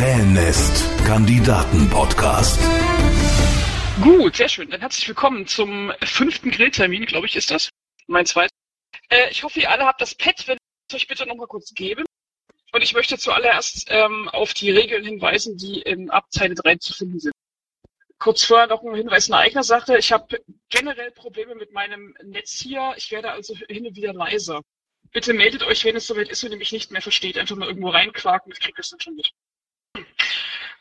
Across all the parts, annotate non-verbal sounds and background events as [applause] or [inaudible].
Krähennest Kandidaten-Podcast. Gut, sehr schön. Dann herzlich willkommen zum fünften Grilltermin, glaube ich, ist das. Mein zweiter. Äh, ich hoffe, ihr alle habt das Pad, wenn ich es euch bitte nochmal kurz gebe. Und ich möchte zuallererst ähm, auf die Regeln hinweisen, die in Abzeile 3 zu finden sind. Kurz vorher noch ein Hinweis in eigener Sache. Ich habe generell Probleme mit meinem Netz hier. Ich werde also hin und wieder leiser. Bitte meldet euch, wenn es soweit ist und ihr mich nicht mehr versteht. Einfach mal irgendwo reinquaken, ich kriege das dann schon mit.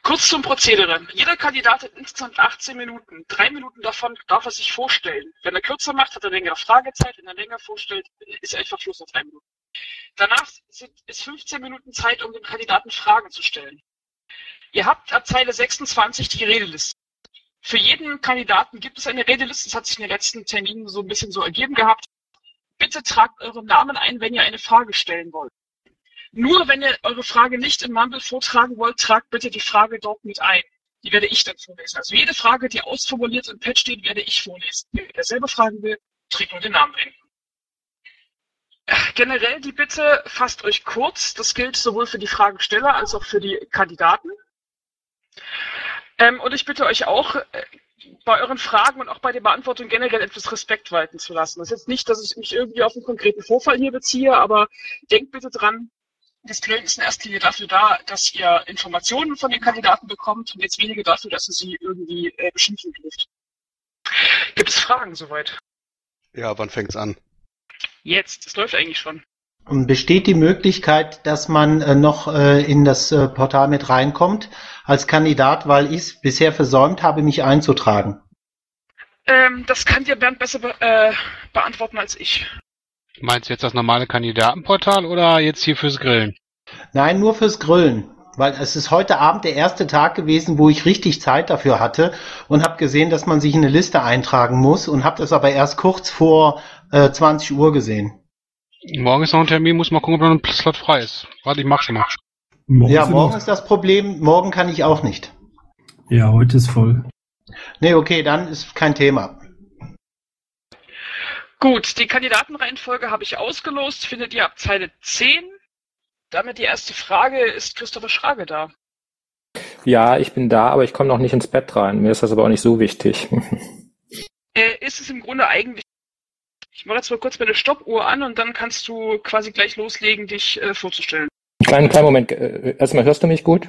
Kurz zum Prozedere. Jeder Kandidat hat insgesamt 18 Minuten. Drei Minuten davon darf er sich vorstellen. Wenn er kürzer macht, hat er längere Fragezeit. Wenn er länger vorstellt, ist einfach Schluss nach drei Minuten. Danach ist 15 Minuten Zeit, um dem Kandidaten Fragen zu stellen. Ihr habt ab Zeile 26 die Redeliste. Für jeden Kandidaten gibt es eine Redeliste. Das hat sich in den letzten Terminen so ein bisschen so ergeben gehabt. Bitte tragt euren Namen ein, wenn ihr eine Frage stellen wollt. Nur wenn ihr eure Frage nicht im Mumble vortragen wollt, tragt bitte die Frage dort mit ein. Die werde ich dann vorlesen. Also jede Frage, die ausformuliert im Pad steht, werde ich vorlesen. Wer selber fragen will, trägt nur den Namen ein. Generell die Bitte, fasst euch kurz. Das gilt sowohl für die Fragensteller als auch für die Kandidaten. Ähm, und ich bitte euch auch, äh, bei euren Fragen und auch bei der Beantwortung generell etwas Respekt walten zu lassen. Das ist jetzt nicht, dass ich mich irgendwie auf einen konkreten Vorfall hier beziehe, aber denkt bitte dran, das Training ist in erster Linie dafür da, dass ihr Informationen von den Kandidaten bekommt und jetzt weniger dafür, dass ihr sie irgendwie äh, beschimpfen dürft. Gibt es Fragen soweit? Ja, wann fängt's an? Jetzt, es läuft eigentlich schon. Besteht die Möglichkeit, dass man äh, noch äh, in das äh, Portal mit reinkommt als Kandidat, weil ich es bisher versäumt habe, mich einzutragen? Ähm, das kann dir Bernd besser be äh, beantworten als ich. Meinst du jetzt das normale Kandidatenportal oder jetzt hier fürs Grillen? Nein, nur fürs Grillen. Weil es ist heute Abend der erste Tag gewesen, wo ich richtig Zeit dafür hatte und habe gesehen, dass man sich in eine Liste eintragen muss und habe das aber erst kurz vor äh, 20 Uhr gesehen. Morgen ist noch ein Termin, muss mal gucken, ob noch ein Slot frei ist. Warte, ich mach schon mal. Morgen ja, morgen ist das Problem, morgen kann ich auch nicht. Ja, heute ist voll. Nee, okay, dann ist kein Thema. Gut, die Kandidatenreihenfolge habe ich ausgelost, findet ihr ab Zeile 10. Damit die erste Frage, ist Christopher Schrage da? Ja, ich bin da, aber ich komme noch nicht ins Bett rein. Mir ist das aber auch nicht so wichtig. [laughs] äh, ist es im Grunde eigentlich. Ich mache jetzt mal kurz meine Stoppuhr an und dann kannst du quasi gleich loslegen, dich äh, vorzustellen. Kleinen, kleinen Moment. Äh, erstmal hörst du mich gut?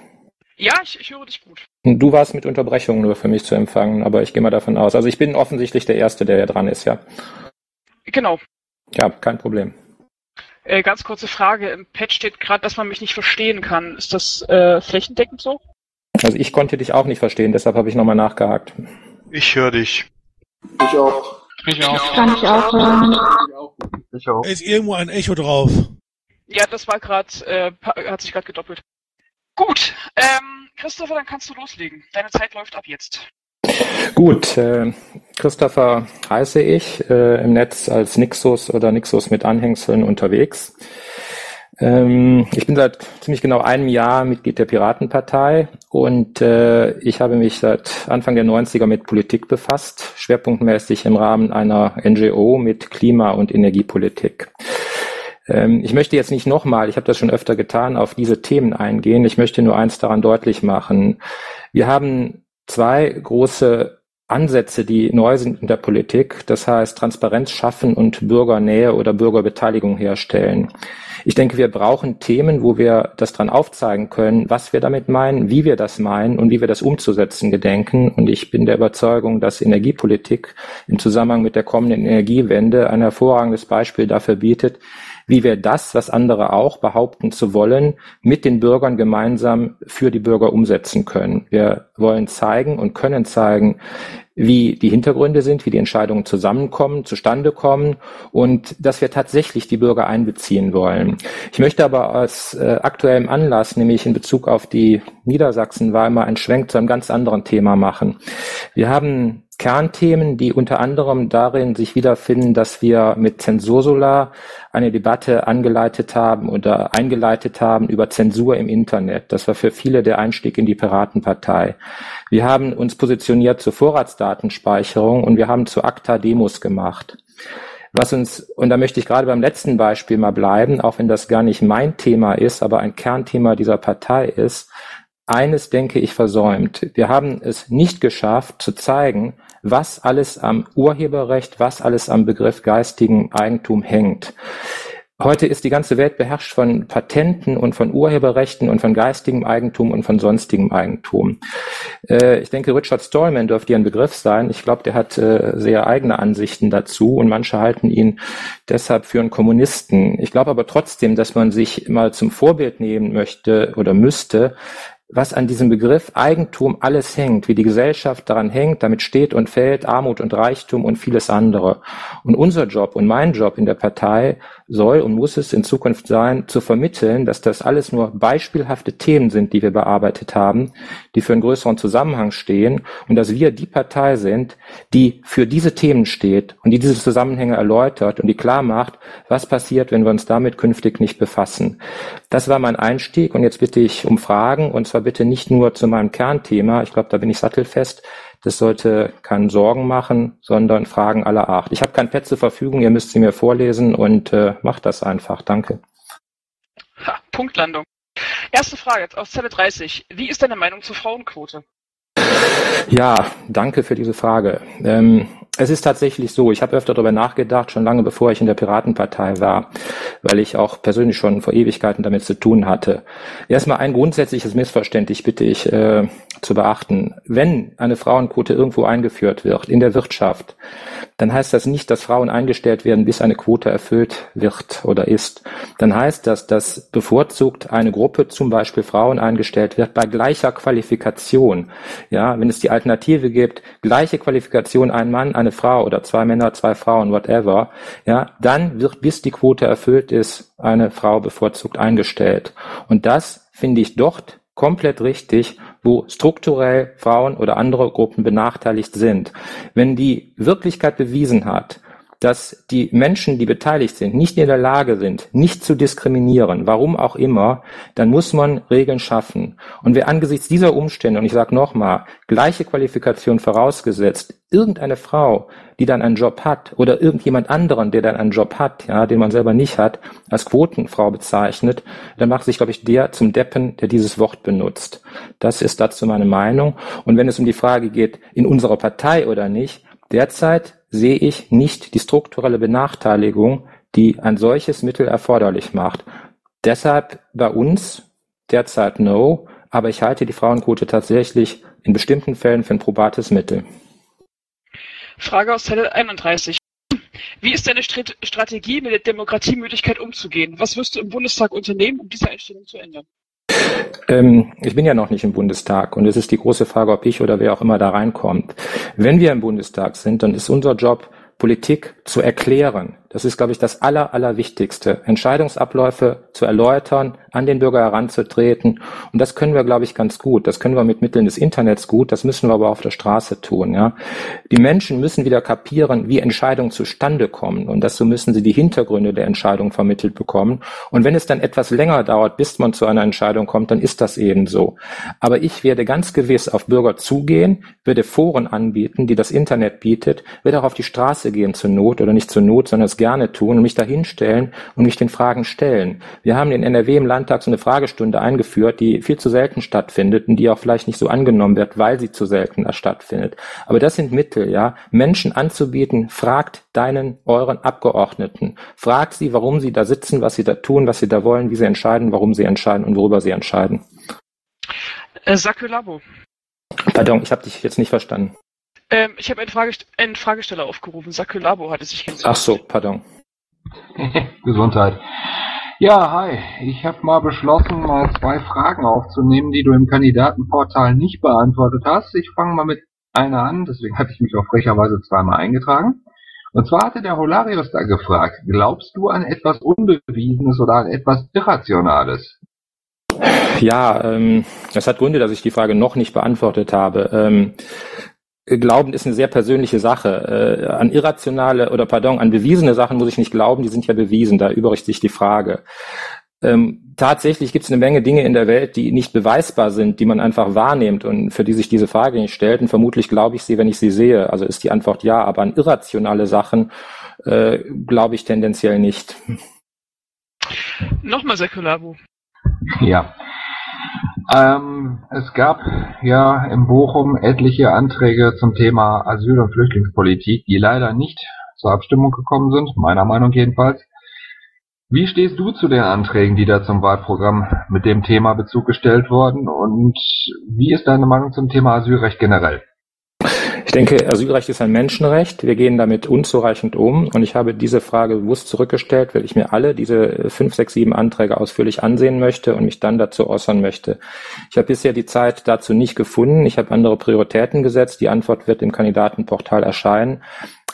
Ja, ich, ich höre dich gut. Du warst mit Unterbrechungen nur für mich zu empfangen, aber ich gehe mal davon aus. Also ich bin offensichtlich der Erste, der hier dran ist, ja. Genau. Ja, kein Problem. Äh, ganz kurze Frage. Im Patch steht gerade, dass man mich nicht verstehen kann. Ist das äh, flächendeckend so? Also ich konnte dich auch nicht verstehen, deshalb habe ich nochmal nachgehakt. Ich höre dich. Ich auch. Ich auch. Kann ich auch hören. Ich auch. Ist irgendwo ein Echo drauf? Ja, das war gerade, äh, hat sich gerade gedoppelt. Gut, ähm, Christopher, dann kannst du loslegen. Deine Zeit läuft ab jetzt. Gut, äh, Christopher heiße ich, äh, im Netz als Nixus oder Nixus mit Anhängseln unterwegs. Ähm, ich bin seit ziemlich genau einem Jahr Mitglied der Piratenpartei und äh, ich habe mich seit Anfang der 90er mit Politik befasst, schwerpunktmäßig im Rahmen einer NGO mit Klima- und Energiepolitik. Ähm, ich möchte jetzt nicht nochmal, ich habe das schon öfter getan, auf diese Themen eingehen. Ich möchte nur eins daran deutlich machen. Wir haben zwei große Ansätze, die neu sind in der Politik, das heißt Transparenz schaffen und Bürgernähe oder Bürgerbeteiligung herstellen. Ich denke, wir brauchen Themen, wo wir das dran aufzeigen können, was wir damit meinen, wie wir das meinen und wie wir das umzusetzen gedenken. Und ich bin der Überzeugung, dass Energiepolitik im Zusammenhang mit der kommenden Energiewende ein hervorragendes Beispiel dafür bietet, wie wir das, was andere auch behaupten zu wollen, mit den Bürgern gemeinsam für die Bürger umsetzen können. Wir wollen zeigen und können zeigen, wie die Hintergründe sind, wie die Entscheidungen zusammenkommen, zustande kommen und dass wir tatsächlich die Bürger einbeziehen wollen. Ich möchte aber aus äh, aktuellem Anlass, nämlich in Bezug auf die Niedersachsenwahl, mal einen Schwenk zu einem ganz anderen Thema machen. Wir haben Kernthemen, die unter anderem darin sich wiederfinden, dass wir mit Zensursula eine Debatte angeleitet haben oder eingeleitet haben über Zensur im Internet. Das war für viele der Einstieg in die Piratenpartei. Wir haben uns positioniert zur Vorratsdatenspeicherung und wir haben zu ACTA Demos gemacht. Was uns, und da möchte ich gerade beim letzten Beispiel mal bleiben, auch wenn das gar nicht mein Thema ist, aber ein Kernthema dieser Partei ist, eines, denke ich, versäumt. Wir haben es nicht geschafft zu zeigen, was alles am Urheberrecht, was alles am Begriff geistigen Eigentum hängt. Heute ist die ganze Welt beherrscht von Patenten und von Urheberrechten und von geistigem Eigentum und von sonstigem Eigentum. Äh, ich denke, Richard Stallman dürfte ein Begriff sein. Ich glaube, der hat äh, sehr eigene Ansichten dazu und manche halten ihn deshalb für einen Kommunisten. Ich glaube aber trotzdem, dass man sich mal zum Vorbild nehmen möchte oder müsste, was an diesem Begriff Eigentum alles hängt, wie die Gesellschaft daran hängt, damit steht und fällt Armut und Reichtum und vieles andere. Und unser Job und mein Job in der Partei soll und muss es in Zukunft sein, zu vermitteln, dass das alles nur beispielhafte Themen sind, die wir bearbeitet haben, die für einen größeren Zusammenhang stehen und dass wir die Partei sind, die für diese Themen steht und die diese Zusammenhänge erläutert und die klar macht, was passiert, wenn wir uns damit künftig nicht befassen. Das war mein Einstieg und jetzt bitte ich um Fragen und zwar bitte nicht nur zu meinem Kernthema, ich glaube, da bin ich sattelfest, das sollte keinen Sorgen machen, sondern Fragen aller Art. Ich habe kein Pad zur Verfügung, ihr müsst sie mir vorlesen und äh, macht das einfach. Danke. Ha, Punktlandung. Erste Frage jetzt aus Zelle 30. Wie ist deine Meinung zur Frauenquote? Ja, danke für diese Frage. Ähm, es ist tatsächlich so, ich habe öfter darüber nachgedacht, schon lange bevor ich in der Piratenpartei war, weil ich auch persönlich schon vor Ewigkeiten damit zu tun hatte. Erstmal ein grundsätzliches Missverständnis bitte ich äh, zu beachten. Wenn eine Frauenquote irgendwo eingeführt wird, in der Wirtschaft, dann heißt das nicht, dass Frauen eingestellt werden, bis eine Quote erfüllt wird oder ist. Dann heißt das, dass bevorzugt eine Gruppe, zum Beispiel Frauen, eingestellt wird bei gleicher Qualifikation. Ja, wenn es die Alternative gibt, gleiche Qualifikation, ein Mann, eine Frau oder zwei Männer, zwei Frauen, whatever, ja, dann wird, bis die Quote erfüllt ist, eine Frau bevorzugt eingestellt. Und das finde ich dort komplett richtig, wo strukturell Frauen oder andere Gruppen benachteiligt sind. Wenn die Wirklichkeit bewiesen hat, dass die Menschen, die beteiligt sind, nicht in der Lage sind, nicht zu diskriminieren, warum auch immer, dann muss man Regeln schaffen. Und wer angesichts dieser Umstände, und ich sage nochmal, gleiche Qualifikation vorausgesetzt, irgendeine Frau, die dann einen Job hat, oder irgendjemand anderen, der dann einen Job hat, ja, den man selber nicht hat, als Quotenfrau bezeichnet, dann macht sich, glaube ich, der zum Deppen, der dieses Wort benutzt. Das ist dazu meine Meinung. Und wenn es um die Frage geht, in unserer Partei oder nicht, derzeit sehe ich nicht die strukturelle Benachteiligung, die ein solches Mittel erforderlich macht. Deshalb bei uns derzeit no, aber ich halte die Frauenquote tatsächlich in bestimmten Fällen für ein probates Mittel. Frage aus Zelle 31. Wie ist deine Strategie, mit der Demokratiemüdigkeit umzugehen? Was wirst du im Bundestag unternehmen, um diese Einstellung zu ändern? Ähm, ich bin ja noch nicht im Bundestag und es ist die große Frage, ob ich oder wer auch immer da reinkommt. Wenn wir im Bundestag sind, dann ist unser Job, Politik zu erklären. Das ist, glaube ich, das Aller, Allerwichtigste. Entscheidungsabläufe zu erläutern, an den Bürger heranzutreten. Und das können wir, glaube ich, ganz gut. Das können wir mit Mitteln des Internets gut. Das müssen wir aber auf der Straße tun, ja. Die Menschen müssen wieder kapieren, wie Entscheidungen zustande kommen. Und dazu müssen sie die Hintergründe der Entscheidung vermittelt bekommen. Und wenn es dann etwas länger dauert, bis man zu einer Entscheidung kommt, dann ist das eben so. Aber ich werde ganz gewiss auf Bürger zugehen, werde Foren anbieten, die das Internet bietet, werde auch auf die Straße gehen zur Not oder nicht zur Not, sondern es gerne tun und mich dahinstellen und mich den Fragen stellen. Wir haben in NRW im Landtag so eine Fragestunde eingeführt, die viel zu selten stattfindet und die auch vielleicht nicht so angenommen wird, weil sie zu selten stattfindet. Aber das sind Mittel, ja, Menschen anzubieten, fragt deinen, euren Abgeordneten. Fragt sie, warum sie da sitzen, was sie da tun, was sie da wollen, wie sie entscheiden, warum sie entscheiden und worüber sie entscheiden. Äh, Sakulabo. Pardon, ich habe dich jetzt nicht verstanden. Ähm, ich habe einen, Frage, einen, Fragesteller aufgerufen. Sakulabo hat es sich Ach so, pardon. [laughs] Gesundheit. Ja, hi. Ich habe mal beschlossen, mal zwei Fragen aufzunehmen, die du im Kandidatenportal nicht beantwortet hast. Ich fange mal mit einer an, deswegen hatte ich mich auch frecherweise zweimal eingetragen. Und zwar hatte der Holarius da gefragt, glaubst du an etwas Unbewiesenes oder an etwas Irrationales? Ja, ähm, das hat Gründe, dass ich die Frage noch nicht beantwortet habe. Ähm, Glauben ist eine sehr persönliche Sache. Äh, an irrationale oder pardon, an bewiesene Sachen muss ich nicht glauben, die sind ja bewiesen, da übrigt sich die Frage. Ähm, tatsächlich gibt es eine Menge Dinge in der Welt, die nicht beweisbar sind, die man einfach wahrnimmt und für die sich diese Frage nicht stellt. Und vermutlich glaube ich sie, wenn ich sie sehe. Also ist die Antwort ja, aber an irrationale Sachen äh, glaube ich tendenziell nicht. Nochmal Säkulabo. Ja. Ähm, es gab ja in Bochum etliche Anträge zum Thema Asyl- und Flüchtlingspolitik, die leider nicht zur Abstimmung gekommen sind, meiner Meinung jedenfalls. Wie stehst du zu den Anträgen, die da zum Wahlprogramm mit dem Thema Bezug gestellt wurden und wie ist deine Meinung zum Thema Asylrecht generell? Ich denke, Asylrecht ist ein Menschenrecht. Wir gehen damit unzureichend um. Und ich habe diese Frage bewusst zurückgestellt, weil ich mir alle diese fünf, sechs, sieben Anträge ausführlich ansehen möchte und mich dann dazu äußern möchte. Ich habe bisher die Zeit dazu nicht gefunden. Ich habe andere Prioritäten gesetzt. Die Antwort wird im Kandidatenportal erscheinen.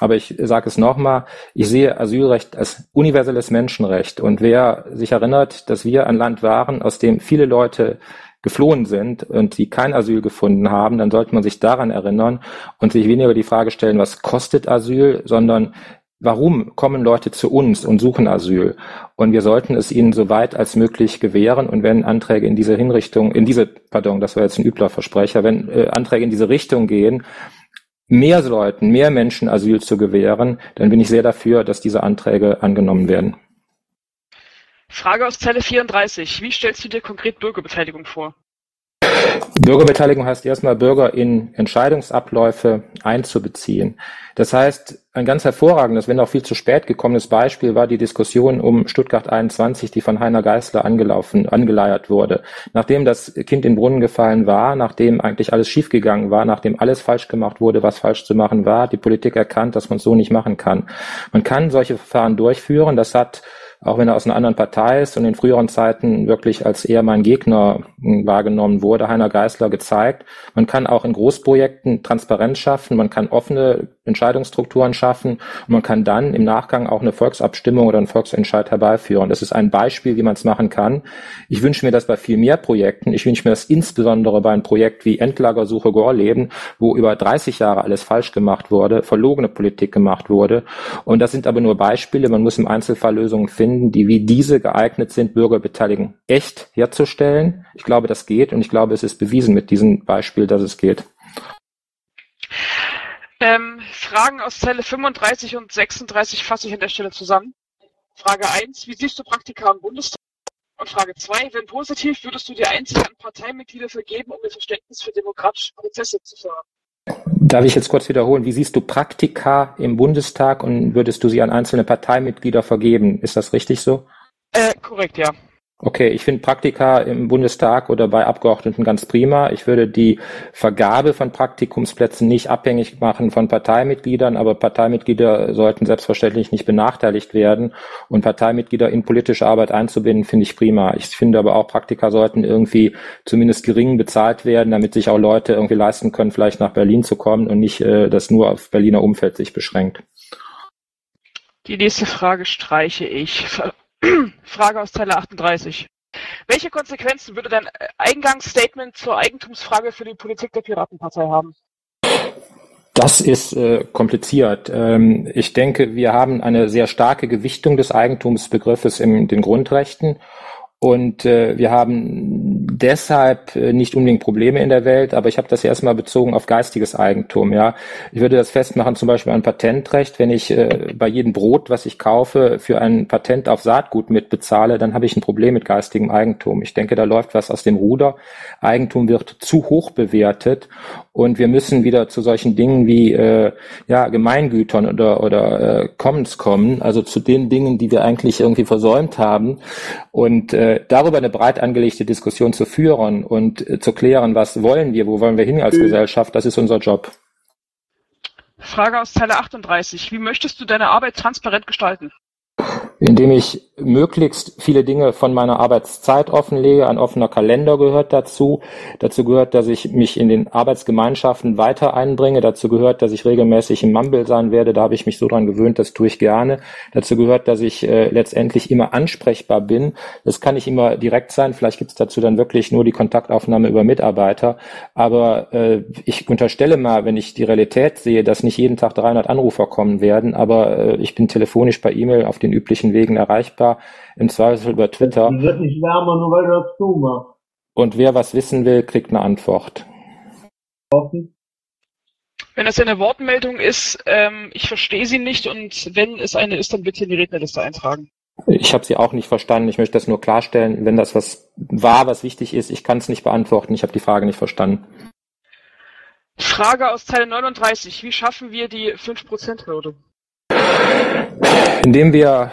Aber ich sage es nochmal, ich sehe Asylrecht als universelles Menschenrecht. Und wer sich erinnert, dass wir ein Land waren, aus dem viele Leute geflohen sind und die kein Asyl gefunden haben, dann sollte man sich daran erinnern und sich weniger die Frage stellen, was kostet Asyl, sondern warum kommen Leute zu uns und suchen Asyl? Und wir sollten es ihnen so weit als möglich gewähren. Und wenn Anträge in diese Hinrichtung, in diese, pardon, das war jetzt ein übler Versprecher, wenn äh, Anträge in diese Richtung gehen, mehr Leuten, mehr Menschen Asyl zu gewähren, dann bin ich sehr dafür, dass diese Anträge angenommen werden. Frage aus Zelle 34. Wie stellst du dir konkret Bürgerbeteiligung vor? Bürgerbeteiligung heißt erstmal, Bürger in Entscheidungsabläufe einzubeziehen. Das heißt, ein ganz hervorragendes, wenn auch viel zu spät gekommenes Beispiel war die Diskussion um Stuttgart 21, die von Heiner Geißler angelaufen, angeleiert wurde. Nachdem das Kind in den Brunnen gefallen war, nachdem eigentlich alles schiefgegangen war, nachdem alles falsch gemacht wurde, was falsch zu machen war, die Politik erkannt, dass man es so nicht machen kann. Man kann solche Verfahren durchführen. Das hat auch wenn er aus einer anderen Partei ist und in früheren Zeiten wirklich als eher mein Gegner hm, wahrgenommen wurde, Heiner Geißler gezeigt. Man kann auch in Großprojekten Transparenz schaffen, man kann offene Entscheidungsstrukturen schaffen und man kann dann im Nachgang auch eine Volksabstimmung oder einen Volksentscheid herbeiführen. Das ist ein Beispiel, wie man es machen kann. Ich wünsche mir das bei viel mehr Projekten. Ich wünsche mir das insbesondere bei einem Projekt wie Endlagersuche Gorleben, wo über 30 Jahre alles falsch gemacht wurde, verlogene Politik gemacht wurde. Und das sind aber nur Beispiele. Man muss im Einzelfall Lösungen finden finden, die wie diese geeignet sind, Bürgerbeteiligung echt herzustellen. Ich glaube, das geht und ich glaube, es ist bewiesen mit diesem Beispiel, dass es geht. Ähm, Fragen aus Zelle 35 und 36 fasse ich an der Stelle zusammen. Frage 1, wie siehst du Praktika im Bundestag? Und Frage 2, wenn positiv, würdest du dir einzig an Parteimitglieder vergeben, um ihr Verständnis für demokratische Prozesse zu fördern? Darf ich jetzt kurz wiederholen, wie siehst du Praktika im Bundestag und würdest du sie an einzelne Parteimitglieder vergeben? Ist das richtig so? Äh, korrekt, ja. Okay, ich finde Praktika im Bundestag oder bei Abgeordneten ganz prima. Ich würde die Vergabe von Praktikumsplätzen nicht abhängig machen von Parteimitgliedern, aber Parteimitglieder sollten selbstverständlich nicht benachteiligt werden. Und Parteimitglieder in politische Arbeit einzubinden, finde ich prima. Ich finde aber auch Praktika sollten irgendwie zumindest gering bezahlt werden, damit sich auch Leute irgendwie leisten können, vielleicht nach Berlin zu kommen und nicht äh, das nur auf Berliner Umfeld sich beschränkt. Die nächste Frage streiche ich. [clears throat] Frage aus Zeile 38. Welche Konsequenzen würde dein Eingangsstatement zur Eigentumsfrage für die Politik der Piratenpartei haben? Das ist äh, kompliziert. Ähm, ich denke, wir haben eine sehr starke Gewichtung des Eigentumsbegriffes in den Grundrechten und äh, wir haben deshalb äh, nicht unbedingt Probleme in der Welt, aber ich habe das erstmal bezogen auf geistiges Eigentum. Ja, ich würde das festmachen, zum Beispiel an Patentrecht. Wenn ich äh, bei jedem Brot, was ich kaufe, für ein Patent auf Saatgut mitbezahle, dann habe ich ein Problem mit geistigem Eigentum. Ich denke, da läuft was aus dem Ruder. Eigentum wird zu hoch bewertet und wir müssen wieder zu solchen Dingen wie äh, ja Gemeingütern oder oder äh, Commons kommen, also zu den Dingen, die wir eigentlich irgendwie versäumt haben und äh, äh, darüber eine breit angelegte Diskussion zu führen und äh, zu klären, was wollen wir, wo wollen wir hin als mhm. Gesellschaft, das ist unser Job. Frage aus Zeile 38. Wie möchtest du deine Arbeit transparent gestalten? Indem ich möglichst viele Dinge von meiner Arbeitszeit offenlege. Ein offener Kalender gehört dazu. Dazu gehört, dass ich mich in den Arbeitsgemeinschaften weiter einbringe. Dazu gehört, dass ich regelmäßig im Mumble sein werde. Da habe ich mich so dran gewöhnt, das tue ich gerne. Dazu gehört, dass ich äh, letztendlich immer ansprechbar bin. Das kann nicht immer direkt sein. Vielleicht gibt es dazu dann wirklich nur die Kontaktaufnahme über Mitarbeiter. Aber äh, ich unterstelle mal, wenn ich die Realität sehe, dass nicht jeden Tag 300 Anrufer kommen werden, aber äh, ich bin telefonisch per E-Mail auf den üblichen Wegen erreichbar, im Zweifel über Twitter. Die wird nicht wärmer, nur weil du das zumachst. Und wer was wissen will, kriegt eine Antwort. Wenn das eine Wortmeldung ist, ähm, ich verstehe sie nicht und wenn es eine ist, dann bitte in die Rednerliste eintragen. Ich habe sie auch nicht verstanden. Ich möchte das nur klarstellen. Wenn das was war, was wichtig ist, ich kann es nicht beantworten. Ich habe die Frage nicht verstanden. Frage aus Teil 39. Wie schaffen wir die 5%-Hürde? Indem wir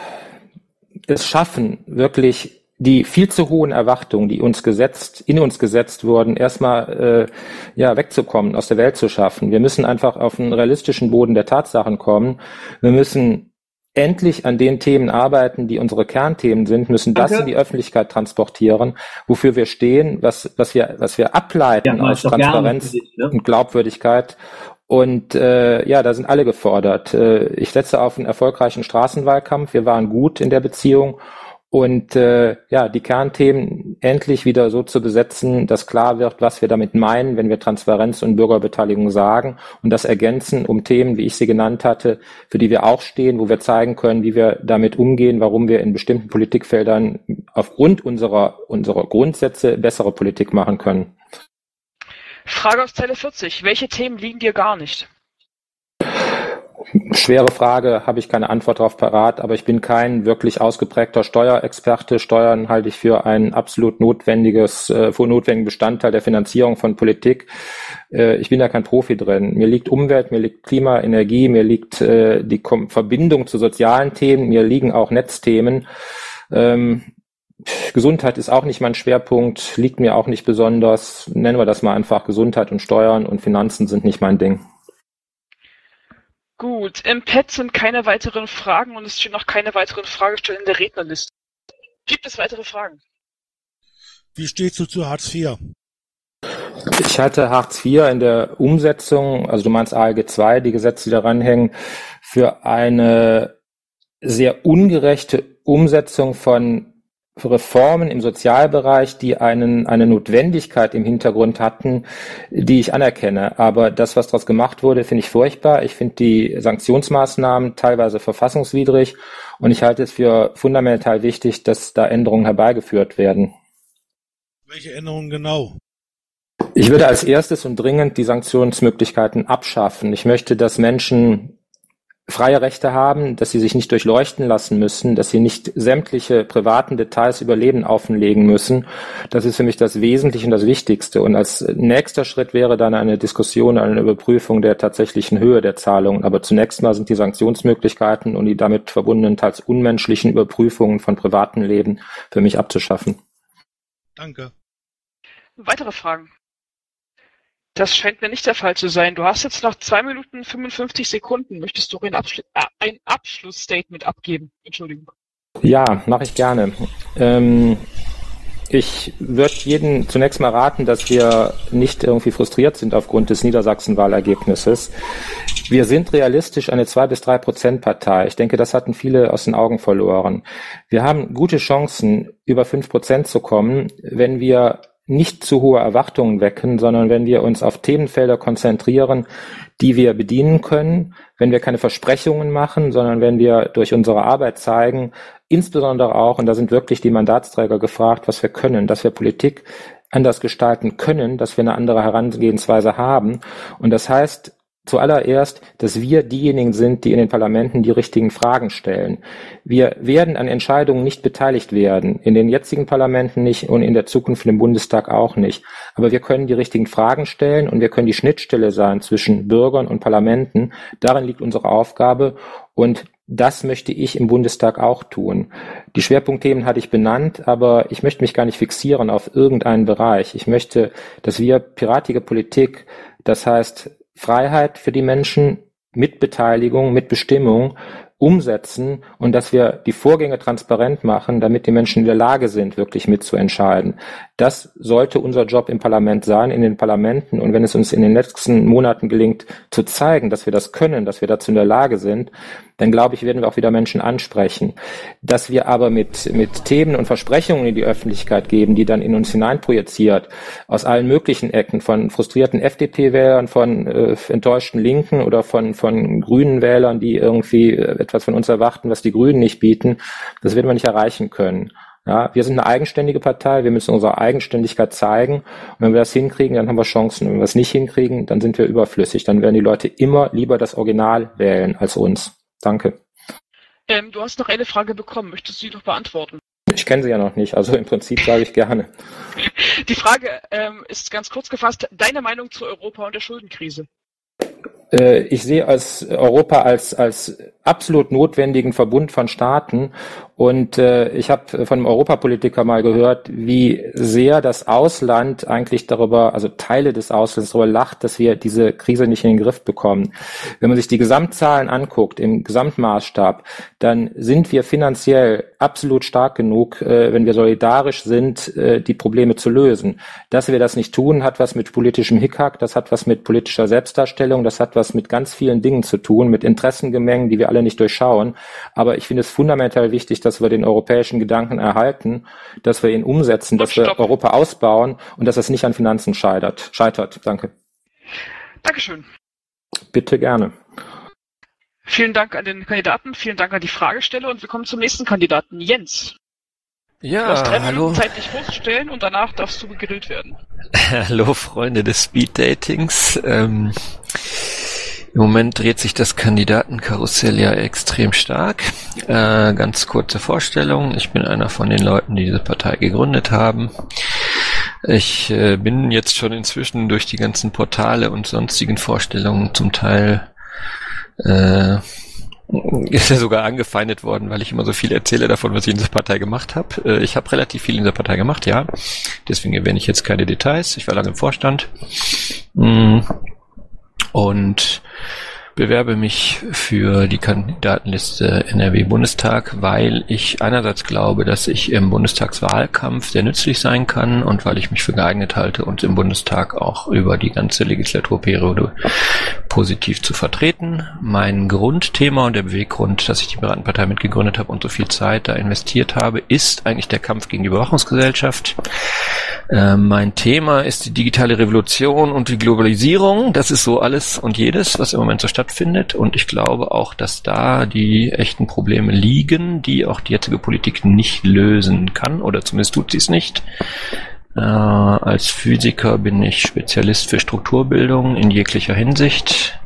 es schaffen, wirklich die viel zu hohen Erwartungen, die uns gesetzt, in uns gesetzt wurden, erstmal äh, ja wegzukommen, aus der Welt zu schaffen. Wir müssen einfach auf einen realistischen Boden der Tatsachen kommen. Wir müssen endlich an den Themen arbeiten, die unsere Kernthemen sind, müssen das in die Öffentlichkeit transportieren, wofür wir stehen, was, was wir, was wir ableiten Ja, aus Transparenz dich, ne? und Glaubwürdigkeit. Und äh, ja, da sind alle gefordert. Äh, ich setze auf einen erfolgreichen Straßenwahlkampf. Wir waren gut in der Beziehung. Und äh, ja, die Kernthemen endlich wieder so zu besetzen, dass klar wird, was wir damit meinen, wenn wir Transparenz und Bürgerbeteiligung sagen und das ergänzen um Themen, wie ich sie genannt hatte, für die wir auch stehen, wo wir zeigen können, wie wir damit umgehen, warum wir in bestimmten Politikfeldern aufgrund unserer, unserer Grundsätze bessere Politik machen können. Frage aus Zeile 40. Welche Themen liegen dir gar nicht? Schwere Frage, habe ich keine Antwort darauf parat, aber ich bin kein wirklich ausgeprägter Steuerexperte. Steuern halte ich für ein absolut notwendiges, äh, für notwendigen Bestandteil der Finanzierung von Politik. Äh, ich bin da kein Profi drin. Mir liegt Umwelt, mir liegt Klima, Energie, mir liegt äh, die Verbindung zu sozialen Themen, mir liegen auch Netzthemen. Ähm, Gesundheit ist auch nicht mein Schwerpunkt, liegt mir auch nicht besonders. Nennen wir das mal einfach Gesundheit und Steuern und Finanzen sind nicht mein Ding. Gut, im Pad sind keine weiteren Fragen und es stehen noch keine weiteren Fragestellen in der Rednerliste. Gibt es weitere Fragen? Wie stehst du zu Hartz IV? Ich halte Hartz IV in der Umsetzung, also du meinst ALG II, die Gesetze, die daran hängen, für eine sehr ungerechte Umsetzung von Reformen im Sozialbereich, die einen, eine Notwendigkeit im Hintergrund hatten, die ich anerkenne. Aber das, was daraus gemacht wurde, finde ich furchtbar. Ich finde die Sanktionsmaßnahmen teilweise verfassungswidrig und ich halte es für fundamental wichtig, dass da Änderungen herbeigeführt werden. Welche Änderungen genau? Ich würde als erstes und dringend die Sanktionsmöglichkeiten abschaffen. Ich möchte, dass Menschen freie Rechte haben, dass sie sich nicht durchleuchten lassen müssen, dass sie nicht sämtliche privaten Details über Leben offenlegen müssen. Das ist für mich das Wesentliche und das Wichtigste. Und als nächster Schritt wäre dann eine Diskussion, eine Überprüfung der tatsächlichen Höhe der Zahlungen. Aber zunächst mal sind die Sanktionsmöglichkeiten und die damit verbundenen teils unmenschlichen Überprüfungen von privaten Leben für mich abzuschaffen. Danke. Weitere Fragen? Das scheint mir nicht der Fall zu sein. Du hast jetzt noch zwei Minuten 55 Sekunden. Möchtest du ein, Abschlu äh, ein Abschlussstatement abgeben? Entschuldigung. Ja, mache ich gerne. Ähm, ich würde jeden zunächst mal raten, dass wir nicht irgendwie frustriert sind aufgrund des Niedersachsen-Wahlergebnisses. Wir sind realistisch eine zwei bis drei Prozent Partei. Ich denke, das hatten viele aus den Augen verloren. Wir haben gute Chancen, über fünf Prozent zu kommen, wenn wir nicht zu hohe Erwartungen wecken, sondern wenn wir uns auf Themenfelder konzentrieren, die wir bedienen können, wenn wir keine Versprechungen machen, sondern wenn wir durch unsere Arbeit zeigen, insbesondere auch, und da sind wirklich die Mandatsträger gefragt, was wir können, dass wir Politik anders gestalten können, dass wir eine andere Herangehensweise haben. Und das heißt, Zuallererst, dass wir diejenigen sind, die in den Parlamenten die richtigen Fragen stellen. Wir werden an Entscheidungen nicht beteiligt werden, in den jetzigen Parlamenten nicht und in der Zukunft im Bundestag auch nicht. Aber wir können die richtigen Fragen stellen und wir können die Schnittstelle sein zwischen Bürgern und Parlamenten. Darin liegt unsere Aufgabe und das möchte ich im Bundestag auch tun. Die Schwerpunktthemen hatte ich benannt, aber ich möchte mich gar nicht fixieren auf irgendeinen Bereich. Ich möchte, dass wir piratige Politik, das heißt Freiheit für die Menschen, Mitbeteiligung, Mitbestimmung umsetzen und dass wir die Vorgänge transparent machen, damit die Menschen in der Lage sind, wirklich mitzuentscheiden. Das sollte unser Job im Parlament sein, in den Parlamenten. Und wenn es uns in den letzten Monaten gelingt, zu zeigen, dass wir das können, dass wir dazu in der Lage sind, dann glaube ich, werden wir auch wieder Menschen ansprechen. Dass wir aber mit, mit Themen und Versprechungen in die Öffentlichkeit geben, die dann in uns hineinprojiziert, aus allen möglichen Ecken, von frustrierten FDP-Wählern, von äh, enttäuschten Linken oder von, von grünen Wählern, die irgendwie äh, etwas von uns erwarten, was die Grünen nicht bieten, das werden wir nicht erreichen können. Ja, wir sind eine eigenständige Partei, wir müssen unsere Eigenständigkeit zeigen. Und wenn wir das hinkriegen, dann haben wir Chancen. Wenn wir es nicht hinkriegen, dann sind wir überflüssig. Dann werden die Leute immer lieber das Original wählen als uns. Danke. Ähm, du hast noch eine Frage bekommen. Möchtest du die noch beantworten? Ich kenne sie ja noch nicht, also im Prinzip sage ich gerne. [laughs] Die Frage ähm, ist ganz kurz gefasst. Deine Meinung zu Europa und der Schuldenkrise? Äh, ich sehe als Europa als, als absolut notwendigen Verbund von Staaten. Und äh, ich habe von einem Europapolitiker mal gehört, wie sehr das Ausland eigentlich darüber, also Teile des Auslands darüber lacht, dass wir diese Krise nicht in den Griff bekommen. Wenn man sich die Gesamtzahlen anguckt, im Gesamtmaßstab, dann sind wir finanziell absolut stark genug, äh, wenn wir solidarisch sind, äh, die Probleme zu lösen. Dass wir das nicht tun, hat was mit politischem Hickhack, das hat was mit politischer Selbstdarstellung, das hat was mit ganz vielen Dingen zu tun, mit Interessengemengen, die wir alle nicht durchschauen. Aber ich finde es fundamental wichtig, dass wir den europäischen Gedanken erhalten, dass wir ihn umsetzen, dass wir Europa ausbauen und dass es nicht an Finanzen scheitert. scheitert. Danke. Dankeschön. Bitte gerne. Vielen Dank an den Kandidaten, vielen Dank an die Fragesteller und wir kommen zum nächsten Kandidaten, Jens. Ja, du hast drei hallo. Minuten Zeit, dich vorzustellen und danach darfst du gegrillt werden. [laughs] Hallo Freunde des Speed-Datings. Ähm, Im Moment dreht sich das Kandidatenkarussell ja extrem stark. Äh, ganz kurze Vorstellung. Ich bin einer von den Leuten, die diese Partei gegründet haben. Ich äh, bin jetzt schon inzwischen durch die ganzen Portale und sonstigen Vorstellungen zum Teil äh, [laughs] ist ja sogar angefeindet worden, weil ich immer so viel erzähle davon, was ich in dieser Partei gemacht habe. Äh, ich habe relativ viel in dieser Partei gemacht, ja. Deswegen erwähne ich jetzt keine Details. Ich war lange im Vorstand. Mm. Und bewerbe mich für die Kandidatenliste NRW Bundestag, weil ich einerseits glaube, dass ich im Bundestagswahlkampf sehr nützlich sein kann und weil ich mich für geeignet halte, uns im Bundestag auch über die ganze Legislaturperiode positiv zu vertreten. Mein Grundthema und der Beweggrund, dass ich die Piratenpartei mitgegründet habe und so viel Zeit da investiert habe, ist eigentlich der Kampf gegen die Überwachungsgesellschaft. Äh, mein Thema ist die digitale Revolution und die Globalisierung. Das ist so alles und jedes, was im Moment so stattfindet. Und ich glaube auch, dass da die echten Probleme liegen, die auch die jetzige Politik nicht lösen kann oder zumindest tut sie es nicht. Äh, als Physiker bin ich Spezialist für Strukturbildung in jeglicher Hinsicht.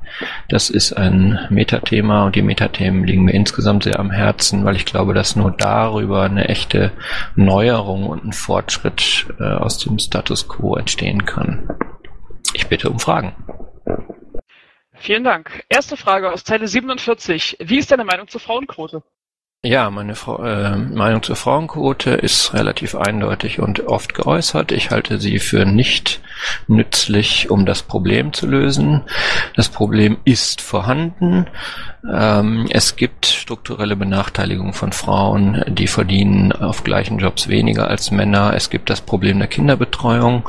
Das ist ein Metathema und die Metathemen liegen mir insgesamt sehr am Herzen, weil ich glaube, dass nur darüber eine echte Neuerung und ein Fortschritt äh, aus dem Status quo entstehen kann. Ich bitte um Fragen. Vielen Dank. Erste Frage aus Zeile 47. Wie ist deine Meinung zur Frauenquote? Ja, meine Frau, äh, Meinung zur Frauenquote ist relativ eindeutig und oft geäußert. Ich halte sie für nicht nützlich, um das Problem zu lösen. Das Problem ist vorhanden. Ähm, es gibt strukturelle Benachteiligung von Frauen, die verdienen auf gleichen Jobs weniger als Männer. Es gibt das Problem der Kinderbetreuung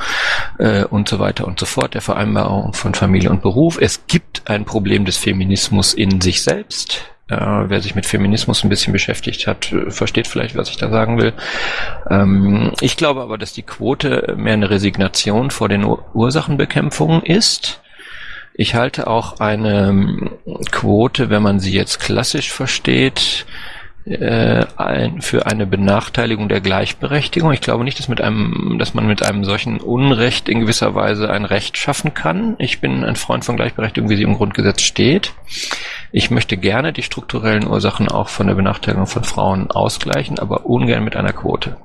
äh, und so weiter und so fort, der Vereinbarung von Familie und Beruf. Es gibt ein Problem des Feminismus in sich selbst. Äh, wer sich mit Feminismus ein bisschen beschäftigt hat, äh, versteht vielleicht, was ich da sagen will. Ähm, ich glaube aber, dass die Quote mehr eine Resignation vor den Ur Ursachenbekämpfungen ist. Ich halte auch eine ähm, Quote, wenn man sie jetzt klassisch versteht, äh, ein, für eine Benachteiligung der Gleichberechtigung. Ich glaube nicht, dass, mit einem, dass man mit einem solchen Unrecht in gewisser Weise ein Recht schaffen kann. Ich bin ein Freund von Gleichberechtigung, wie sie im Grundgesetz steht. Ich möchte gerne die strukturellen Ursachen auch von der Benachteiligung von Frauen ausgleichen, aber ungern mit einer Quote.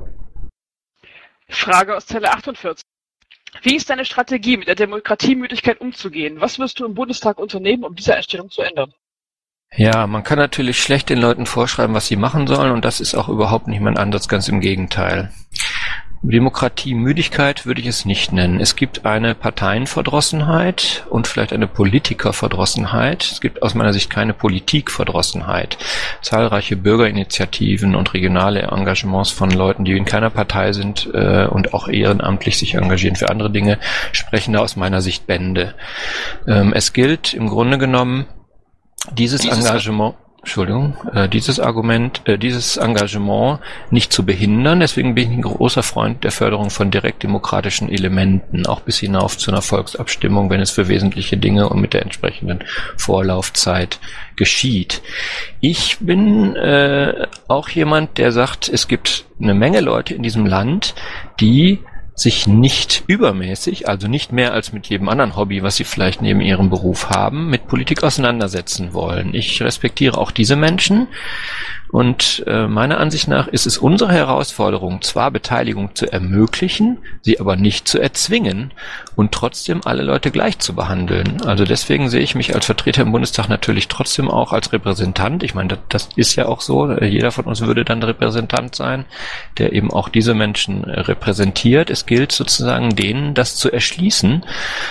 Frage aus Zelle 48. Wie ist deine Strategie, mit der Demokratiemüdigkeit umzugehen? Was wirst du im Bundestag unternehmen, um diese Einstellung zu ändern? Ja, man kann natürlich schlecht den Leuten vorschreiben, was sie machen sollen, und das ist auch überhaupt nicht mein Ansatz, ganz im Gegenteil. Demokratiemüdigkeit würde ich es nicht nennen. Es gibt eine Parteienverdrossenheit und vielleicht eine Politikerverdrossenheit. Es gibt aus meiner Sicht keine Politikverdrossenheit. Zahlreiche Bürgerinitiativen und regionale Engagements von Leuten, die in keiner Partei sind äh, und auch ehrenamtlich sich engagieren für andere Dinge, sprechen da aus meiner Sicht Bände. Ähm, es gilt im Grunde genommen, dieses, dieses Engagement Entschuldigung, äh, dieses Argument, äh, dieses Engagement nicht zu behindern. Deswegen bin ich ein großer Freund der Förderung von direktdemokratischen Elementen, auch bis hinauf zu einer Volksabstimmung, wenn es für wesentliche Dinge und mit der entsprechenden Vorlaufzeit geschieht. Ich bin äh, auch jemand, der sagt, es gibt eine Menge Leute in diesem Land, die sich nicht übermäßig, also nicht mehr als mit jedem anderen Hobby, was sie vielleicht neben ihrem Beruf haben, mit Politik auseinandersetzen wollen. Ich respektiere auch diese Menschen Und äh, meiner Ansicht nach ist es unsere Herausforderung, zwar Beteiligung zu ermöglichen, sie aber nicht zu erzwingen und trotzdem alle Leute gleich zu behandeln. Also deswegen sehe ich mich als Vertreter im Bundestag natürlich trotzdem auch als Repräsentant. Ich meine, das, das ist ja auch so. Jeder von uns würde dann Repräsentant sein, der eben auch diese Menschen repräsentiert. Es gilt sozusagen denen, das zu erschließen,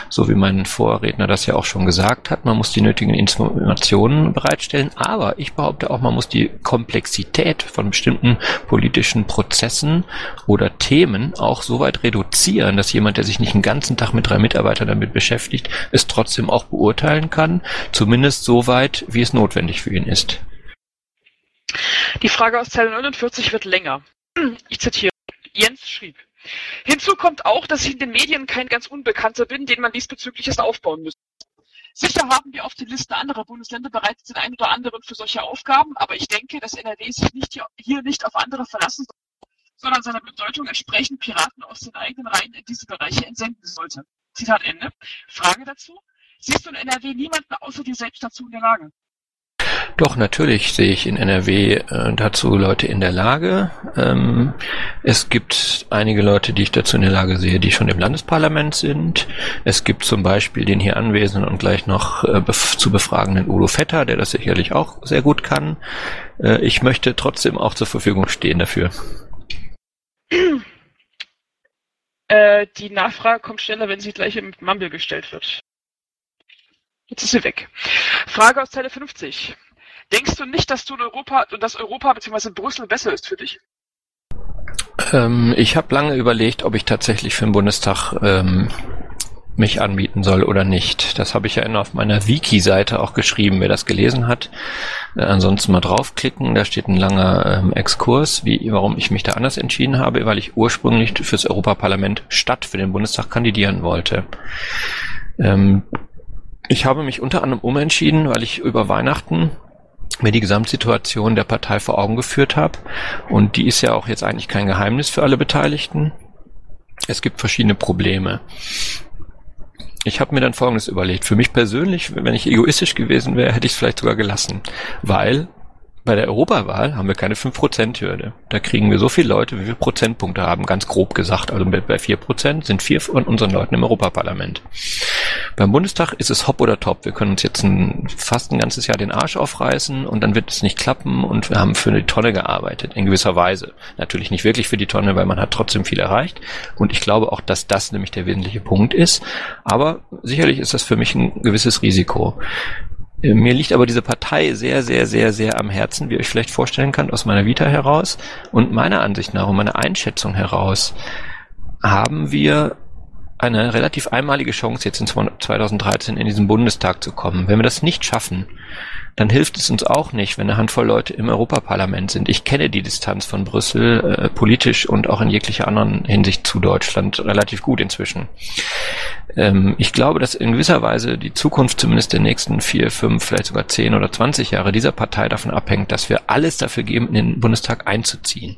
so wie mein Vorredner das ja auch schon gesagt hat. Man muss die nötigen Informationen bereitstellen, aber ich behaupte auch, man muss die Komplexität von bestimmten politischen Prozessen oder Themen auch so weit reduzieren, dass jemand, der sich nicht den ganzen Tag mit drei Mitarbeitern damit beschäftigt, es trotzdem auch beurteilen kann, zumindest so weit, wie es notwendig für ihn ist. Die Frage aus Zeile 49 wird länger. Ich zitiere. Jens schrieb. Hinzu kommt auch, dass ich in den Medien kein ganz Unbekannter bin, den man diesbezüglich erst aufbauen müsste. Sicher haben wir auf den Listen anderer Bundesländer bereits den einen oder anderen für solche Aufgaben, aber ich denke, dass NRW sich nicht hier, hier nicht auf andere verlassen, sondern seiner Bedeutung entsprechend Piraten aus den eigenen Reihen in diese Bereiche entsenden sollte. Zitat Ende. Frage dazu. Siehst du in NRW niemanden außer dir selbst dazu in der Lage? Doch, natürlich sehe ich in NRW äh, dazu Leute in der Lage. Ähm, es gibt einige Leute, die ich dazu in der Lage sehe, die schon im Landesparlament sind. Es gibt zum Beispiel den hier anwesenden und gleich noch äh, bef zu befragenden Udo Vetter, der das sicherlich auch sehr gut kann. Äh, ich möchte trotzdem auch zur Verfügung stehen dafür. Äh, die Nachfrage kommt schneller, wenn sie gleich im Mumble gestellt wird. Jetzt ist sie weg. Frage aus Zeile 50. Denkst du nicht, dass du in Europa und dass Europa bzw. Brüssel besser ist für dich? Ähm, ich habe lange überlegt, ob ich tatsächlich für den Bundestag ähm, mich anbieten soll oder nicht. Das habe ich ja auf meiner Wiki-Seite auch geschrieben, wer das gelesen hat. Äh, ansonsten mal draufklicken, da steht ein langer ähm, Exkurs, wie, warum ich mich da anders entschieden habe, weil ich ursprünglich fürs Europaparlament statt für den Bundestag kandidieren wollte. Ähm, ich habe mich unter anderem umentschieden, weil ich über Weihnachten mir die Gesamtsituation der Partei vor Augen geführt habe. Und die ist ja auch jetzt eigentlich kein Geheimnis für alle Beteiligten. Es gibt verschiedene Probleme. Ich habe mir dann Folgendes überlegt. Für mich persönlich, wenn ich egoistisch gewesen wäre, hätte ich es vielleicht sogar gelassen. Weil bei der Europawahl haben wir keine 5%-Hürde. Da kriegen wir so viele Leute, wie wir Prozentpunkte haben, ganz grob gesagt. Also bei 4% sind vier von unseren Leuten im Europaparlament. Beim Bundestag ist es hopp oder top. Wir können uns jetzt ein, fast ein ganzes Jahr den Arsch aufreißen und dann wird es nicht klappen und wir haben für eine Tonne gearbeitet, in gewisser Weise. Natürlich nicht wirklich für die Tonne, weil man hat trotzdem viel erreicht. Und ich glaube auch, dass das nämlich der wesentliche Punkt ist. Aber sicherlich ist das für mich ein gewisses Risiko. Mir liegt aber diese Partei sehr, sehr, sehr, sehr am Herzen, wie ihr euch vielleicht vorstellen könnt, aus meiner Vita heraus. Und meiner Ansicht nach und meiner Einschätzung heraus haben wir eine relativ einmalige Chance, jetzt in 2013 in diesen Bundestag zu kommen. Wenn wir das nicht schaffen, dann hilft es uns auch nicht, wenn eine Handvoll Leute im Europaparlament sind. Ich kenne die Distanz von Brüssel äh, politisch und auch in jeglicher anderen Hinsicht zu Deutschland relativ gut inzwischen. Ähm, ich glaube, dass in gewisser Weise die Zukunft zumindest der nächsten vier, fünf, vielleicht sogar zehn oder zwanzig Jahre dieser Partei davon abhängt, dass wir alles dafür geben, in den Bundestag einzuziehen.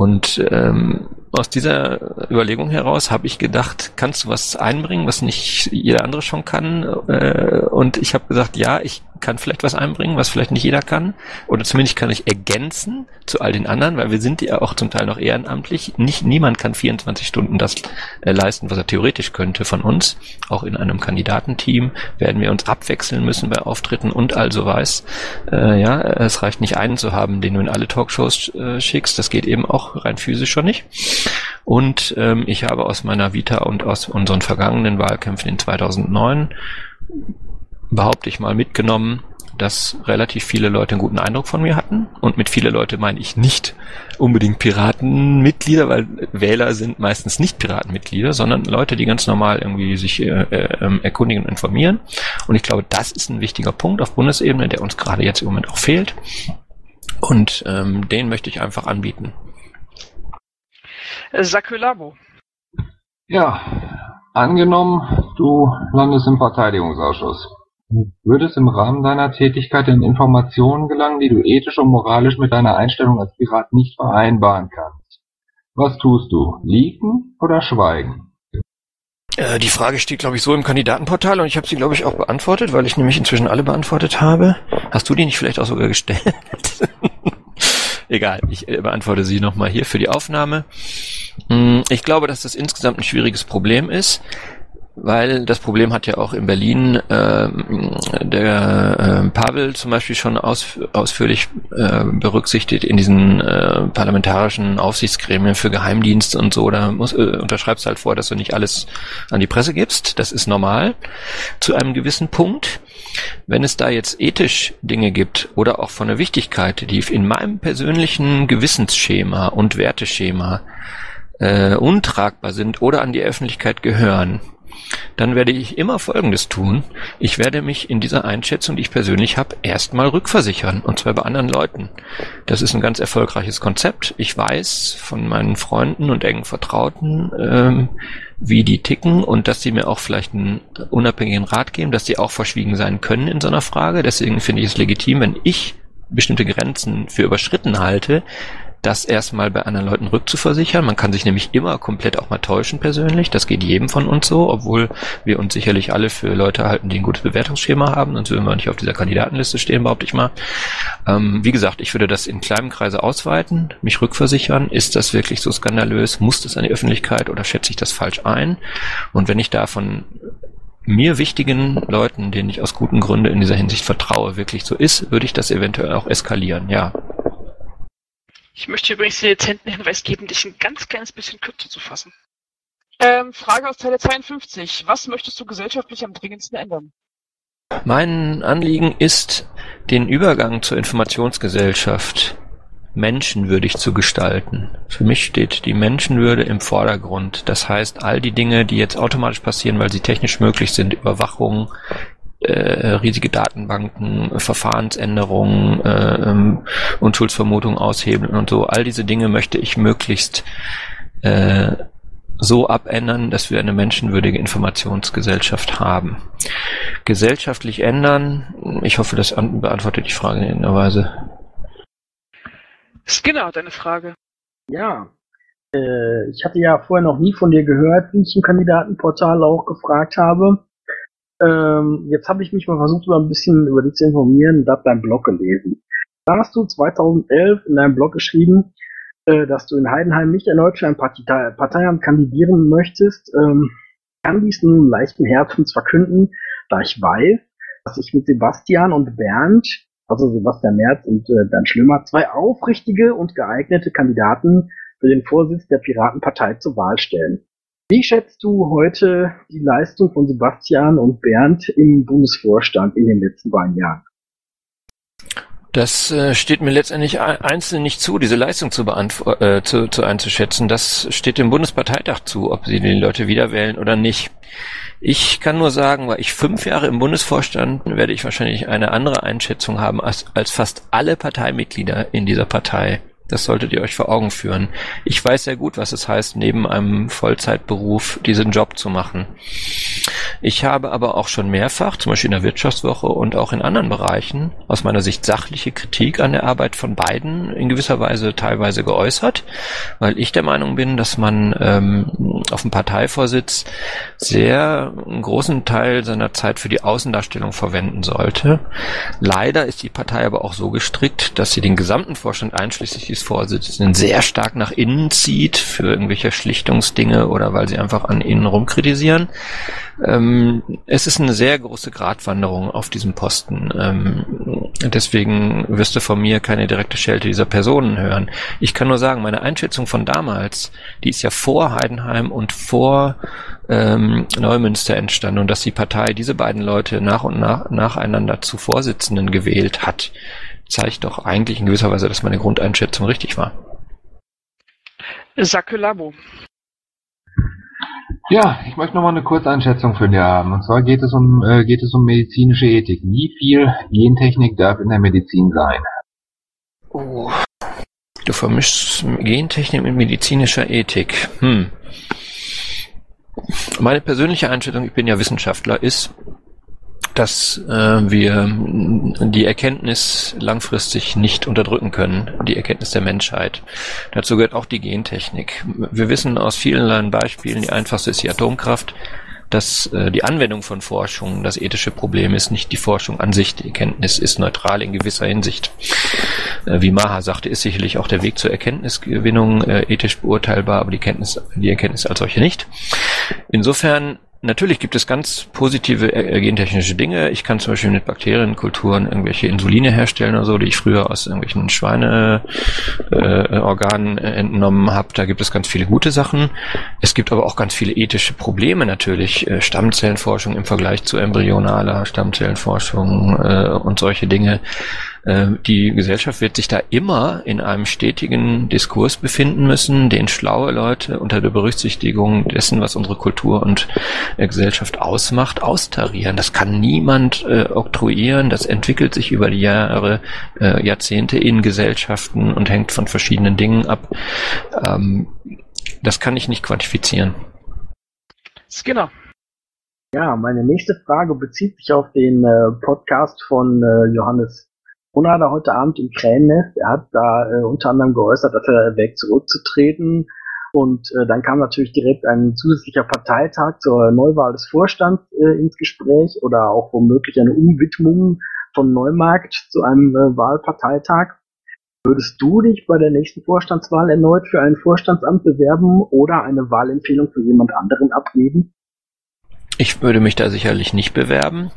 Und ähm, aus dieser Überlegung heraus habe ich gedacht, kannst du was einbringen, was nicht jeder andere schon kann? Äh, und ich habe gesagt, ja, ich kann vielleicht was einbringen, was vielleicht nicht jeder kann. Oder zumindest kann ich ergänzen zu all den anderen, weil wir sind ja auch zum Teil noch ehrenamtlich. Nicht niemand kann 24 Stunden das äh, leisten, was er theoretisch könnte von uns. Auch in einem Kandidatenteam werden wir uns abwechseln müssen bei Auftritten und also weiß, äh, ja, es reicht nicht einen zu haben, den du in alle Talkshows äh, schickst. Das geht eben auch rein physisch schon nicht. Und ähm, ich habe aus meiner Vita und aus unseren vergangenen Wahlkämpfen in 2009 behaupte ich mal, mitgenommen, dass relativ viele Leute einen guten Eindruck von mir hatten. Und mit viele Leute meine ich nicht unbedingt Piratenmitglieder, weil Wähler sind meistens nicht Piratenmitglieder, sondern Leute, die ganz normal irgendwie sich äh, äh, erkundigen und informieren. Und ich glaube, das ist ein wichtiger Punkt auf Bundesebene, der uns gerade jetzt im Moment auch fehlt. Und ähm, den möchte ich einfach anbieten. Sakulabo. Ja, angenommen, du landest im Verteidigungsausschuss. Würdest im Rahmen deiner Tätigkeit in Informationen gelangen, die du ethisch und moralisch mit deiner Einstellung als Pirat nicht vereinbaren kannst. Was tust du? Leaken oder schweigen? Äh, die Frage steht, glaube ich, so im Kandidatenportal und ich habe sie, glaube ich, auch beantwortet, weil ich nämlich inzwischen alle beantwortet habe. Hast du die nicht vielleicht auch sogar gestellt? [laughs] Egal, ich äh, beantworte sie nochmal hier für die Aufnahme. Hm, Ich glaube, dass das insgesamt ein schwieriges Problem ist weil das Problem hat ja auch in Berlin ähm, der äh, Pavel zum Beispiel schon aus, ausführlich äh, berücksichtigt in diesen äh, parlamentarischen Aufsichtsgremien für Geheimdienste und so. Da muss, äh, unterschreibst halt vor, dass du nicht alles an die Presse gibst. Das ist normal zu einem gewissen Punkt. Wenn es da jetzt ethisch Dinge gibt oder auch von der Wichtigkeit, die in meinem persönlichen Gewissensschema und Werteschema äh, untragbar sind oder an die Öffentlichkeit gehören, dann werde ich immer Folgendes tun. Ich werde mich in dieser Einschätzung, die ich persönlich habe, erstmal rückversichern. Und zwar bei anderen Leuten. Das ist ein ganz erfolgreiches Konzept. Ich weiß von meinen Freunden und engen Vertrauten, ähm, wie die ticken und dass sie mir auch vielleicht einen unabhängigen Rat geben, dass sie auch verschwiegen sein können in so einer Frage. Deswegen finde ich es legitim, wenn ich bestimmte Grenzen für überschritten halte, das erstmal bei anderen Leuten rückzuversichern. Man kann sich nämlich immer komplett auch mal täuschen persönlich. Das geht jedem von uns so, obwohl wir uns sicherlich alle für Leute halten, die ein gutes Bewertungsschema haben, sonst würden wir nicht auf dieser Kandidatenliste stehen, behaupte ich mal. Ähm, wie gesagt, ich würde das in kleinem Kreise ausweiten, mich rückversichern. Ist das wirklich so skandalös? Muss das an die Öffentlichkeit oder schätze ich das falsch ein? Und wenn ich davon mir wichtigen Leuten, denen ich aus guten Gründen in dieser Hinsicht vertraue, wirklich so ist, würde ich das eventuell auch eskalieren, ja. Ich möchte übrigens den dezenten Hinweis geben, dich ein ganz kleines bisschen kürzer zu fassen. Ähm, Frage aus Zeile 52. Was möchtest du gesellschaftlich am dringendsten ändern? Mein Anliegen ist, den Übergang zur Informationsgesellschaft menschenwürdig zu gestalten. Für mich steht die Menschenwürde im Vordergrund. Das heißt, all die Dinge, die jetzt automatisch passieren, weil sie technisch möglich sind, Überwachung, äh, riesige Datenbanken, Verfahrensänderungen, äh, ähm, Unschuldsvermutung aushebeln und so, all diese Dinge möchte ich möglichst äh, so abändern, dass wir eine menschenwürdige Informationsgesellschaft haben. Gesellschaftlich ändern, ich hoffe, das beantwortet die Frage in irgendeiner Weise. Skinner, deine Frage. Ja, äh, ich hatte ja vorher noch nie von dir gehört, wie ich im Kandidatenportal auch gefragt habe. Ähm, jetzt habe ich mich mal versucht, über ein bisschen über dich zu informieren und habe deinen Blog gelesen. Da hast du 2011 in deinem Blog geschrieben, äh, dass du in Heidenheim nicht erneut für ein Partei Parteiamt kandidieren möchtest. Ähm, kann dies nun leichten Herzens verkünden, da ich weiß, dass ich mit Sebastian und Bernd, also Sebastian Merz und äh, Bernd Schlömer, zwei aufrichtige und geeignete Kandidaten für den Vorsitz der Piratenpartei zur Wahl stellen. Wie schätzt du heute die Leistung von Sebastian und Bernd im Bundesvorstand in den letzten beiden Jahren? Das äh, steht mir letztendlich einzeln nicht zu, diese Leistung zu, äh, zu, zu einzuschätzen. Das steht dem Bundesparteitag zu, ob sie die Leute wieder wählen oder nicht. Ich kann nur sagen, weil ich fünf Jahre im Bundesvorstand werde ich wahrscheinlich eine andere Einschätzung haben als, als fast alle Parteimitglieder in dieser Partei. Das solltet ihr euch vor Augen führen. Ich weiß sehr gut, was es heißt, neben einem Vollzeitberuf diesen Job zu machen. Ich habe aber auch schon mehrfach, zum Beispiel in der Wirtschaftswoche und auch in anderen Bereichen, aus meiner Sicht sachliche Kritik an der Arbeit von beiden in gewisser Weise teilweise geäußert, weil ich der Meinung bin, dass man ähm, auf dem Parteivorsitz sehr einen großen Teil seiner Zeit für die Außendarstellung verwenden sollte. Leider ist die Partei aber auch so gestrickt, dass sie den gesamten Vorstand einschließlich des Vorsitzenden sehr stark nach innen zieht für irgendwelche Schlichtungsdinge oder weil sie einfach an innen rumkritisieren. Ähm, es ist eine sehr große Gratwanderung auf diesem Posten. Ähm, deswegen wirst du von mir keine direkte Schelte dieser Personen hören. Ich kann nur sagen, meine Einschätzung von damals, die ist ja vor Heidenheim und vor ähm, Neumünster entstanden und dass die Partei diese beiden Leute nach und nach nacheinander zu Vorsitzenden gewählt hat, zeigt doch eigentlich in gewisser Weise, dass meine Grundeinschätzung richtig war. Sakulabo. Ja, ich möchte nochmal eine Kurzeinschätzung für dir haben. Und zwar geht es um äh, geht es um medizinische Ethik. Wie viel Gentechnik darf in der Medizin sein? Oh. Du vermischst Gentechnik mit medizinischer Ethik. Hm. Meine persönliche Einschätzung, ich bin ja Wissenschaftler, ist, dass äh, wir die Erkenntnis langfristig nicht unterdrücken können, die Erkenntnis der Menschheit. Dazu gehört auch die Gentechnik. Wir wissen aus vielen Beispielen, die einfachste ist die Atomkraft. dass äh, die Anwendung von Forschung das ethische Problem ist, nicht die Forschung an sich. Die Erkenntnis ist neutral in gewisser Hinsicht. Äh, wie Maha sagte, ist sicherlich auch der Weg zur Erkenntnisgewinnung äh, ethisch beurteilbar, aber die, Kenntnis, die Erkenntnis als solche nicht. Insofern Natürlich gibt es ganz positive äh, gentechnische Dinge. Ich kann zum Beispiel mit Bakterienkulturen irgendwelche Insuline herstellen oder so, die ich früher aus irgendwelchen Schweineorganen äh, äh, entnommen habe. Da gibt es ganz viele gute Sachen. Es gibt aber auch ganz viele ethische Probleme natürlich. Äh, Stammzellenforschung im Vergleich zu embryonaler Stammzellenforschung äh, und solche Dinge. Ähm, die Gesellschaft wird sich da immer in einem stetigen Diskurs befinden müssen, den schlaue Leute unter der Berücksichtigung dessen, was unsere Kultur und äh, Gesellschaft ausmacht, austarieren. Das kann niemand äh, oktroyieren. Das entwickelt sich über die Jahre, äh, Jahrzehnte in Gesellschaften und hängt von verschiedenen Dingen ab. Ähm, das kann ich nicht quantifizieren. Skinner. Ja, meine nächste Frage bezieht sich auf den äh, Podcast von äh, Johannes Brunner heute Abend im Krähennest. Er hat da äh, unter anderem geäußert, dass er erwägt, zurückzutreten. Und äh, dann kam natürlich direkt ein zusätzlicher Parteitag zur Neuwahl des Vorstands äh, ins Gespräch oder auch womöglich eine Umwidmung von Neumarkt zu einem äh, Wahlparteitag. Würdest du dich bei der nächsten Vorstandswahl erneut für ein Vorstandsamt bewerben oder eine Wahlempfehlung für jemand anderen abgeben? Ich würde mich da sicherlich nicht bewerben.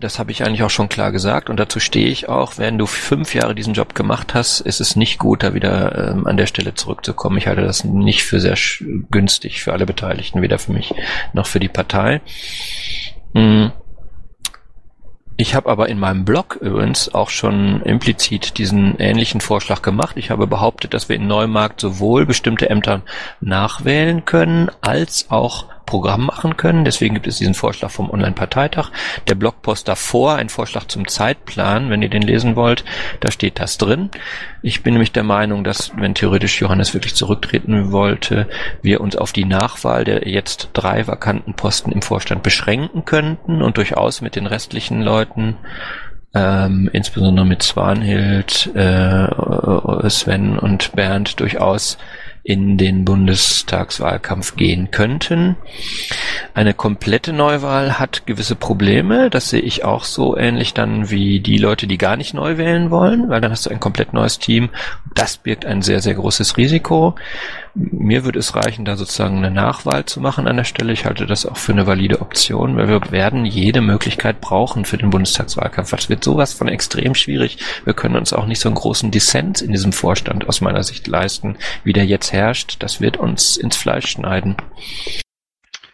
Das habe ich eigentlich auch schon klar gesagt und dazu stehe ich auch. Wenn du fünf Jahre diesen Job gemacht hast, ist es nicht gut, da wieder ähm, an der Stelle zurückzukommen. Ich halte das nicht für sehr günstig für alle Beteiligten, weder für mich noch für die Partei. Mhm. Ich habe aber in meinem Blog übrigens auch schon implizit diesen ähnlichen Vorschlag gemacht. Ich habe behauptet, dass wir in Neumarkt sowohl bestimmte Ämter nachwählen können, als auch Programm machen können. Deswegen gibt es diesen Vorschlag vom Online-Parteitag. Der Blogpost davor, ein Vorschlag zum Zeitplan, wenn ihr den lesen wollt, da steht das drin. Ich bin nämlich der Meinung, dass, wenn theoretisch Johannes wirklich zurücktreten wollte, wir uns auf die Nachwahl der jetzt drei vakanten Posten im Vorstand beschränken könnten und durchaus mit den restlichen Leuten ähm, insbesondere mit Swanhild, äh, Sven und Bernd durchaus in den Bundestagswahlkampf gehen könnten. Eine komplette Neuwahl hat gewisse Probleme, das sehe ich auch so ähnlich dann wie die Leute, die gar nicht neu wählen wollen, weil dann hast du ein komplett neues Team. Das birgt ein sehr, sehr großes Risiko. Mir würde es reichen, da sozusagen eine Nachwahl zu machen an der Stelle. Ich halte das auch für eine valide Option, weil wir werden jede Möglichkeit brauchen für den Bundestagswahlkampf. Es wird sowas von extrem schwierig. Wir können uns auch nicht so einen großen Dissens in diesem Vorstand aus meiner Sicht leisten, wie der jetzt herrscht. Das wird uns ins Fleisch schneiden.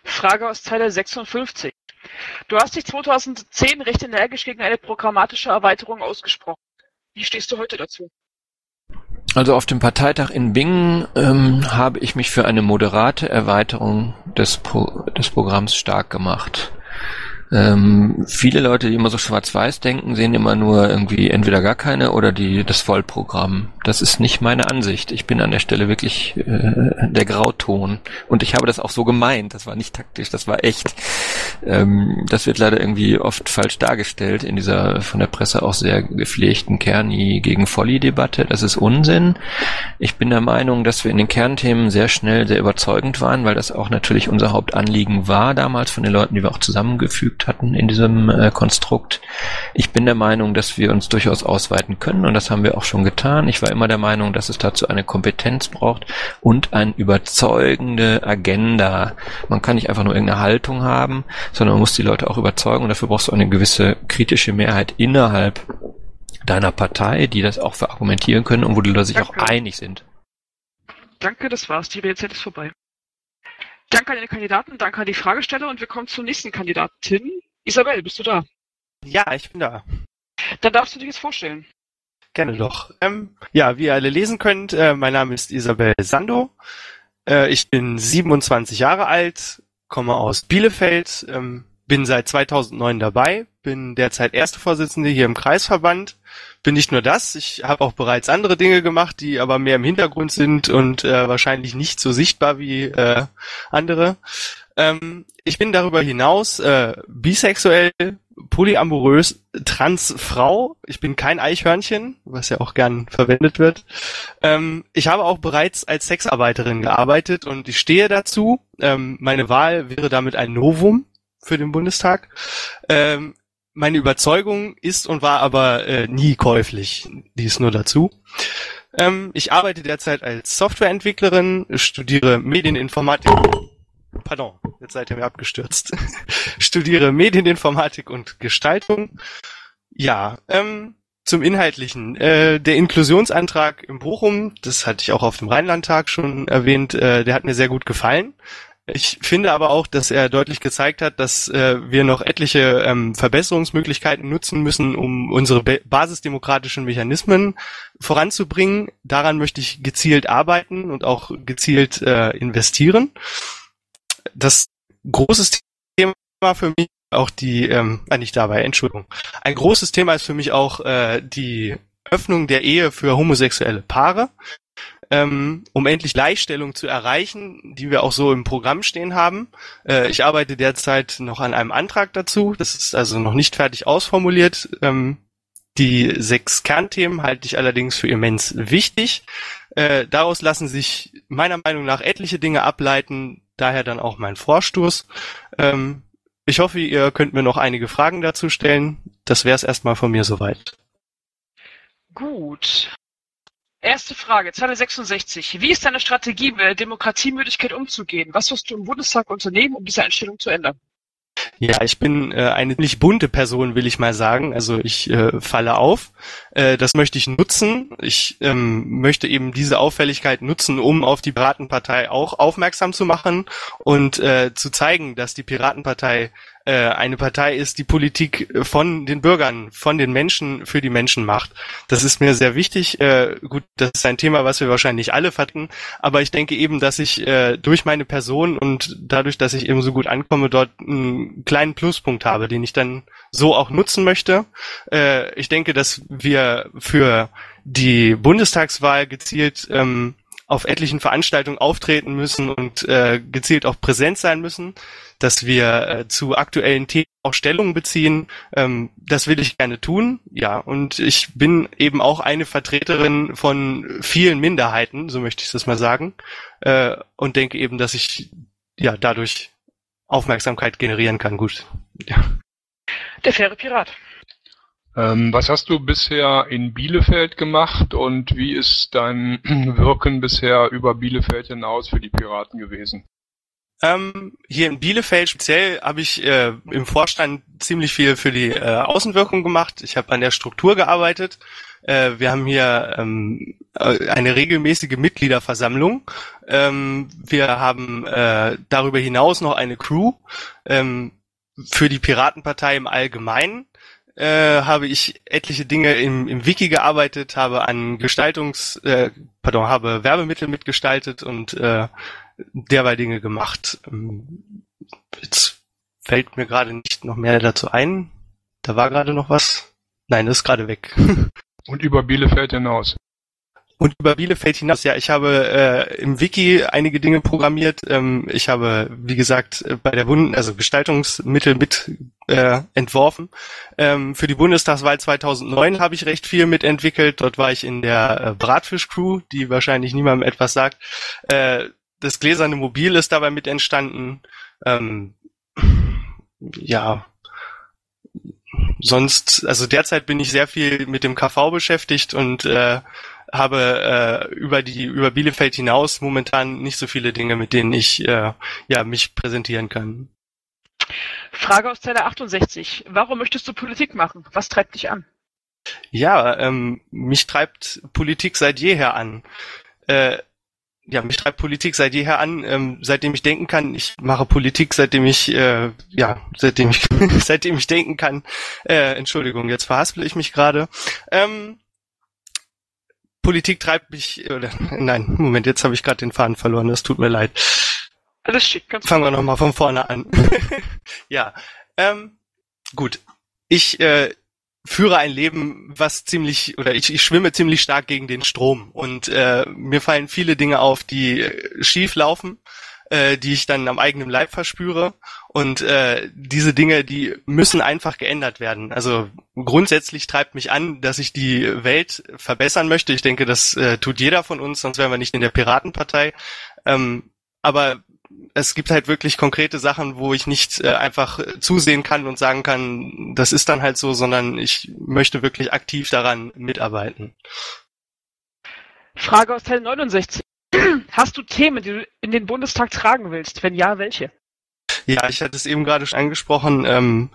Frage aus Zeile 56. Du hast dich 2010 recht energisch gegen eine programmatische Erweiterung ausgesprochen. Wie stehst du heute dazu? Also auf dem Parteitag in Bingen ähm, habe ich mich für eine moderate Erweiterung des, Pro des Programms stark gemacht. Ähm, viele Leute, die immer so schwarz-weiß denken, sehen immer nur irgendwie entweder gar keine oder die das Vollprogramm. Das ist nicht meine Ansicht. Ich bin an der Stelle wirklich äh, der Grauton. Und ich habe das auch so gemeint. Das war nicht taktisch, das war echt. Ähm, das wird leider irgendwie oft falsch dargestellt in dieser von der Presse auch sehr gepflegten Kerni gegen Volli-Debatte. Das ist Unsinn. Ich bin der Meinung, dass wir in den Kernthemen sehr schnell sehr überzeugend waren, weil das auch natürlich unser Hauptanliegen war damals von den Leuten, die wir auch zusammengefügt hatten in diesem äh, Konstrukt. Ich bin der Meinung, dass wir uns durchaus ausweiten können und das haben wir auch schon getan. Ich war immer der Meinung, dass es dazu eine Kompetenz braucht und eine überzeugende Agenda. Man kann nicht einfach nur irgendeine Haltung haben, sondern man muss die Leute auch überzeugen und dafür brauchst du eine gewisse kritische Mehrheit innerhalb deiner Partei, die das auch verargumentieren können und wo die Leute sich Danke. auch einig sind. Danke, das war's. Die Redezeit ist vorbei. Danke an den Kandidaten, danke an die Fragesteller und wir kommen zur nächsten Kandidatin. Isabel, bist du da? Ja, ich bin da. Dann darfst du dich jetzt vorstellen. Gerne doch. Ähm, ja, wie ihr alle lesen könnt, äh, mein Name ist Isabel Sando. Äh, ich bin 27 Jahre alt, komme aus Bielefeld, ähm, bin seit 2009 dabei, bin derzeit erste Vorsitzende hier im Kreisverband bin nicht nur das, ich habe auch bereits andere Dinge gemacht, die aber mehr im Hintergrund sind und äh, wahrscheinlich nicht so sichtbar wie äh, andere. Ähm, ich bin darüber hinaus äh, bisexuell, polyamorös, Transfrau. Ich bin kein Eichhörnchen, was ja auch gern verwendet wird. Ähm, ich habe auch bereits als Sexarbeiterin gearbeitet und ich stehe dazu. Ähm, meine Wahl wäre damit ein Novum für den Bundestag. Ähm, meine Überzeugung ist und war aber äh, nie käuflich. Dies nur dazu. Ähm, ich arbeite derzeit als Softwareentwicklerin, studiere Medieninformatik. Pardon, jetzt seid ihr mir abgestürzt. [laughs] studiere Medieninformatik und Gestaltung. Ja, ähm, zum Inhaltlichen. Äh, der Inklusionsantrag im Bochum, das hatte ich auch auf dem Rheinlandtag schon erwähnt, äh, der hat mir sehr gut gefallen. Ich finde aber auch, dass er deutlich gezeigt hat, dass äh, wir noch etliche ähm, Verbesserungsmöglichkeiten nutzen müssen, um unsere basisdemokratischen Mechanismen voranzubringen. Daran möchte ich gezielt arbeiten und auch gezielt äh, investieren. Das großes Thema für mich auch die, ähm, äh, nicht dabei, Entschuldigung. Ein großes Thema ist für mich auch äh, die Öffnung der Ehe für homosexuelle Paare ähm, um endlich Gleichstellung zu erreichen, die wir auch so im Programm stehen haben. Äh, ich arbeite derzeit noch an einem Antrag dazu. Das ist also noch nicht fertig ausformuliert. Ähm, die sechs Kernthemen halte ich allerdings für immens wichtig. Äh, daraus lassen sich meiner Meinung nach etliche Dinge ableiten, daher dann auch mein Vorstoß. Ähm, ich hoffe, ihr könnt mir noch einige Fragen dazu stellen. Das wäre es erstmal von mir soweit. Gut. Erste Frage, Zeile 66. Wie ist deine Strategie, mit der Demokratiemüdigkeit umzugehen? Was wirst du im Bundestag unternehmen, um diese Einstellung zu ändern? Ja, ich bin äh, eine ziemlich bunte Person, will ich mal sagen. Also ich äh, falle auf. Äh, das möchte ich nutzen. Ich ähm, möchte eben diese Auffälligkeit nutzen, um auf die Piratenpartei auch aufmerksam zu machen und äh, zu zeigen, dass die Piratenpartei eine Partei ist, die Politik von den Bürgern, von den Menschen für die Menschen macht. Das ist mir sehr wichtig. Äh, gut, das ist ein Thema, was wir wahrscheinlich alle hatten, aber ich denke eben, dass ich äh, durch meine Person und dadurch, dass ich eben so gut ankomme, dort einen kleinen Pluspunkt habe, den ich dann so auch nutzen möchte. Äh, ich denke, dass wir für die Bundestagswahl gezielt ähm, auf etlichen Veranstaltungen auftreten müssen und äh, gezielt auch präsent sein müssen dass wir äh, zu aktuellen Themen auch Stellung beziehen. Ähm, das will ich gerne tun, ja. Und ich bin eben auch eine Vertreterin von vielen Minderheiten, so möchte ich das mal sagen, äh, und denke eben, dass ich ja dadurch Aufmerksamkeit generieren kann. Gut. Ja. Der faire Pirat. Ähm, was hast du bisher in Bielefeld gemacht und wie ist dein [clears throat] Wirken bisher über Bielefeld hinaus für die Piraten gewesen? Ähm, hier in Bielefeld speziell habe ich äh, im Vorstand ziemlich viel für die äh, Außenwirkung gemacht. Ich habe an der Struktur gearbeitet. Äh, wir haben hier ähm, äh, eine regelmäßige Mitgliederversammlung. Ähm, wir haben äh, darüber hinaus noch eine Crew ähm, für die Piratenpartei im Allgemeinen. Äh, habe ich etliche Dinge im, im Wiki gearbeitet, habe an Gestaltungs, äh, pardon, habe Werbemittel mitgestaltet und äh, derweil Dinge gemacht. Ähm, jetzt fällt mir gerade nicht noch mehr dazu ein. Da war gerade noch was. Nein, das ist gerade weg. [laughs] Und über Bielefeld hinaus. Und über Bielefeld hinaus, ja, ich habe äh, im Wiki einige Dinge programmiert. Ähm, ich habe, wie gesagt, bei der Bund also Gestaltungsmittel mit äh, entworfen. Ähm, für die Bundestagswahl 2009 habe ich recht viel mitentwickelt. Dort war ich in der äh, Bratfisch-Crew, die wahrscheinlich niemandem etwas sagt. Äh, das gläserne Mobil ist dabei mit entstanden. Ähm, ja, sonst, also derzeit bin ich sehr viel mit dem KV beschäftigt und äh, habe äh, über die über Bielefeld hinaus momentan nicht so viele Dinge, mit denen ich äh, ja mich präsentieren kann. Frage aus Zeile 68. Warum möchtest du Politik machen? Was treibt dich an? Ja, ähm, mich treibt Politik seit jeher an. Äh, ja, mich treibt Politik seit jeher an, ähm, seitdem ich denken kann. Ich mache Politik, seitdem ich, äh, ja, seitdem ich, [laughs] seitdem ich denken kann. Äh, Entschuldigung, jetzt verhaspel ich mich gerade. Ähm, Politik treibt mich, oder, [laughs] nein, Moment, jetzt habe ich gerade den Faden verloren, das tut mir leid. Alles schick, ganz Fangen wir nochmal von vorne an. [laughs] ja, ähm, gut. Ich äh, führe ein Leben, was ziemlich, oder ich, ich schwimme ziemlich stark gegen den Strom. Und äh, mir fallen viele Dinge auf, die äh, schief laufen. Äh, die ich dann am eigenen Leib verspüre. Und äh, diese Dinge, die müssen einfach geändert werden. Also grundsätzlich treibt mich an, dass ich die Welt verbessern möchte. Ich denke, das äh, tut jeder von uns, sonst wären wir nicht in der Piratenpartei. Ähm, aber es gibt halt wirklich konkrete Sachen, wo ich nicht äh, einfach zusehen kann und sagen kann, das ist dann halt so, sondern ich möchte wirklich aktiv daran mitarbeiten. Frage aus Teil 69. Hast du Themen, die du in den Bundestag tragen willst? Wenn ja, welche? Ja, ich hatte es eben gerade schon angesprochen. Ähm,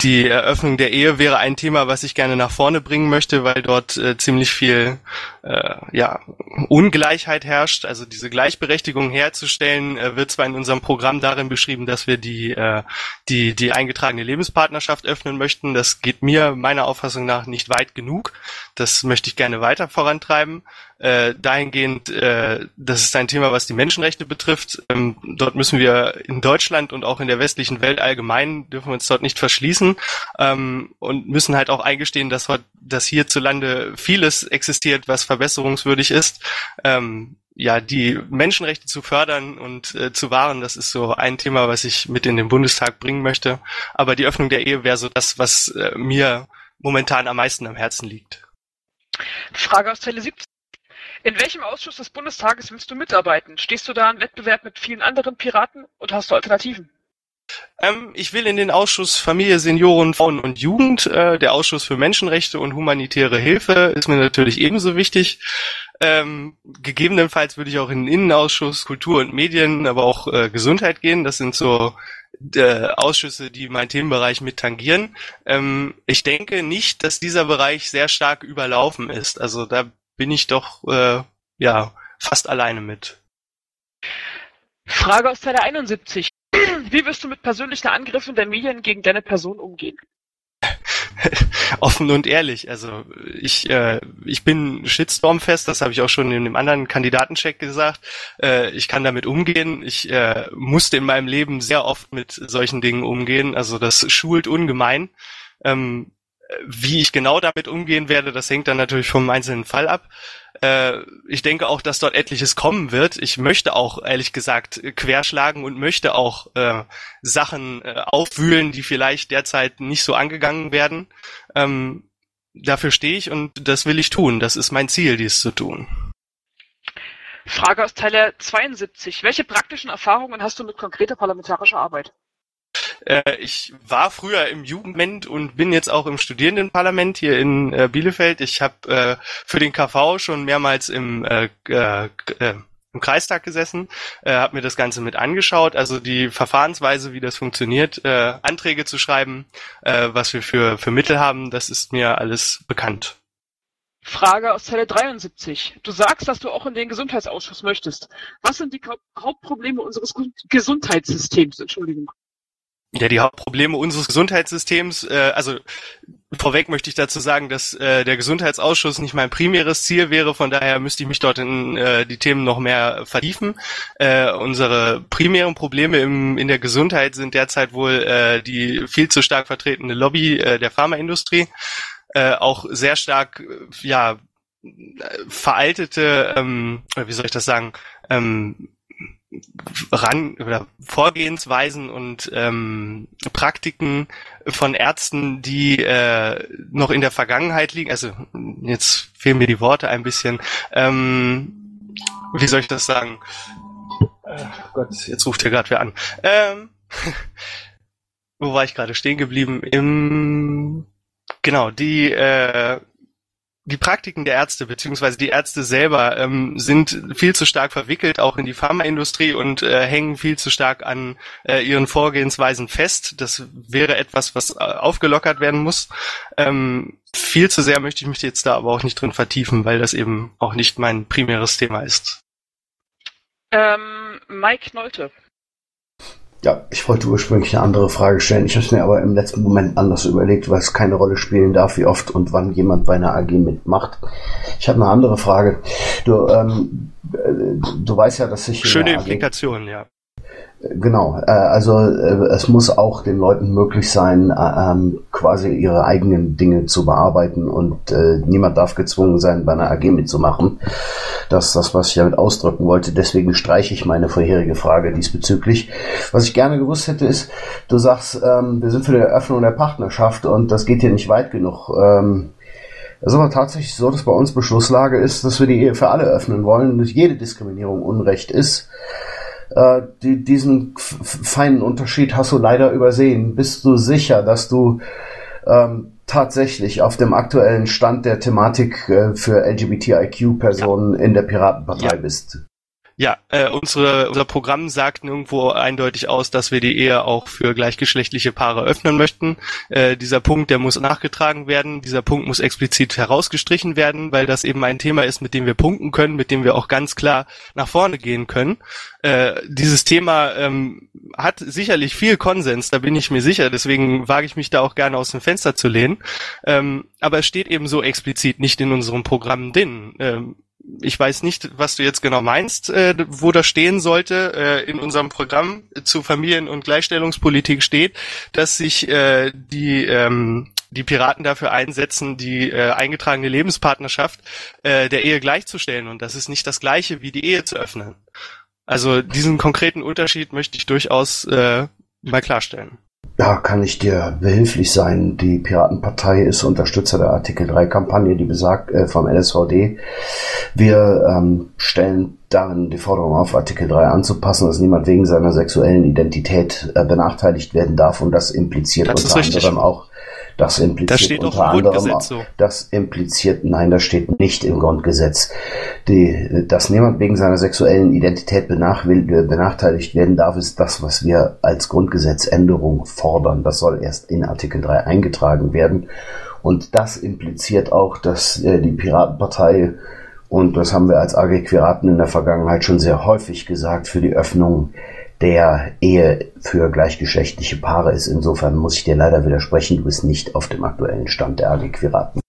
die Eröffnung der Ehe wäre ein Thema, was ich gerne nach vorne bringen möchte, weil dort äh, ziemlich viel äh, ja, Ungleichheit herrscht. Also diese Gleichberechtigung herzustellen, äh, wird zwar in unserem Programm darin beschrieben, dass wir die, äh, die, die eingetragene Lebenspartnerschaft öffnen möchten. Das geht mir meiner Auffassung nach nicht weit genug. Das möchte ich gerne weiter vorantreiben. Äh, dahingehend, äh, das ist ein Thema, was die Menschenrechte betrifft. Ähm, dort müssen wir in Deutschland und auch in der westlichen Welt allgemein, dürfen wir uns dort nicht verschließen ähm, und müssen halt auch eingestehen, dass, dass hierzulande vieles existiert, was verbesserungswürdig ist. Ähm, ja, die Menschenrechte zu fördern und äh, zu wahren, das ist so ein Thema, was ich mit in den Bundestag bringen möchte. Aber die Öffnung der Ehe wäre so das, was äh, mir momentan am meisten am Herzen liegt. Frage aus Tele 17. In welchem Ausschuss des Bundestages willst du mitarbeiten? Stehst du da im Wettbewerb mit vielen anderen Piraten und hast du Alternativen? Ähm, ich will in den Ausschuss Familie, Senioren, Frauen und Jugend. Äh, der Ausschuss für Menschenrechte und humanitäre Hilfe ist mir natürlich ebenso wichtig. Ähm, gegebenenfalls würde ich auch in den Innenausschuss Kultur und Medien, aber auch äh, Gesundheit gehen. Das sind so äh, Ausschüsse, die meinen Themenbereich mit tangieren. Ähm, ich denke nicht, dass dieser Bereich sehr stark überlaufen ist. Also da bin ich doch äh, ja fast alleine mit. Frage aus Zeile 71. [clears throat] Wie wirst du mit persönlichen Angriffen der Medien gegen deine Person umgehen? [laughs] Offen und ehrlich. Also ich, äh, ich bin Shitstorm-fest, das habe ich auch schon in dem anderen Kandidatencheck gesagt. Äh, ich kann damit umgehen. Ich äh, musste in meinem Leben sehr oft mit solchen Dingen umgehen. Also das schult ungemein. Ähm, wie ich genau damit umgehen werde, das hängt dann natürlich vom einzelnen Fall ab. Äh, ich denke auch, dass dort etliches kommen wird. Ich möchte auch, ehrlich gesagt, querschlagen und möchte auch äh, Sachen äh, aufwühlen, die vielleicht derzeit nicht so angegangen werden. Ähm, dafür stehe ich und das will ich tun. Das ist mein Ziel, dies zu tun. Frage aus Teil 72. Welche praktischen Erfahrungen hast du mit konkreter parlamentarischer Arbeit? Äh, ich war früher im Jugendment und bin jetzt auch im Studierendenparlament hier in äh, Bielefeld. Ich habe äh, für den KV schon mehrmals im äh, äh, im Kreistag gesessen, äh, habe mir das Ganze mit angeschaut, also die Verfahrensweise, wie das funktioniert, äh, Anträge zu schreiben, äh, was wir für, für Mittel haben, das ist mir alles bekannt. Frage aus Zelle 73. Du sagst, dass du auch in den Gesundheitsausschuss möchtest. Was sind die Hauptprobleme unseres Gesundheitssystems? Entschuldigung. Ja, die Hauptprobleme unseres Gesundheitssystems, äh, also vorweg möchte ich dazu sagen, dass äh, der Gesundheitsausschuss nicht mein primäres Ziel wäre, von daher müsste ich mich dort in äh, die Themen noch mehr vertiefen. Äh, unsere primären Probleme im, in der Gesundheit sind derzeit wohl äh, die viel zu stark vertretene Lobby äh, der Pharmaindustrie, äh, auch sehr stark, ja, veraltete, ähm, wie soll ich das sagen, ähm, ran oder Vorgehensweisen und ähm, Praktiken von Ärzten, die äh, noch in der Vergangenheit liegen. Also jetzt fehlen mir die Worte ein bisschen. Ähm, wie soll ich das sagen? Äh, Gott, jetzt ruft er gerade wer an. Ähm, [laughs] wo war ich gerade stehen geblieben? Im genau die äh, die Praktiken der Ärzte beziehungsweise die Ärzte selber ähm, sind viel zu stark verwickelt, auch in die Pharmaindustrie und äh, hängen viel zu stark an äh, ihren Vorgehensweisen fest. Das wäre etwas, was äh, aufgelockert werden muss. Ähm, viel zu sehr möchte ich mich jetzt da aber auch nicht drin vertiefen, weil das eben auch nicht mein primäres Thema ist. Ähm, Mike Nolte. Ja, ich wollte ursprünglich eine andere Frage stellen. Ich habe es mir aber im letzten Moment anders überlegt, weil es keine Rolle spielen darf, wie oft und wann jemand bei einer AG mitmacht. Ich habe eine andere Frage. Du, ähm, äh, du weißt ja, dass ich schöne Implikation, ja. Genau, äh, also äh, es muss auch den Leuten möglich sein, äh, ähm, quasi ihre eigenen Dinge zu bearbeiten und äh, niemand darf gezwungen sein, bei einer AG mitzumachen. Das ist das, was ich damit ausdrücken wollte. Deswegen streiche ich meine vorherige Frage diesbezüglich. Was ich gerne gewusst hätte, ist, du sagst, ähm, wir sind für die Eröffnung der Partnerschaft und das geht hier nicht weit genug. Ähm, es ist aber tatsächlich so, dass bei uns Beschlusslage ist, dass wir die Ehe für alle öffnen wollen und jede Diskriminierung Unrecht ist. Äh, die, diesen feinen Unterschied hast du leider übersehen. Bist du sicher, dass du ähm, tatsächlich auf dem aktuellen Stand der Thematik äh, für LGBTIQ-Personen ja. in der Piratenpartei ja. bist? Ja, äh, unsere, unser Programm sagt nirgendwo eindeutig aus, dass wir die Ehe auch für gleichgeschlechtliche Paare öffnen möchten. Äh, dieser Punkt, der muss nachgetragen werden. Dieser Punkt muss explizit herausgestrichen werden, weil das eben ein Thema ist, mit dem wir punkten können, mit dem wir auch ganz klar nach vorne gehen können. Äh, dieses Thema ähm, hat sicherlich viel Konsens, da bin ich mir sicher. Deswegen wage ich mich da auch gerne aus dem Fenster zu lehnen. Ähm, aber es steht eben so explizit nicht in unserem Programm drin. Ähm, ich weiß nicht, was du jetzt genau meinst, äh, wo das stehen sollte. Äh, in unserem Programm zu Familien- und Gleichstellungspolitik steht, dass sich äh, die ähm, die Piraten dafür einsetzen, die äh, eingetragene Lebenspartnerschaft äh, der Ehe gleichzustellen. Und das ist nicht das Gleiche, wie die Ehe zu öffnen. Also diesen konkreten Unterschied möchte ich durchaus äh, mal klarstellen. Ja, kann ich dir behilflich sein. Die Piratenpartei ist Unterstützer der Artikel 3 Kampagne, die besagt äh, vom LSVD. Wir ähm, stellen darin die Forderung auf, Artikel 3 anzupassen, dass niemand wegen seiner sexuellen Identität äh, benachteiligt werden darf und das impliziert das unter anderem auch das impliziert das steht unter anderem, so. das impliziert, nein, das steht nicht im Grundgesetz. Die, dass niemand wegen seiner sexuellen Identität benachteiligt werden darf, ist das, was wir als Grundgesetzänderung fordern. Das soll erst in Artikel 3 eingetragen werden. Und das impliziert auch, dass äh, die Piratenpartei und das haben wir als AG Piraten in der Vergangenheit schon sehr häufig gesagt, für die Öffnung der Ehe für gleichgeschlechtliche Paare ist. Insofern muss ich dir leider widersprechen, du bist nicht auf dem aktuellen Stand der AG Quiraten.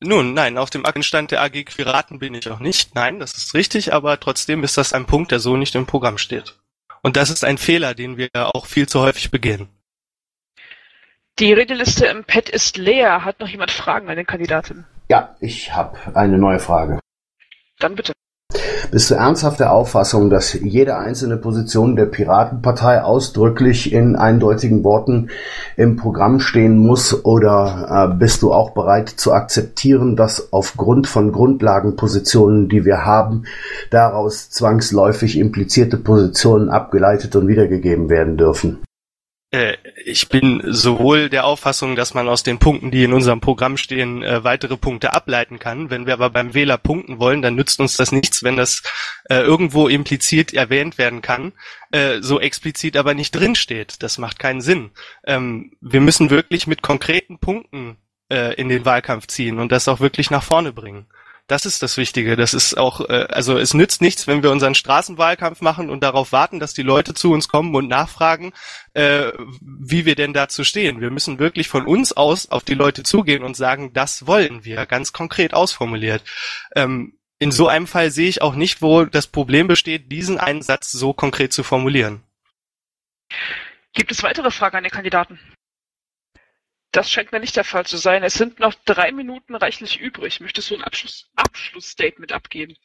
Nun, nein, auf dem aktuellen Stand der AG Quiraten bin ich auch nicht. Nein, das ist richtig, aber trotzdem ist das ein Punkt, der so nicht im Programm steht. Und das ist ein Fehler, den wir auch viel zu häufig begehen. Die Redeliste im Pad ist leer. Hat noch jemand Fragen an den Kandidaten? Ja, ich habe eine neue Frage. Dann bitte. Bist du ernsthaft der Auffassung, dass jede einzelne Position der Piratenpartei ausdrücklich in eindeutigen Worten im Programm stehen muss oder äh, bist du auch bereit zu akzeptieren, dass aufgrund von Grundlagenpositionen, die wir haben, daraus zwangsläufig implizierte Positionen abgeleitet und wiedergegeben werden dürfen? Äh, ich bin sowohl der Auffassung, dass man aus den Punkten, die in unserem Programm stehen, äh, weitere Punkte ableiten kann. Wenn wir aber beim Wähler punkten wollen, dann nützt uns das nichts, wenn das äh, irgendwo implizit erwähnt werden kann, äh, so explizit aber nicht drinsteht. Das macht keinen Sinn. Ähm, wir müssen wirklich mit konkreten Punkten äh, in den Wahlkampf ziehen und das auch wirklich nach vorne bringen. Das ist das Wichtige. Das ist auch, äh, also es nützt nichts, wenn wir unseren Straßenwahlkampf machen und darauf warten, dass die Leute zu uns kommen und nachfragen, äh, wie wir denn dazu stehen. Wir müssen wirklich von uns aus auf die Leute zugehen und sagen, das wollen wir, ganz konkret ausformuliert. Ähm, in so einem Fall sehe ich auch nicht, wo das Problem besteht, diesen einen Satz so konkret zu formulieren. Gibt es weitere Fragen an den Kandidaten? Das scheint mir nicht der Fall zu sein. Es sind noch drei Minuten reichlich übrig. Möchtest du ein Abschluss Abschlussstatement abgeben?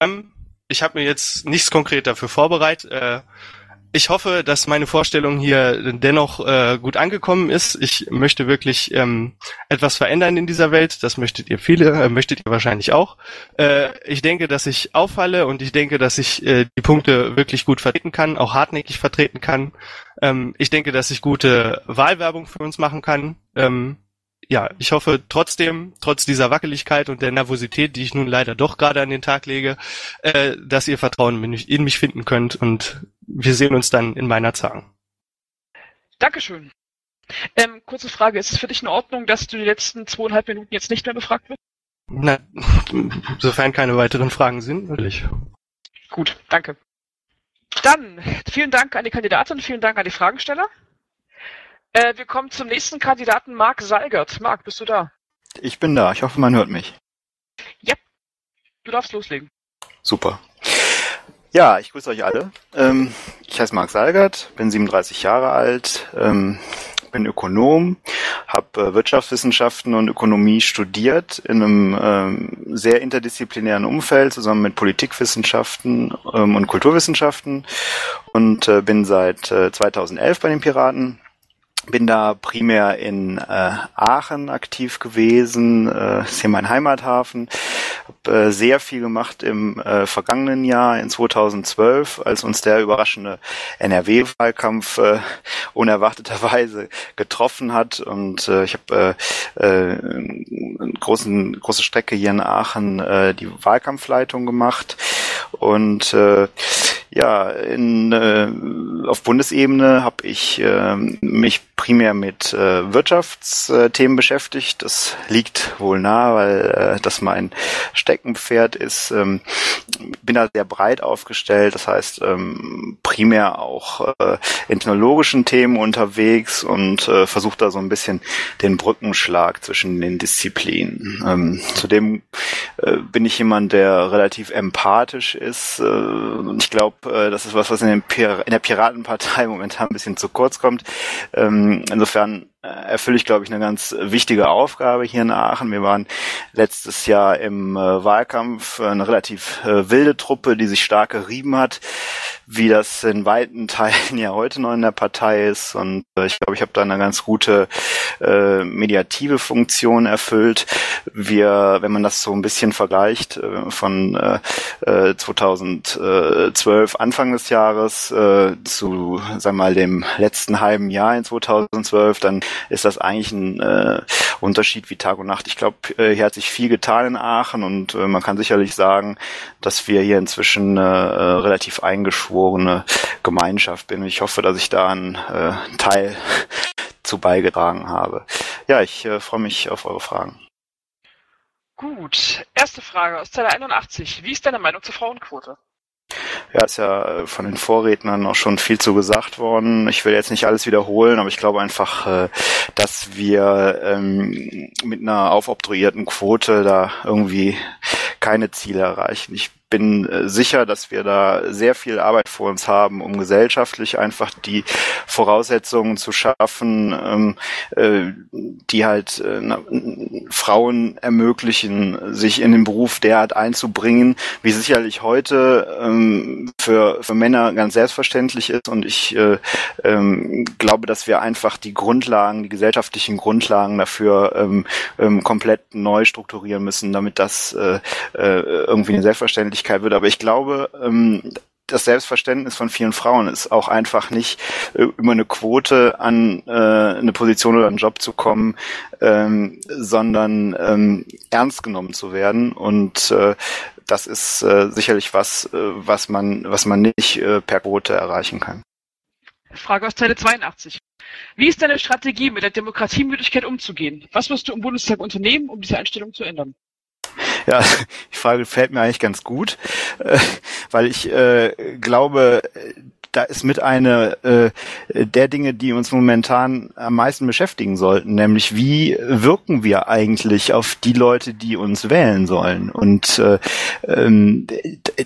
Ähm, ich habe mir jetzt nichts konkret dafür vorbereitet. Äh, ich hoffe, dass meine Vorstellung hier dennoch äh, gut angekommen ist. Ich möchte wirklich ähm, etwas verändern in dieser Welt. Das möchtet ihr viele, äh, möchtet ihr wahrscheinlich auch. Äh, ich denke, dass ich auffalle und ich denke, dass ich äh, die Punkte wirklich gut vertreten kann, auch hartnäckig vertreten kann. Ähm, ich denke, dass ich gute Wahlwerbung für uns machen kann. Ähm, ja, ich hoffe trotzdem, trotz dieser Wackeligkeit und der Nervosität, die ich nun leider doch gerade an den Tag lege, äh, dass ihr Vertrauen in mich finden könnt und wir sehen uns dann in meiner Zahn. Dankeschön. Ähm, kurze Frage, ist es für dich in Ordnung, dass du die letzten zweieinhalb Minuten jetzt nicht mehr befragt wirst? Na, [laughs] sofern keine weiteren Fragen sind, natürlich. Gut, danke. Dann, vielen Dank an die Kandidatin, vielen Dank an die Fragensteller. Äh, wir kommen zum nächsten Kandidaten, Marc Seigert. Marc, bist du da? Ich bin da. Ich hoffe, man hört mich. Ja. Du darfst loslegen. Super. Ja, ich grüße euch alle. Ähm, ich heiße Marc Salgert, bin 37 Jahre alt, ähm, bin Ökonom, habe äh, Wirtschaftswissenschaften und Ökonomie studiert in einem ähm, sehr interdisziplinären Umfeld zusammen mit Politikwissenschaften ähm, und Kulturwissenschaften und äh, bin seit äh, 2011 bei den Piraten bin da primär in äh, Aachen aktiv gewesen, äh, ist hier mein Heimathafen. Hab äh, sehr viel gemacht im äh, vergangenen Jahr, in 2012, als uns der überraschende NRW-Wahlkampf äh, unerwarteterweise getroffen hat. Und äh, ich habe äh, äh, eine große Strecke hier in Aachen äh, die Wahlkampfleitung gemacht. Und äh, ja, in, äh, auf Bundesebene habe ich äh, mich primär mit äh, Wirtschaftsthemen beschäftigt. Das liegt wohl nahe, weil äh, das mein Steckenpferd ist. Ähm, bin da sehr breit aufgestellt, das heißt ähm, primär auch äh, in technologischen Themen unterwegs und äh, versuche da so ein bisschen den Brückenschlag zwischen den Disziplinen. Ähm, zudem äh, bin ich jemand, der relativ empathisch ist. Äh, und ich glaube, äh, das ist was, was in, in der Piratenpartei [laughs] momentan ein bisschen zu kurz kommt. Ähm, insofern erfülle ich, glaube ich, eine ganz wichtige Aufgabe hier in Aachen. Wir waren letztes Jahr im äh, Wahlkampf eine relativ äh, wilde Truppe, die sich stark gerieben hat, wie das in weiten [laughs] Teilen ja heute noch in der Partei ist. Und äh, ich glaube, ich habe da eine ganz gute äh, mediative Funktion erfüllt. Wir, wenn man das so ein bisschen vergleicht, äh, von äh, 2012 Anfang des Jahres äh, zu, sagen wir mal, dem letzten halben Jahr in 2012, dann ist das eigentlich ein äh, Unterschied wie Tag und Nacht. Ich glaube, äh, hier hat sich viel getan in Aachen und äh, man kann sicherlich sagen, dass wir hier inzwischen eine äh, relativ eingeschworene Gemeinschaft bin. Ich hoffe, dass ich da einen äh, Teil zu beigetragen habe. Ja, ich äh, freue mich auf eure Fragen. Gut, erste Frage aus Zeile 81. Wie ist deine Meinung zur Frauenquote? Ja, ist ja von den Vorrednern auch schon viel zu gesagt worden. Ich will jetzt nicht alles wiederholen, aber ich glaube einfach, äh, dass wir ähm, mit einer aufobtruierten Quote da irgendwie keine Ziele erreichen. Ich bin äh, sicher, dass wir da sehr viel Arbeit vor uns haben, um gesellschaftlich einfach die Voraussetzungen zu schaffen, ähm, äh, die halt äh, Frauen ermöglichen, sich in den Beruf derart einzubringen, wie sicherlich heute ähm, für, für Männer ganz selbstverständlich ist. Und ich äh, ähm, glaube, dass wir einfach die Grundlagen, die gesellschaftlichen Grundlagen dafür komplett neu strukturieren müssen, damit das irgendwie eine Selbstverständlichkeit Möglichkeit wird. Aber ich glaube, ähm, das Selbstverständnis von vielen Frauen ist auch einfach nicht äh, über eine Quote an äh, eine Position oder einen Job zu kommen, ähm, sondern ähm, ernst genommen zu werden. Und äh, das ist äh, sicherlich was, äh, was man, was man nicht äh, per Quote erreichen kann. Frage aus Zeile 82. Wie ist deine Strategie, mit der Demokratiemüdigkeit umzugehen? Was wirst du im Bundestag unternehmen, um diese Einstellung zu ändern? Ja, die Frage fällt mir eigentlich ganz gut, äh, weil ich äh, glaube, da ist mit eine äh, der Dinge, die uns momentan am meisten beschäftigen sollten, nämlich wie wirken wir eigentlich auf die Leute, die uns wählen sollen. Und äh, ähm,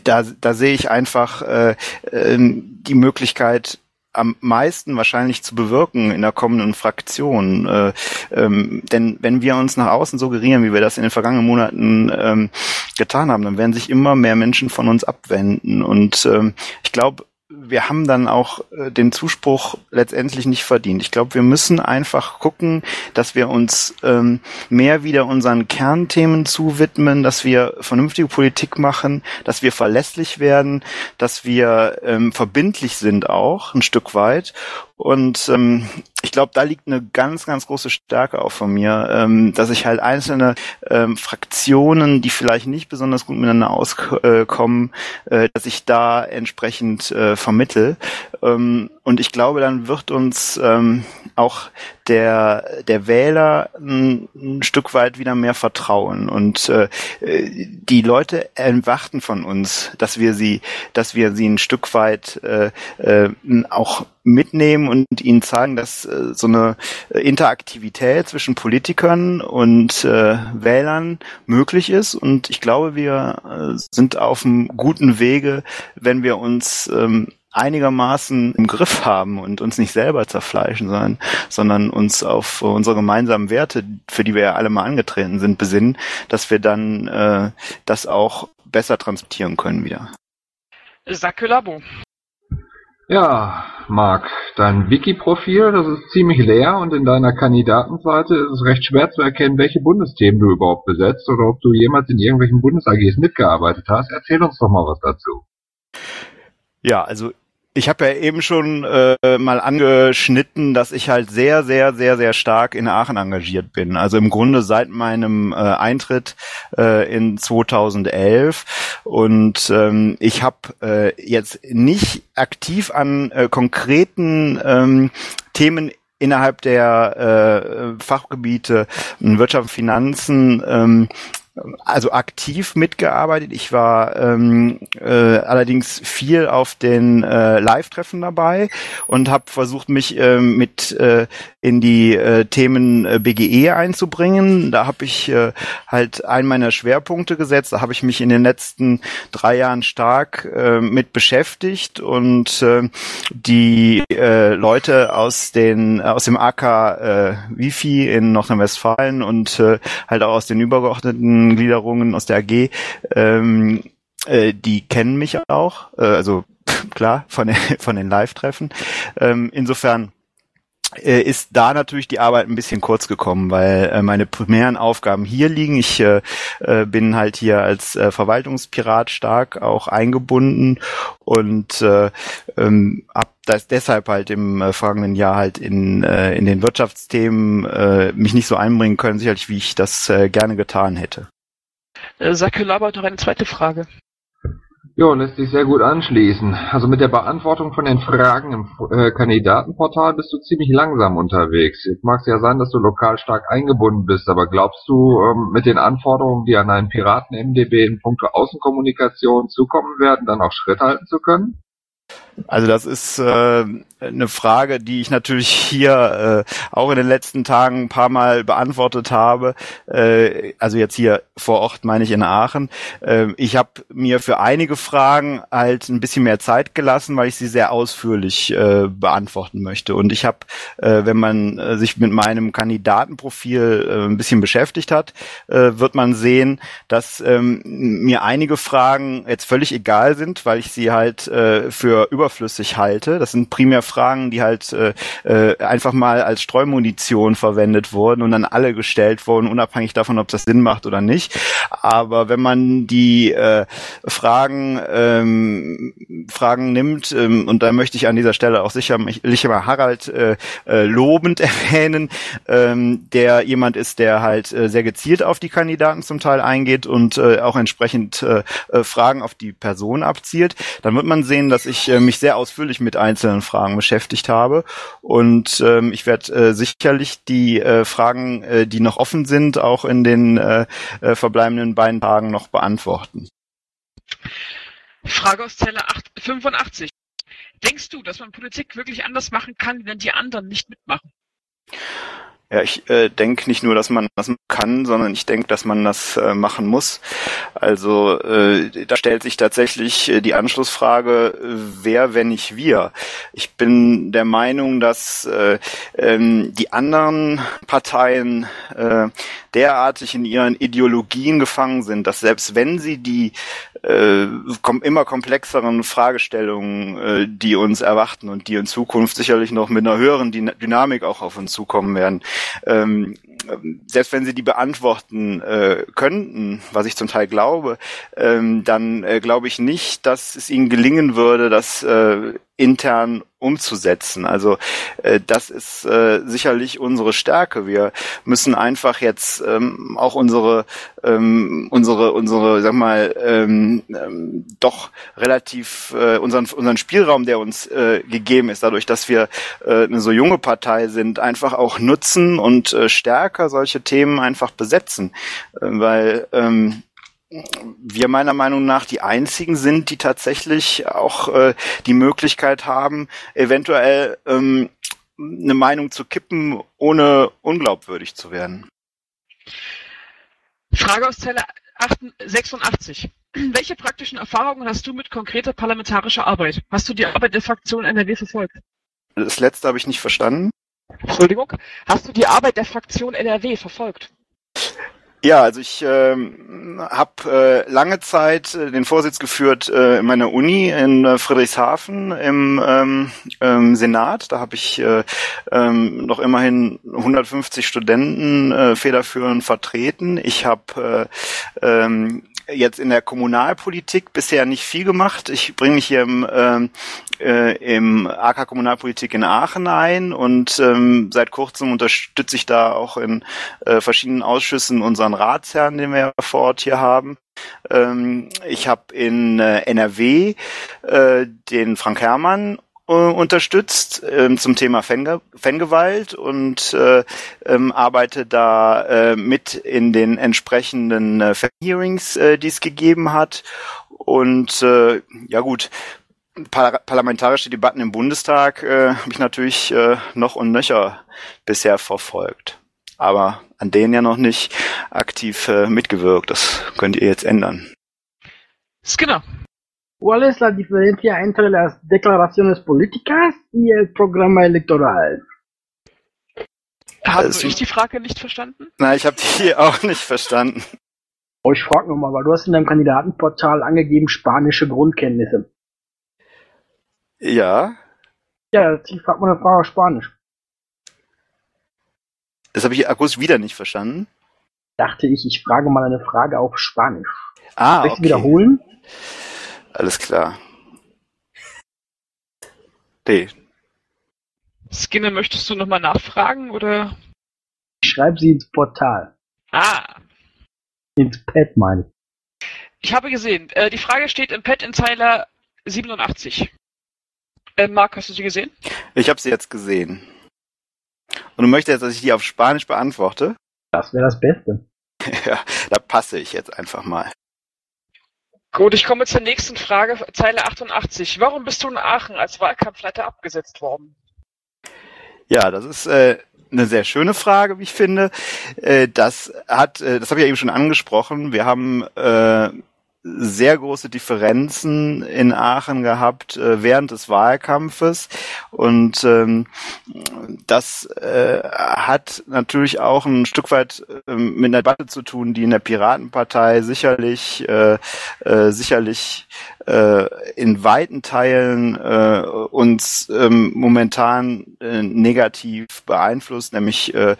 da, da sehe ich einfach äh, äh, die Möglichkeit, am meisten wahrscheinlich zu bewirken in der kommenden Fraktion. Äh, ähm, denn wenn wir uns nach außen suggerieren, wie wir das in den vergangenen Monaten ähm, getan haben, dann werden sich immer mehr Menschen von uns abwenden. Und ähm, ich glaube, wir haben dann auch äh, den Zuspruch letztendlich nicht verdient. Ich glaube, wir müssen einfach gucken, dass wir uns ähm, mehr wieder unseren Kernthemen zuwidmen, dass wir vernünftige Politik machen, dass wir verlässlich werden, dass wir ähm, verbindlich sind auch ein Stück weit und ähm, ich glaube, da liegt eine ganz, ganz große Stärke auch von mir, ähm, dass ich halt einzelne ähm, Fraktionen, die vielleicht nicht besonders gut miteinander auskommen, äh, dass ich da entsprechend äh, vermittel. Ähm, und ich glaube, dann wird uns ähm, auch der, der Wähler ein, ein Stück weit wieder mehr vertrauen. Und äh, die Leute erwarten von uns, dass wir sie, dass wir sie ein Stück weit äh, äh, auch mitnehmen und ihnen zeigen, dass äh, so eine Interaktivität zwischen Politikern und äh, Wählern möglich ist. Und ich glaube, wir äh, sind auf einem guten Wege, wenn wir uns ähm, einigermaßen im Griff haben und uns nicht selber zerfleischen, sondern, sondern uns auf unsere gemeinsamen Werte, für die wir ja alle mal angetreten sind, besinnen, dass wir dann äh, das auch besser transportieren können wieder. Sacke Labo. Ja, Marc, dein Wiki-Profil, das ist ziemlich leer und in deiner Kandidatenseite ist es recht schwer zu erkennen, welche Bundesthemen du überhaupt besetzt oder ob du jemals in irgendwelchen Bundes-AGs mitgearbeitet hast. Erzähl uns doch mal was dazu. Ja, also ich habe ja eben schon äh, mal angeschnitten, dass ich halt sehr, sehr, sehr, sehr stark in Aachen engagiert bin. Also im Grunde seit meinem äh, Eintritt äh, in 2011. Und ähm, ich habe äh, jetzt nicht aktiv an äh, konkreten ähm, Themen innerhalb der äh, Fachgebiete Wirtschaft und Finanzen ähm, also aktiv mitgearbeitet. Ich war ähm, äh, allerdings viel auf den äh, Live-Treffen dabei und habe versucht, mich äh, mit äh, in die äh, Themen äh, BGE einzubringen. Da habe ich äh, halt einen meiner Schwerpunkte gesetzt. Da habe ich mich in den letzten drei Jahren stark äh, mit beschäftigt und äh, die äh, Leute aus den aus dem AK äh, Wifi in Nordrhein-Westfalen und äh, halt auch aus den übergeordneten Gliederungen aus der AG, ähm, äh, die kennen mich auch, äh, also [laughs] klar, von den, [laughs] von den Live-Treffen. Ähm, insofern äh, ist da natürlich die Arbeit ein bisschen kurz gekommen, weil äh, meine primären Aufgaben hier liegen. Ich äh, äh, bin halt hier als äh, Verwaltungspirat stark auch eingebunden und äh, ähm, ab das deshalb halt im äh, folgenden Jahr halt in, äh, in den Wirtschaftsthemen äh, mich nicht so einbringen können, sicherlich wie ich das äh, gerne getan hätte. Äh, Sacke labert noch eine zweite Frage. Jo, lässt sich sehr gut anschließen. Also mit der Beantwortung von den Fragen im äh, Kandidatenportal bist du ziemlich langsam unterwegs. Jetzt mag es ja sein, dass du lokal stark eingebunden bist, aber glaubst du, ähm, mit den Anforderungen, die an einen Piraten-MDB in puncto Außenkommunikation zukommen werden, dann auch Schritt halten zu können? Also das ist äh, eine Frage, die ich natürlich hier äh, auch in den letzten Tagen ein paar Mal beantwortet habe. Äh, also jetzt hier vor Ort meine ich in Aachen. Äh, ich habe mir für einige Fragen halt ein bisschen mehr Zeit gelassen, weil ich sie sehr ausführlich äh, beantworten möchte. Und ich habe, äh, wenn man äh, sich mit meinem Kandidatenprofil äh, ein bisschen beschäftigt hat, äh, wird man sehen, dass ähm, mir einige Fragen jetzt völlig egal sind, weil ich sie halt äh, für überflüssig halte. Das sind primär Fragen, die halt äh, äh, einfach mal als Streumunition verwendet wurden und dann alle gestellt wurden, unabhängig davon, ob das Sinn macht oder nicht. Aber wenn man die äh, Fragen ähm, Fragen nimmt, ähm, und da möchte ich an dieser Stelle auch sicher, sicher mal Harald äh, äh, lobend [laughs] erwähnen, ähm, der jemand ist, der halt äh, sehr gezielt auf die Kandidaten zum Teil eingeht und äh, auch entsprechend äh, äh Fragen auf die Person abzielt, dann wird man sehen, dass ich äh, mich sehr ausführlich mit einzelnen Fragen beschäftigt habe. Und ähm, ich werde äh, sicherlich die äh, Fragen, äh, die noch offen sind, auch in den äh, äh, verbleibenden beiden Tagen noch beantworten. Frage aus Zelle 8, 85. Denkst du, dass man Politik wirklich anders machen kann, wenn die anderen nicht mitmachen? Ja, ich äh, denke nicht nur, dass man das kann, sondern ich denke, dass man das äh, machen muss. Also äh, da stellt sich tatsächlich äh, die Anschlussfrage, äh, wer, wenn nicht wir. Ich bin der Meinung, dass äh, ähm, die anderen Parteien äh, derartig in ihren Ideologien gefangen sind, dass selbst wenn sie die äh, kom immer komplexeren Fragestellungen, äh, die uns erwarten und die in Zukunft sicherlich noch mit einer höheren Dynamik auch auf uns zukommen werden, ähm, selbst wenn sie die beantworten äh, könnten, was ich zum Teil glaube, ähm, dann äh, glaube ich nicht, dass es ihnen gelingen würde, das äh, intern umzusetzen. Also äh, das ist äh, sicherlich unsere Stärke. Wir müssen einfach jetzt ähm, auch unsere ähm, unsere unsere sag mal ähm, ähm, doch relativ äh, unseren unseren Spielraum, der uns äh, gegeben ist, dadurch, dass wir äh, eine so junge Partei sind, einfach auch nutzen und äh, stärker solche Themen einfach besetzen, äh, weil ähm, wir meiner Meinung nach die einzigen sind, die tatsächlich auch äh, die Möglichkeit haben, eventuell ähm, eine Meinung zu kippen, ohne unglaubwürdig zu werden. Frage aus Zelle 86. [clears throat] Welche praktischen Erfahrungen hast du mit konkreter parlamentarischer Arbeit? Hast du die Arbeit der Fraktion NRW verfolgt? Das letzte habe ich nicht verstanden. Entschuldigung. Hast du die Arbeit der Fraktion NRW verfolgt? Ja, also ich ähm, habe äh, lange Zeit äh, den Vorsitz geführt äh, in meiner Uni in äh, Friedrichshafen im ähm, ähm, Senat. Da habe ich äh, ähm, noch immerhin 150 Studenten äh, federführend vertreten. Ich habe äh, ähm, jetzt in der Kommunalpolitik bisher nicht viel gemacht. Ich bringe mich hier im, ähm, äh, im AK Kommunalpolitik in Aachen ein und ähm, seit kurzem unterstütze ich da auch in äh, verschiedenen Ausschüssen unseren Ratsherrn, den wir vor Ort hier haben. Ähm, ich habe in äh, NRW äh, den Frank Herrmann unterstützt ähm, zum Thema Fange Fangewalt und äh, ähm, arbeite da äh, mit in den entsprechenden äh, Hearings, äh, die es gegeben hat. Und äh, ja gut, par parlamentarische Debatten im Bundestag äh, habe ich natürlich äh, noch und nöcher bisher verfolgt. Aber an denen ja noch nicht aktiv äh, mitgewirkt. Das könnt ihr jetzt ändern. Skinner. ¿Cuál es la diferencia entre las declaraciones políticas y el programa electoral? Habe Also- ich die Frage nicht verstanden? Na, ich habe die [laughs] auch nicht verstanden. Oh, ich frage nochmal, weil du hast in deinem Kandidatenportal angegeben spanische Grundkenntnisse. Ja, Ja, ich frage mal eine Frage auf Spanisch. das habe ich akustisch wieder nicht verstanden. Dachte ich, ich frage mal eine Frage auf Spanisch. Ah, Soll ich okay. wiederholen? Alles klar. Nee, Skinner, möchtest du nochmal nachfragen oder? Ich schreibe sie ins Portal. Ah, Ins Pad meine ich. ich habe gesehen. Äh, die Frage steht im Pad in Zeile 87. Äh, Marc, hast du sie gesehen? ich habe sie jetzt gesehen. Und du möchtest jetzt, dass ich die auf Spanisch beantworte? Das wäre das Beste. [laughs] ja, da passe ich jetzt einfach mal. Gut, ich komme zur nächsten Frage, Zeile 88. Warum bist du in Aachen als Wahlkampfleiter abgesetzt worden? Ja, das ist äh, eine sehr schöne Frage, wie ich finde. Äh, das hat, äh, das habe ich ja eben schon angesprochen. Wir haben äh, sehr große Differenzen in Aachen gehabt äh, während des Wahlkampfes. Und ähm, das äh, hat natürlich auch ein Stück weit ähm, mit einer Debatte zu tun, die in der Piratenpartei sicherlich äh, äh, sicherlich äh, in weiten Teilen äh, uns ähm, momentan äh, negativ beeinflusst, nämlich äh,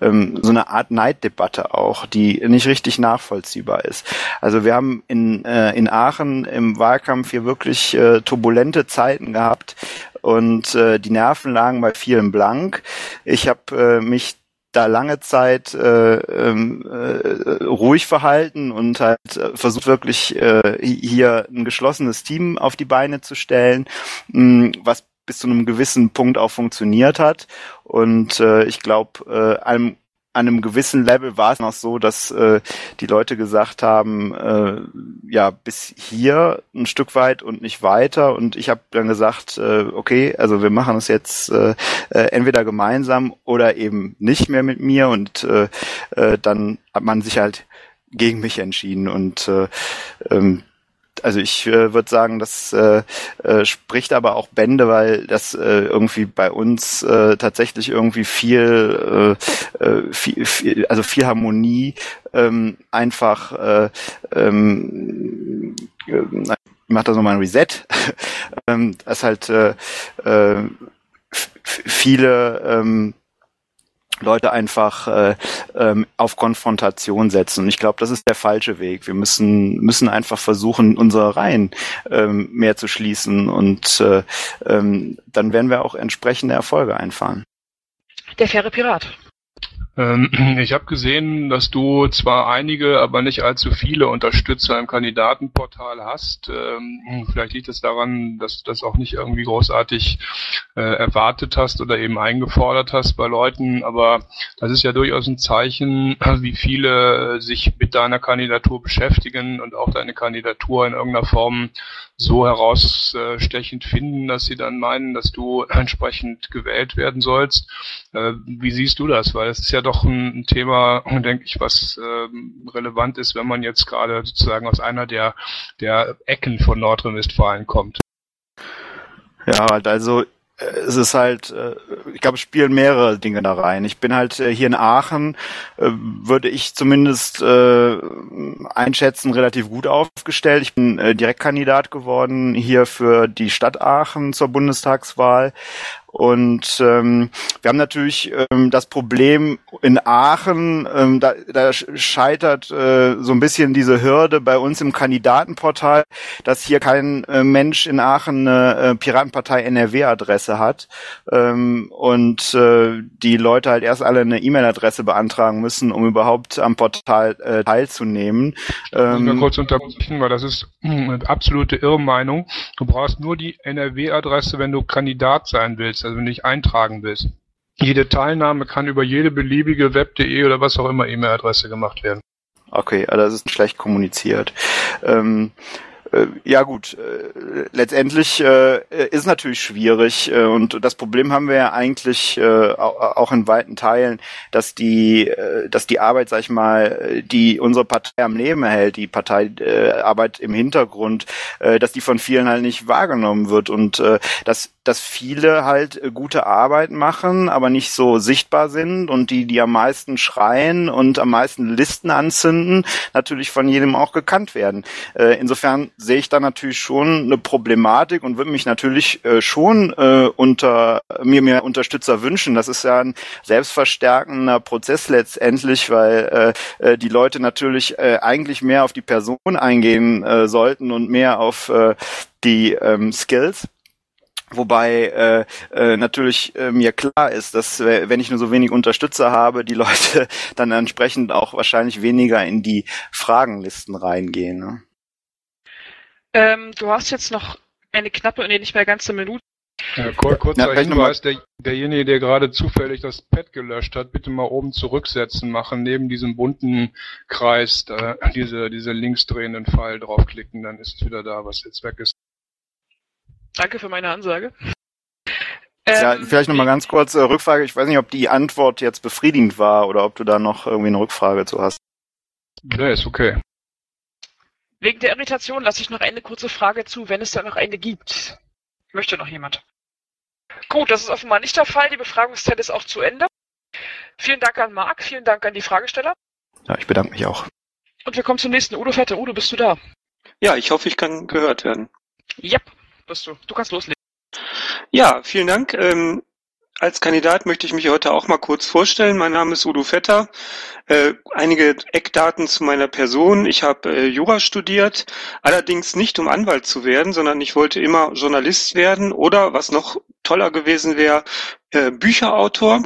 ähm, so eine Art Neiddebatte auch, die nicht richtig nachvollziehbar ist. Also wir haben in, äh, in Aachen im Wahlkampf hier wirklich äh, turbulente Zeiten gehabt und äh, die Nerven lagen bei vielen blank. Ich habe äh, mich da lange Zeit äh, ähm, äh, ruhig verhalten und halt äh, versucht wirklich äh, hier ein geschlossenes Team auf die Beine zu stellen, mh, was bis zu einem gewissen Punkt auch funktioniert hat. Und äh, ich glaube, äh, einem an einem gewissen Level war es noch so, dass äh, die Leute gesagt haben, äh, ja, bis hier ein Stück weit und nicht weiter. Und ich habe dann gesagt, äh, okay, also wir machen es jetzt äh, äh, entweder gemeinsam oder eben nicht mehr mit mir. Und äh, äh, dann hat man sich halt gegen mich entschieden. Und äh, ähm, also ich äh, würde sagen, das äh, äh, spricht aber auch Bände, weil das äh, irgendwie bei uns äh, tatsächlich irgendwie viel, äh, äh, viel, viel, also viel Harmonie ähm, einfach äh, ähm, äh, ich mach da so mal ein Reset, [laughs] ähm, dass halt äh, äh, viele ähm, Leute einfach äh, ähm, auf Konfrontation setzen. Und ich glaube, das ist der falsche Weg. Wir müssen müssen einfach versuchen, unsere Reihen ähm, mehr zu schließen und äh, ähm, dann werden wir auch entsprechende Erfolge einfahren. Der faire Pirat. Ähm, [clears throat] ich habe gesehen, dass du zwar einige, aber nicht allzu viele Unterstützer im Kandidatenportal hast. Ähm, vielleicht liegt es daran, dass du das auch nicht irgendwie großartig äh, erwartet hast oder eben eingefordert hast bei Leuten, aber das ist ja durchaus ein Zeichen, [clears throat] wie viele sich mit deiner Kandidatur beschäftigen und auch deine Kandidatur in irgendeiner Form so herausstechend finden, dass sie dann meinen, dass du [clears throat] entsprechend gewählt werden sollst. Äh, wie siehst du das? Weil es ist ja doch ein Thema, denke ich, was ähm, relevant ist, wenn man jetzt gerade sozusagen aus einer der, der Ecken von Nordrhein-Westfalen kommt. Ja, also es ist halt, äh, ich glaube, es spielen mehrere Dinge da rein. Ich bin halt äh, hier in Aachen, äh, würde ich zumindest einschätzen, relativ gut aufgestellt. Ich bin Direktkandidat geworden hier für die Stadt Aachen zur Bundestagswahl. Und ähm, wir haben natürlich ähm, das Problem in Aachen, ähm, da, da scheitert äh, so ein bisschen diese Hürde bei uns im Kandidatenportal, dass hier kein äh, Mensch in Aachen eine äh, Piratenpartei NRW-Adresse hat ähm, und äh, die Leute halt erst alle eine E-Mail-Adresse beantragen müssen, um überhaupt am Portal äh, teilzunehmen. Ähm, ich mal kurz unterbrechen, weil das ist eine absolute Irrmeinung. Du brauchst nur die NRW-Adresse, wenn du Kandidat sein willst also wenn du dich eintragen willst. Jede Teilnahme kann über jede beliebige web.de oder was auch immer E-Mail-Adresse gemacht werden. Okay, also das ist schlecht kommuniziert. Ähm, äh, ja gut, äh, letztendlich äh, ist natürlich schwierig äh, und das Problem haben wir ja eigentlich äh, auch in weiten Teilen, dass die, äh, dass die Arbeit, sag ich mal, die unsere Partei am Leben erhält, die Parteiarbeit im Hintergrund, dass die von vielen halt nicht wahrgenommen wird und dass dass viele halt gute Arbeit machen, aber nicht so sichtbar sind und die, die am meisten schreien und am meisten Listen anzünden, natürlich von jedem auch gekannt werden. insofern sehe ich da natürlich schon eine Problematik und würde mich natürlich äh, schon äh, unter mir mehr Unterstützer wünschen. Das ist ja ein selbstverstärkender Prozess letztendlich, weil äh, äh, die Leute natürlich äh, eigentlich mehr auf die Person eingehen äh, sollten und mehr auf äh, die ähm, Skills. Wobei äh, äh, natürlich äh, mir klar ist, dass äh, wenn ich nur so wenig Unterstützer habe, die Leute [laughs] dann entsprechend auch wahrscheinlich weniger in die Fragenlisten reingehen. Ne? Ähm, du hast jetzt noch eine knappe, nee, nicht mehr ganze Minute. Ja, kur kurzer ja, Hinweis, der, derjenige, der gerade zufällig das Pad gelöscht hat, bitte mal oben zurücksetzen machen, neben diesem bunten Kreis, da, diese, diese linksdrehenden Pfeil draufklicken, dann ist es wieder da, was jetzt weg ist. Danke für meine Ansage. Ja, ähm, vielleicht nochmal ganz kurz äh, Rückfrage. Ich weiß nicht, ob die Antwort jetzt befriedigend war oder ob du da noch irgendwie eine Rückfrage zu hast. Ja, ist okay. Wegen der Irritation lasse ich noch eine kurze Frage zu, wenn es da noch eine gibt. Möchte noch jemand? Gut, das ist offenbar nicht der Fall. Die Befragungszeit ist auch zu Ende. Vielen Dank an Marc, vielen Dank an die Fragesteller. Ja, ich bedanke mich auch. Und wir kommen zum nächsten. Udo Vetter. Udo, bist du da? Ja, ich hoffe, ich kann gehört werden. Ja, bist du. Du kannst loslegen. Ja, vielen Dank. Ähm, als Kandidat möchte ich mich heute auch mal kurz vorstellen. Mein Name ist Udo Vetter. Äh, einige Eckdaten zu meiner Person. Ich habe äh, Jura studiert, allerdings nicht um Anwalt zu werden, sondern ich wollte immer Journalist werden oder, was noch toller gewesen wäre, äh, Bücherautor.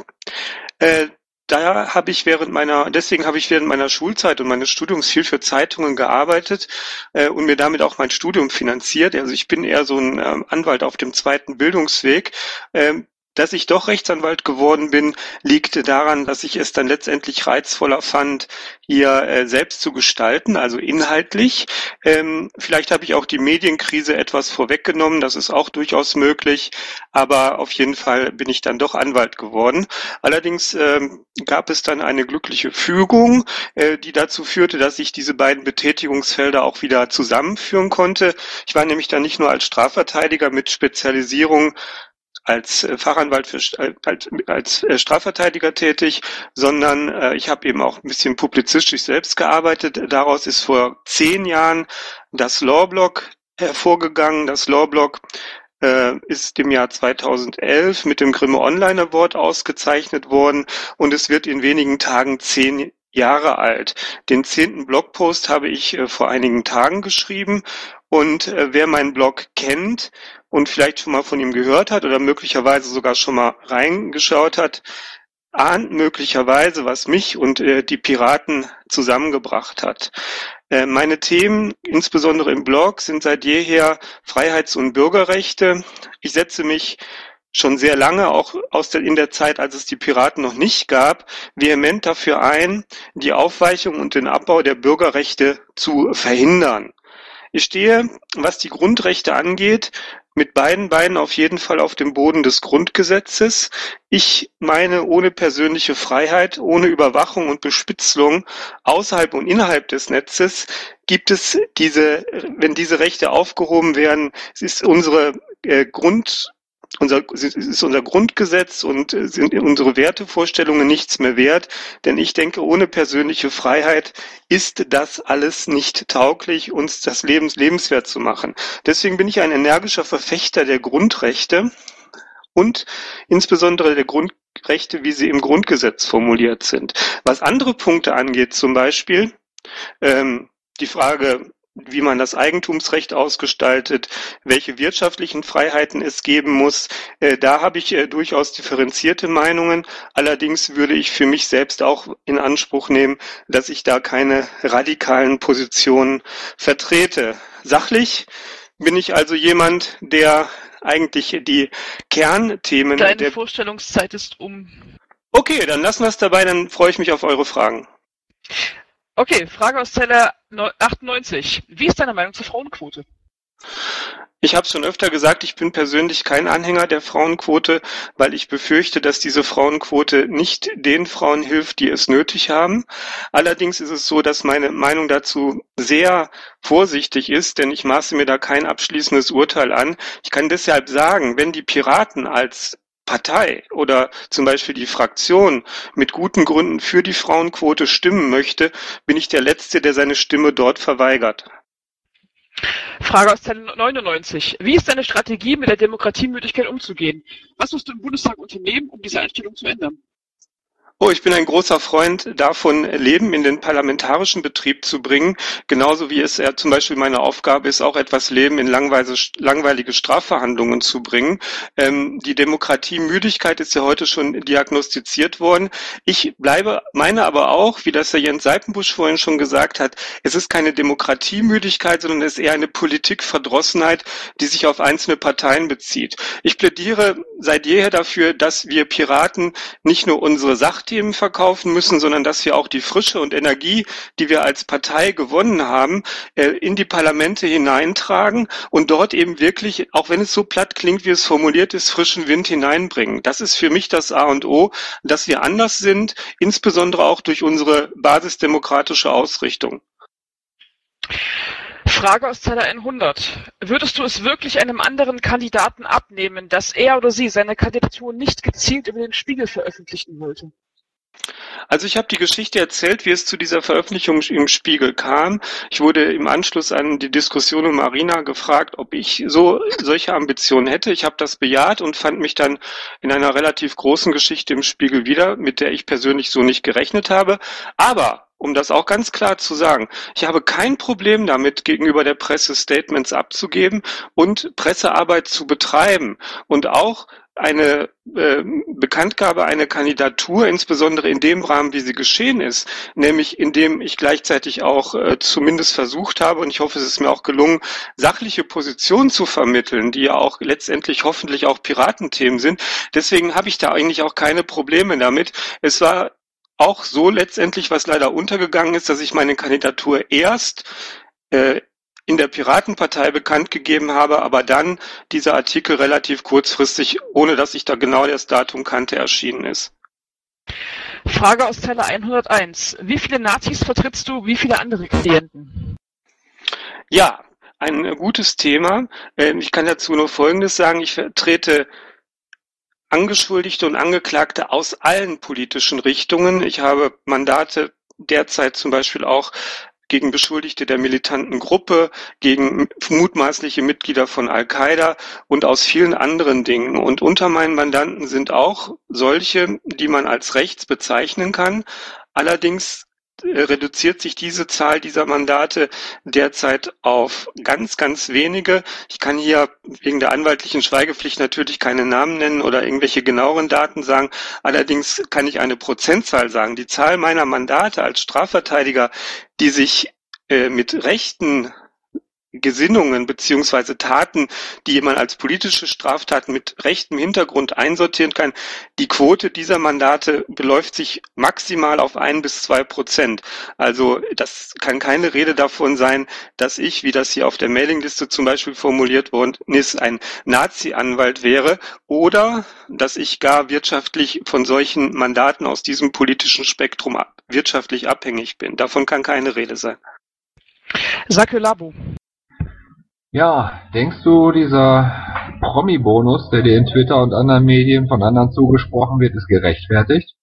Äh, da habe ich während meiner, deswegen habe ich während meiner Schulzeit und meines Studiums viel für Zeitungen gearbeitet äh, und mir damit auch mein Studium finanziert. Also ich bin eher so ein ähm, Anwalt auf dem zweiten Bildungsweg. Ähm, dass ich doch Rechtsanwalt geworden bin, liegt daran, dass ich es dann letztendlich reizvoller fand, hier äh, selbst zu gestalten, also inhaltlich. Ähm, vielleicht habe ich auch die Medienkrise etwas vorweggenommen, das ist auch durchaus möglich, aber auf jeden Fall bin ich dann doch Anwalt geworden. Allerdings ähm, gab es dann eine glückliche Fügung, äh, die dazu führte, dass ich diese beiden Betätigungsfelder auch wieder zusammenführen konnte. Ich war nämlich dann nicht nur als Strafverteidiger mit Spezialisierung als äh, Fachanwalt für als, als äh, Strafverteidiger tätig, sondern äh, ich habe eben auch ein bisschen publizistisch selbst gearbeitet. Daraus ist vor zehn Jahren das Lawblog hervorgegangen. Das Lawblog äh, ist im Jahr 2011 mit dem Grimme Online Award ausgezeichnet worden und es wird in wenigen Tagen zehn Jahre alt. Den zehnten Blogpost habe ich vor einigen Tagen geschrieben und wer meinen Blog kennt und vielleicht schon mal von ihm gehört hat oder möglicherweise sogar schon mal reingeschaut hat, ahnt möglicherweise, was mich und äh, die Piraten zusammengebracht hat. Äh, meine Themen, insbesondere im Blog, sind seit jeher Freiheits- und Bürgerrechte. Ich setze mich schon sehr lange, auch aus der, in der Zeit, als es die Piraten noch nicht gab, vehement dafür ein, die Aufweichung und den Abbau der Bürgerrechte zu verhindern. Ich stehe, was die Grundrechte angeht, mit beiden Beinen auf jeden Fall auf dem Boden des Grundgesetzes. Ich meine, ohne persönliche Freiheit, ohne Überwachung und Bespitzelung außerhalb und innerhalb des Netzes gibt es diese, wenn diese Rechte aufgehoben werden, ist unsere äh, Grund unser, ist unser Grundgesetz und sind unsere Wertevorstellungen nichts mehr wert, denn ich denke, ohne persönliche Freiheit ist das alles nicht tauglich, uns das Lebens lebenswert zu machen. Deswegen bin ich ein energischer Verfechter der Grundrechte und insbesondere der Grundrechte, wie sie im Grundgesetz formuliert sind. Was andere Punkte angeht, zum Beispiel ähm, die Frage wie man das Eigentumsrecht ausgestaltet, welche wirtschaftlichen Freiheiten es geben muss. Äh, da habe ich äh, durchaus differenzierte Meinungen. Allerdings würde ich für mich selbst auch in Anspruch nehmen, dass ich da keine radikalen Positionen vertrete. Sachlich bin ich also jemand, der eigentlich die Kernthemen Deine der Vorstellungszeit ist um. Okay, dann lassen wir es dabei, dann freue ich mich auf eure Fragen. Okay, Frage aus Zeller 98. Wie ist deine Meinung zur Frauenquote? Ich habe schon öfter gesagt, ich bin persönlich kein Anhänger der Frauenquote, weil ich befürchte, dass diese Frauenquote nicht den Frauen hilft, die es nötig haben. Allerdings ist es so, dass meine Meinung dazu sehr vorsichtig ist, denn ich maße mir da kein abschließendes Urteil an. Ich kann deshalb sagen, wenn die Piraten als Partei oder zum Beispiel die Fraktion mit guten Gründen für die Frauenquote stimmen möchte, bin ich der Letzte, der seine Stimme dort verweigert. Frage aus Zeile 99. Wie ist deine Strategie, mit der Demokratiemüdigkeit umzugehen? Was musst du im Bundestag unternehmen, um diese Einstellung zu ändern? Oh, ich bin ein großer Freund davon, Leben in den parlamentarischen Betrieb zu bringen, genauso wie es ja zum Beispiel meine Aufgabe ist, auch etwas Leben in langweilige Strafverhandlungen zu bringen. Ähm, die Demokratiemüdigkeit ist ja heute schon diagnostiziert worden. Ich bleibe, meine aber auch, wie das der Jens Seipenbusch vorhin schon gesagt hat, es ist keine Demokratiemüdigkeit, sondern es ist eher eine Politikverdrossenheit, die sich auf einzelne Parteien bezieht. Ich plädiere seit jeher dafür, dass wir Piraten nicht nur unsere Sache Themen verkaufen müssen, sondern dass wir auch die Frische und Energie, die wir als Partei gewonnen haben, äh, in die Parlamente hineintragen und dort eben wirklich, auch wenn es so platt klingt, wie es formuliert ist, frischen Wind hineinbringen. Das ist für mich das A und O, dass wir anders sind, insbesondere auch durch unsere basisdemokratische Ausrichtung. Frage aus Zeile 100. Würdest du es wirklich einem anderen Kandidaten abnehmen, dass er oder sie seine Kandidatur nicht gezielt über den Spiegel veröffentlichen wollte? Also ich habe die Geschichte erzählt, wie es zu dieser Veröffentlichung im Spiegel kam. Ich wurde im Anschluss an die Diskussion um Marina gefragt, ob ich so solche Ambitionen hätte. Ich habe das bejaht und fand mich dann in einer relativ großen Geschichte im Spiegel wieder, mit der ich persönlich so nicht gerechnet habe. Aber um das auch ganz klar zu sagen, ich habe kein Problem damit, gegenüber der Presse Statements abzugeben und Pressearbeit zu betreiben und auch eine äh, Bekanntgabe, eine Kandidatur, insbesondere in dem Rahmen, wie sie geschehen ist, nämlich indem ich gleichzeitig auch äh, zumindest versucht habe, und ich hoffe, es ist mir auch gelungen, sachliche Positionen zu vermitteln, die ja auch letztendlich hoffentlich auch Piratenthemen sind. Deswegen habe ich da eigentlich auch keine Probleme damit. Es war auch so letztendlich, was leider untergegangen ist, dass ich meine Kandidatur erst äh, in der Piratenpartei bekannt gegeben habe, aber dann dieser Artikel relativ kurzfristig, ohne dass ich da genau das Datum kannte, erschienen ist. Frage aus Zeile 101. Wie viele Nazis vertrittst du, wie viele andere Klienten? Ja, ein gutes Thema. Ähm, ich kann dazu nur Folgendes sagen. Ich vertrete Angeschuldigte und Angeklagte aus allen politischen Richtungen. Ich habe Mandate derzeit zum Beispiel auch gegen Beschuldigte der militanten Gruppe, gegen mutmaßliche Mitglieder von Al-Qaida und aus vielen anderen Dingen. Und unter meinen Mandanten sind auch solche, die man als rechts bezeichnen kann. Allerdings reduziert sich diese Zahl dieser Mandate derzeit auf ganz, ganz wenige. Ich kann hier wegen der anwaltlichen Schweigepflicht natürlich keine Namen nennen oder irgendwelche genaueren Daten sagen. Allerdings kann ich eine Prozentzahl sagen. Die Zahl meiner Mandate als Strafverteidiger, die sich äh, mit rechten Gesinnungen beziehungsweise Taten, die man als politische Straftaten mit rechtem Hintergrund einsortieren kann. Die Quote dieser Mandate beläuft sich maximal auf ein bis zwei Prozent. Also das kann keine Rede davon sein, dass ich, wie das hier auf der Mailingliste zum Beispiel formuliert worden ist, ein Nazi-Anwalt wäre oder dass ich gar wirtschaftlich von solchen Mandaten aus diesem politischen Spektrum wirtschaftlich abhängig bin. Davon kann keine Rede sein. Sakelabo. Ja, denkst du, dieser Promi-Bonus, der dir in Twitter und anderen Medien von anderen zugesprochen wird, ist gerechtfertigt?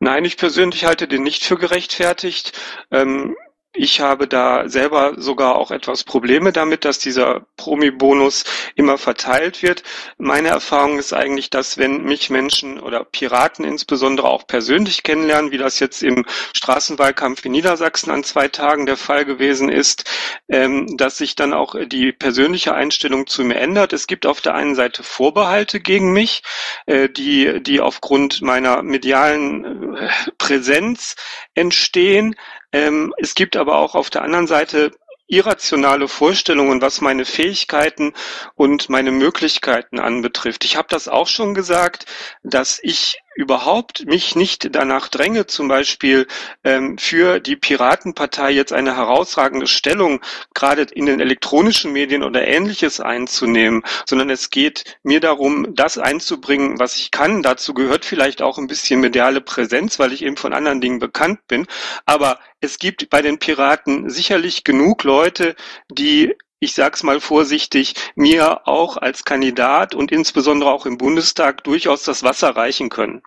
Nein, ich persönlich halte den nicht für gerechtfertigt. Ähm, ich habe da selber sogar auch etwas Probleme damit, dass dieser Promi-Bonus immer verteilt wird. Meine Erfahrung ist eigentlich, dass wenn mich Menschen oder Piraten insbesondere auch persönlich kennenlernen, wie das jetzt im Straßenwahlkampf in Niedersachsen an zwei Tagen der Fall gewesen ist, ähm, dass sich dann auch die persönliche Einstellung zu mir ändert. Es gibt auf der einen Seite Vorbehalte gegen mich, äh, die, die aufgrund meiner medialen äh, Präsenz entstehen. Ähm, es gibt aber auch auf der anderen Seite irrationale Vorstellungen, was meine Fähigkeiten und meine Möglichkeiten anbetrifft. Ich habe das auch schon gesagt, dass ich überhaupt mich nicht danach dränge, zum Beispiel ähm, für die Piratenpartei jetzt eine herausragende Stellung gerade in den elektronischen Medien oder ähnliches einzunehmen, sondern es geht mir darum, das einzubringen, was ich kann. Dazu gehört vielleicht auch ein bisschen mediale Präsenz, weil ich eben von anderen Dingen bekannt bin. Aber es gibt bei den Piraten sicherlich genug Leute, die ich sag's mal vorsichtig, mir auch als Kandidat und insbesondere auch im Bundestag durchaus das Wasser reichen können.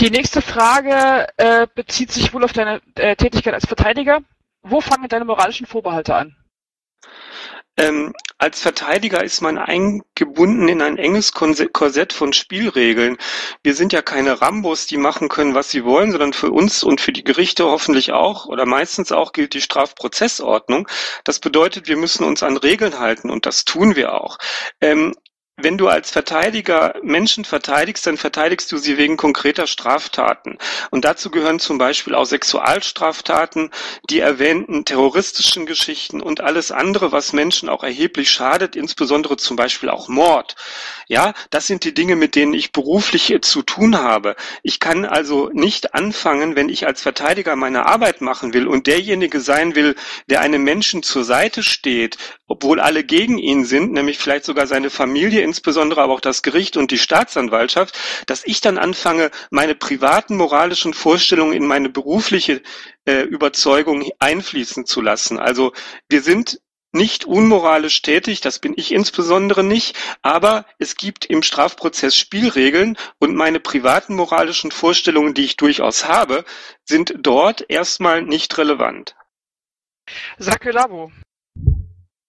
Die nächste Frage äh, bezieht sich wohl auf deine äh, Tätigkeit als Verteidiger. Wo fangen deine moralischen Vorbehalte an? Ähm, als Verteidiger ist man eingebunden in ein enges Korsett von Spielregeln. Wir sind ja keine Rambos, die machen können, was sie wollen, sondern für uns und für die Gerichte hoffentlich auch oder meistens auch gilt die Strafprozessordnung. Das bedeutet, wir müssen uns an Regeln halten und das tun wir auch. Ähm, wenn du als Verteidiger Menschen verteidigst, dann verteidigst du sie wegen konkreter Straftaten. Und dazu gehören zum Beispiel auch Sexualstraftaten, die erwähnten terroristischen Geschichten und alles andere, was Menschen auch erheblich schadet, insbesondere zum Beispiel auch Mord. Ja, das sind die Dinge, mit denen ich beruflich zu tun habe. Ich kann also nicht anfangen, wenn ich als Verteidiger meine Arbeit machen will und derjenige sein will, der einem Menschen zur Seite steht, obwohl alle gegen ihn sind, nämlich vielleicht sogar seine Familie, insbesondere aber auch das Gericht und die Staatsanwaltschaft, dass ich dann anfange, meine privaten moralischen Vorstellungen in meine berufliche äh, Überzeugung einfließen zu lassen. Also wir sind nicht unmoralisch tätig, das bin ich insbesondere nicht, aber es gibt im Strafprozess Spielregeln und meine privaten moralischen Vorstellungen, die ich durchaus habe, sind dort erstmal nicht relevant. Sake Labo.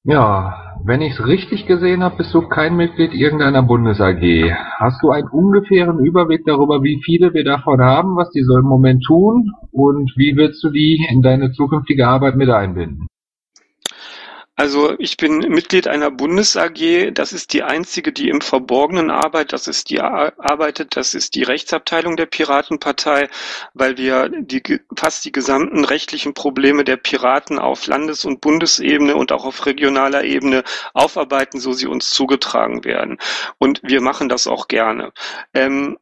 Ja, wenn ich's richtig gesehen habe, bist du kein Mitglied irgendeiner Bundes-AG. Hast du einen ungefähren Überblick darüber, wie viele wir davon haben, was die so im Moment tun und wie willst du die in deine zukünftige Arbeit mit einbinden? Also ich bin Mitglied einer Bundes-AG. Das ist die einzige, die im Verborgenen arbeitet. Das ist die arbeitet. Das ist die Rechtsabteilung der Piratenpartei, weil wir die, fast die gesamten rechtlichen Probleme der Piraten auf Landes- und Bundesebene und auch auf regionaler Ebene aufarbeiten, so sie uns zugetragen werden. Und wir machen das auch gerne. Ähm,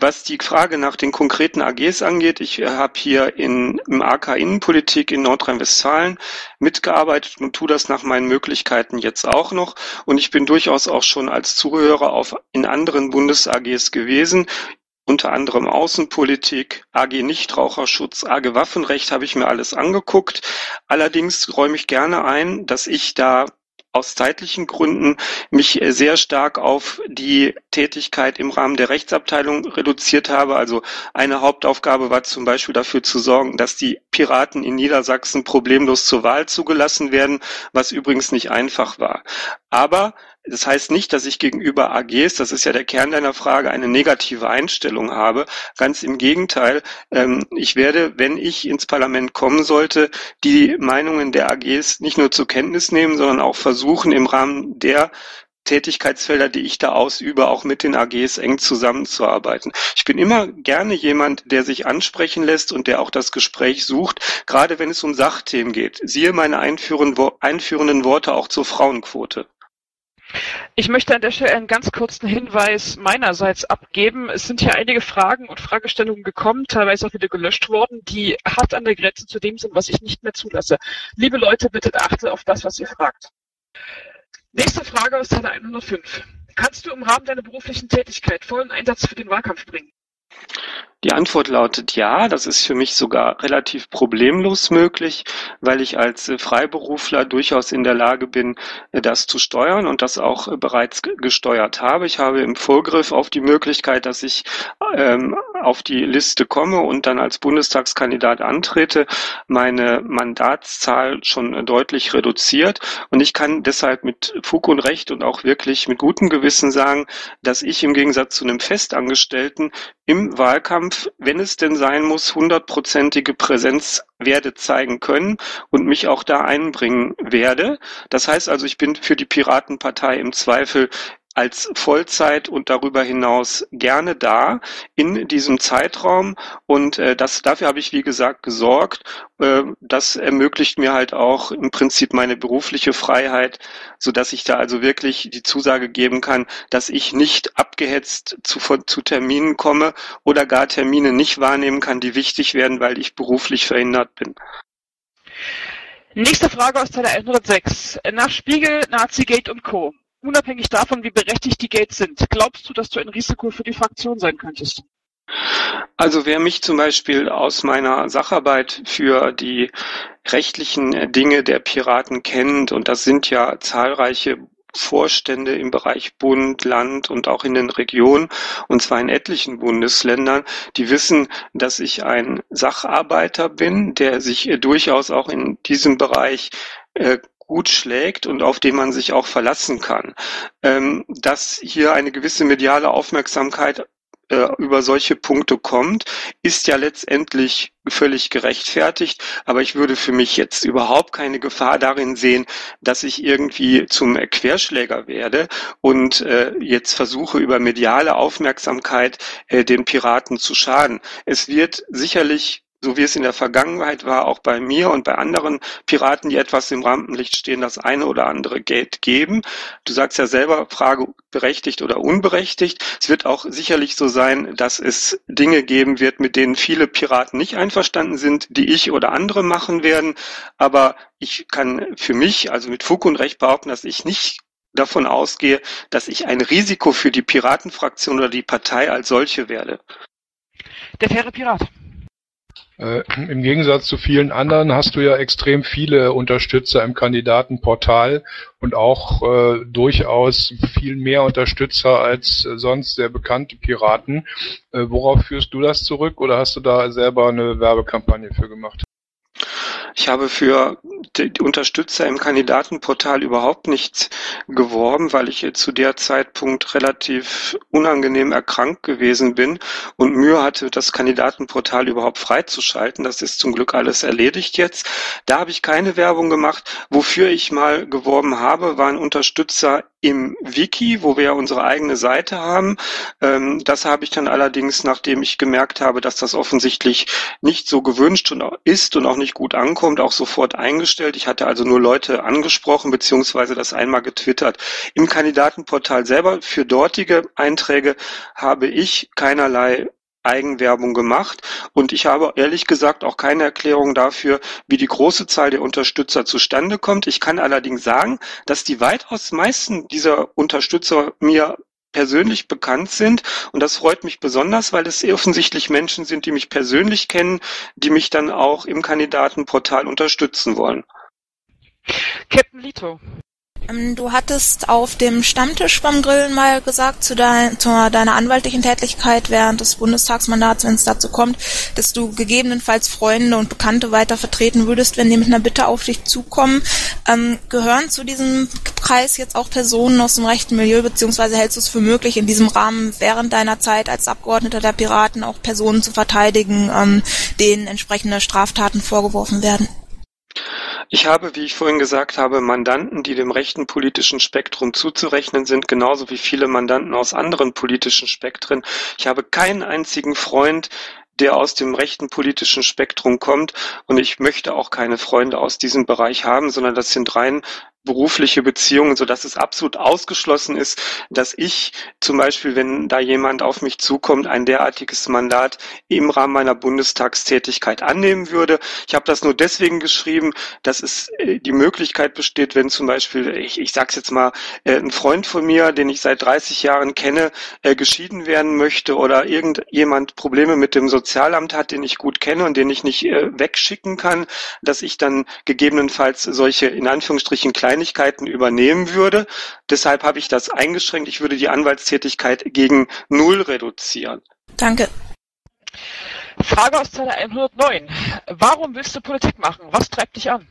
was die Frage nach den konkreten AGs angeht, ich äh, habe hier in, im AK Innenpolitik in Nordrhein-Westfalen mitgearbeitet und tue das nach meinen Möglichkeiten jetzt auch noch. Und ich bin durchaus auch schon als Zuhörer auf, in anderen Bundes-AGs gewesen. Unter anderem Außenpolitik, AG Nichtraucherschutz, AG Waffenrecht habe ich mir alles angeguckt. Allerdings räume ich gerne ein, dass ich da aus zeitlichen Gründen mich äh, sehr stark auf die Tätigkeit im Rahmen der Rechtsabteilung reduziert habe. Also eine Hauptaufgabe war zum Beispiel dafür zu sorgen, dass die Piraten in Niedersachsen problemlos zur Wahl zugelassen werden, was übrigens nicht einfach war. Aber das heißt nicht, dass ich gegenüber AGs, das ist ja der Kern deiner Frage, eine negative Einstellung habe. Ganz im Gegenteil. Ähm, ich werde, wenn ich ins Parlament kommen sollte, die Meinungen der AGs nicht nur zur Kenntnis nehmen, sondern auch versuchen, im Rahmen der Tätigkeitsfelder, die ich da ausübe, auch mit den AGs eng zusammenzuarbeiten. Ich bin immer gerne jemand, der sich ansprechen lässt und der auch das Gespräch sucht, gerade wenn es um Sachthemen geht. Siehe meine einführenden Worte auch zur Frauenquote. Ich möchte an der Stelle einen ganz kurzen Hinweis meinerseits abgeben. Es sind hier einige Fragen und Fragestellungen gekommen, teilweise auch wieder gelöscht worden, die hart an der Grenze zu dem sind, was ich nicht mehr zulasse. Liebe Leute, bitte achtet auf das, was ihr fragt. Nächste Frage aus Teil 105. Kannst du im Rahmen deiner beruflichen Tätigkeit vollen Einsatz für den Wahlkampf bringen? Die Antwort lautet ja, das ist für mich sogar relativ problemlos möglich, weil ich als äh, Freiberufler durchaus in der Lage bin, äh, das zu steuern und das auch äh, bereits gesteuert habe. Ich habe im Vorgriff auf die Möglichkeit, dass ich ähm, auf die Liste komme und dann als Bundestagskandidat antrete, meine Mandatszahl schon deutlich reduziert. Und ich kann deshalb mit Fug und Recht und auch wirklich mit gutem Gewissen sagen, dass ich im Gegensatz zu einem Festangestellten im Wahlkampf, wenn es denn sein muss, hundertprozentige Präsenz werde zeigen können und mich auch da einbringen werde. Das heißt also, ich bin für die Piratenpartei im Zweifel als Vollzeit und darüber hinaus gerne da in diesem Zeitraum. Und äh, das, dafür habe ich, wie gesagt, gesorgt. Äh, das ermöglicht mir halt auch im Prinzip meine berufliche Freiheit, so dass ich da also wirklich die Zusage geben kann, dass ich nicht abgehetzt zu, zu Terminen komme oder gar Termine nicht wahrnehmen kann, die wichtig werden, weil ich beruflich verhindert bin. Nächste Frage aus Teil 106. Nach Spiegel, Nazi-Gate und Co unabhängig davon, wie berechtigt die Gates sind, glaubst du, dass du ein Risiko für die Fraktion sein könntest? Also wer mich zum Beispiel aus meiner Sacharbeit für die rechtlichen Dinge der Piraten kennt, und das sind ja zahlreiche Vorstände im Bereich Bund, Land und auch in den Regionen, und zwar in etlichen Bundesländern, die wissen, dass ich ein Sacharbeiter bin, der sich durchaus auch in diesem Bereich äh, gut schlägt und auf den man sich auch verlassen kann. Ähm, dass hier eine gewisse mediale Aufmerksamkeit äh, über solche Punkte kommt, ist ja letztendlich völlig gerechtfertigt. Aber ich würde für mich jetzt überhaupt keine Gefahr darin sehen, dass ich irgendwie zum Querschläger werde und äh, jetzt versuche, über mediale Aufmerksamkeit äh, den Piraten zu schaden. Es wird sicherlich so wie es in der Vergangenheit war, auch bei mir und bei anderen Piraten, die etwas im Rampenlicht stehen, das eine oder andere Geld geben. Du sagst ja selber, Frage berechtigt oder unberechtigt. Es wird auch sicherlich so sein, dass es Dinge geben wird, mit denen viele Piraten nicht einverstanden sind, die ich oder andere machen werden. Aber ich kann für mich, also mit Fug und Recht behaupten, dass ich nicht davon ausgehe, dass ich ein Risiko für die Piratenfraktion oder die Partei als solche werde. Der faire Pirat. Äh, Im Gegensatz zu vielen anderen hast du ja extrem viele Unterstützer im Kandidatenportal und auch äh, durchaus viel mehr Unterstützer als äh, sonst sehr bekannte Piraten. Äh, worauf führst du das zurück oder hast du da selber eine Werbekampagne für gemacht? Ich habe für die Unterstützer im Kandidatenportal überhaupt nichts geworben, weil ich zu der Zeitpunkt relativ unangenehm erkrankt gewesen bin und Mühe hatte, das Kandidatenportal überhaupt freizuschalten. Das ist zum Glück alles erledigt jetzt. Da habe ich keine Werbung gemacht. Wofür ich mal geworben habe, waren Unterstützer im Wiki, wo wir unsere eigene Seite haben. Ähm, das habe ich dann allerdings, nachdem ich gemerkt habe, dass das offensichtlich nicht so gewünscht ist und auch nicht gut ankommt, auch sofort eingestellt. Ich hatte also nur Leute angesprochen beziehungsweise das einmal getwittert. Im Kandidatenportal selber für dortige Einträge habe ich keinerlei Eigenwerbung gemacht und ich habe ehrlich gesagt auch keine Erklärung dafür, wie die große Zahl der Unterstützer zustande kommt. Ich kann allerdings sagen, dass die weitaus meisten dieser Unterstützer mir persönlich bekannt sind und das freut mich besonders, weil es offensichtlich Menschen sind, die mich persönlich kennen, die mich dann auch im Kandidatenportal unterstützen wollen. Captain Lito. Ähm, Du hattest auf dem Stammtisch beim Grillen mal gesagt zu, dein, zu deiner anwaltlichen Tätigkeit während des Bundestagsmandats, wenn es dazu kommt, dass du gegebenenfalls Freunde und Bekannte weiter vertreten würdest, wenn die mit einer Bitte auf dich zukommen. Ähm, gehören zu diesem Kreis jetzt auch Personen aus dem rechten Milieu, beziehungsweise hältst du es für möglich, in diesem Rahmen während deiner Zeit als Abgeordneter der Piraten auch Personen zu verteidigen, ähm, denen entsprechende Straftaten vorgeworfen werden? Ich habe, wie ich vorhin gesagt habe, Mandanten, die dem rechten politischen Spektrum zuzurechnen sind, genauso wie viele Mandanten aus anderen politischen Spektren. Ich habe keinen einzigen Freund, der aus dem rechten politischen Spektrum kommt und ich möchte auch keine Freunde aus diesem Bereich haben, sondern das sind rein berufliche Beziehungen, so dass es absolut ausgeschlossen ist, dass ich zum Beispiel, wenn da jemand auf mich zukommt, ein derartiges Mandat im Rahmen meiner Bundestagstätigkeit annehmen würde. Ich habe das nur deswegen geschrieben, dass es äh, die Möglichkeit besteht, wenn zum Beispiel, ich, ich sage jetzt mal, äh, ein Freund von mir, den ich seit 30 Jahren kenne, äh, geschieden werden möchte oder irgendjemand Probleme mit dem Sozialamt hat, den ich gut kenne und den ich nicht wegschicken kann, dass ich dann gegebenenfalls solche in Anführungsstrichen Kleinigkeiten übernehmen würde. Deshalb habe ich das eingeschränkt. Ich würde die Anwaltstätigkeit gegen null reduzieren. Danke. Frage aus Zeile 109. Warum willst du Politik machen? Was treibt dich an?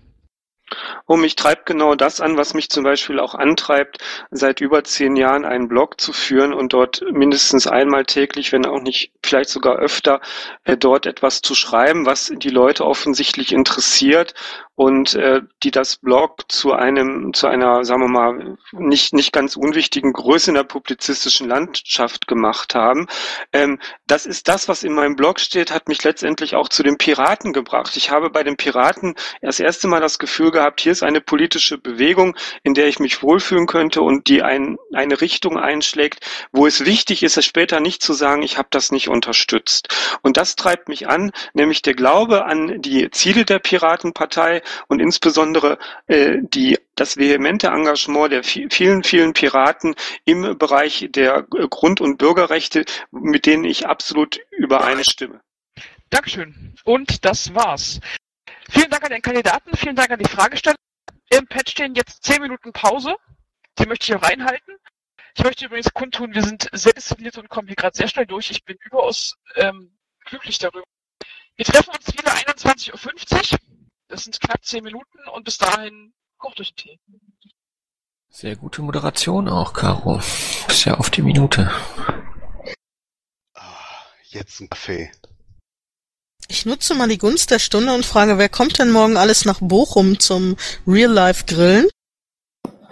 Oh, mich treibt genau das an, was mich zum Beispiel auch antreibt, seit über zehn Jahren einen Blog zu führen und dort mindestens einmal täglich, wenn auch nicht vielleicht sogar öfter, äh, dort etwas zu schreiben, was die Leute offensichtlich interessiert und äh, die das Blog zu einem, zu einer, sagen wir mal, nicht, nicht ganz unwichtigen Größe in der publizistischen Landschaft gemacht haben. Ähm, das ist das, was in meinem Blog steht, hat mich letztendlich auch zu den Piraten gebracht. Ich habe bei den Piraten das erste Mal das Gefühl gehabt, hier ist eine politische Bewegung, in der ich mich wohlfühlen könnte und die ein, eine Richtung einschlägt, wo es wichtig ist, es später nicht zu sagen, ich habe das nicht unterstützt. Und das treibt mich an, nämlich der Glaube an die Ziele der Piratenpartei und insbesondere äh, die das vehemente Engagement der vielen, vielen Piraten im Bereich der Grund- und Bürgerrechte, mit denen ich absolut übereinstimme. Dankeschön. Und das war's. Vielen Dank an den Kandidaten, vielen Dank an die Fragesteller. Im Pad stehen jetzt 10 Minuten Pause. Die möchte ich auch reinhalten. Ich möchte übrigens kundtun, wir sind sehr diszipliniert und kommen hier gerade sehr schnell durch. Ich bin überaus ähm, glücklich darüber. Wir treffen uns wieder 21.50 Uhr. Das sind knapp 10 Minuten und bis dahin kocht euch Tee. Sehr gute Moderation auch, Caro. Ist ja auf die Minute. Jetzt ein Kaffee. Ich nutze mal die Gunst der Stunde und frage, wer kommt denn morgen alles nach Bochum zum Real-Life-Grillen?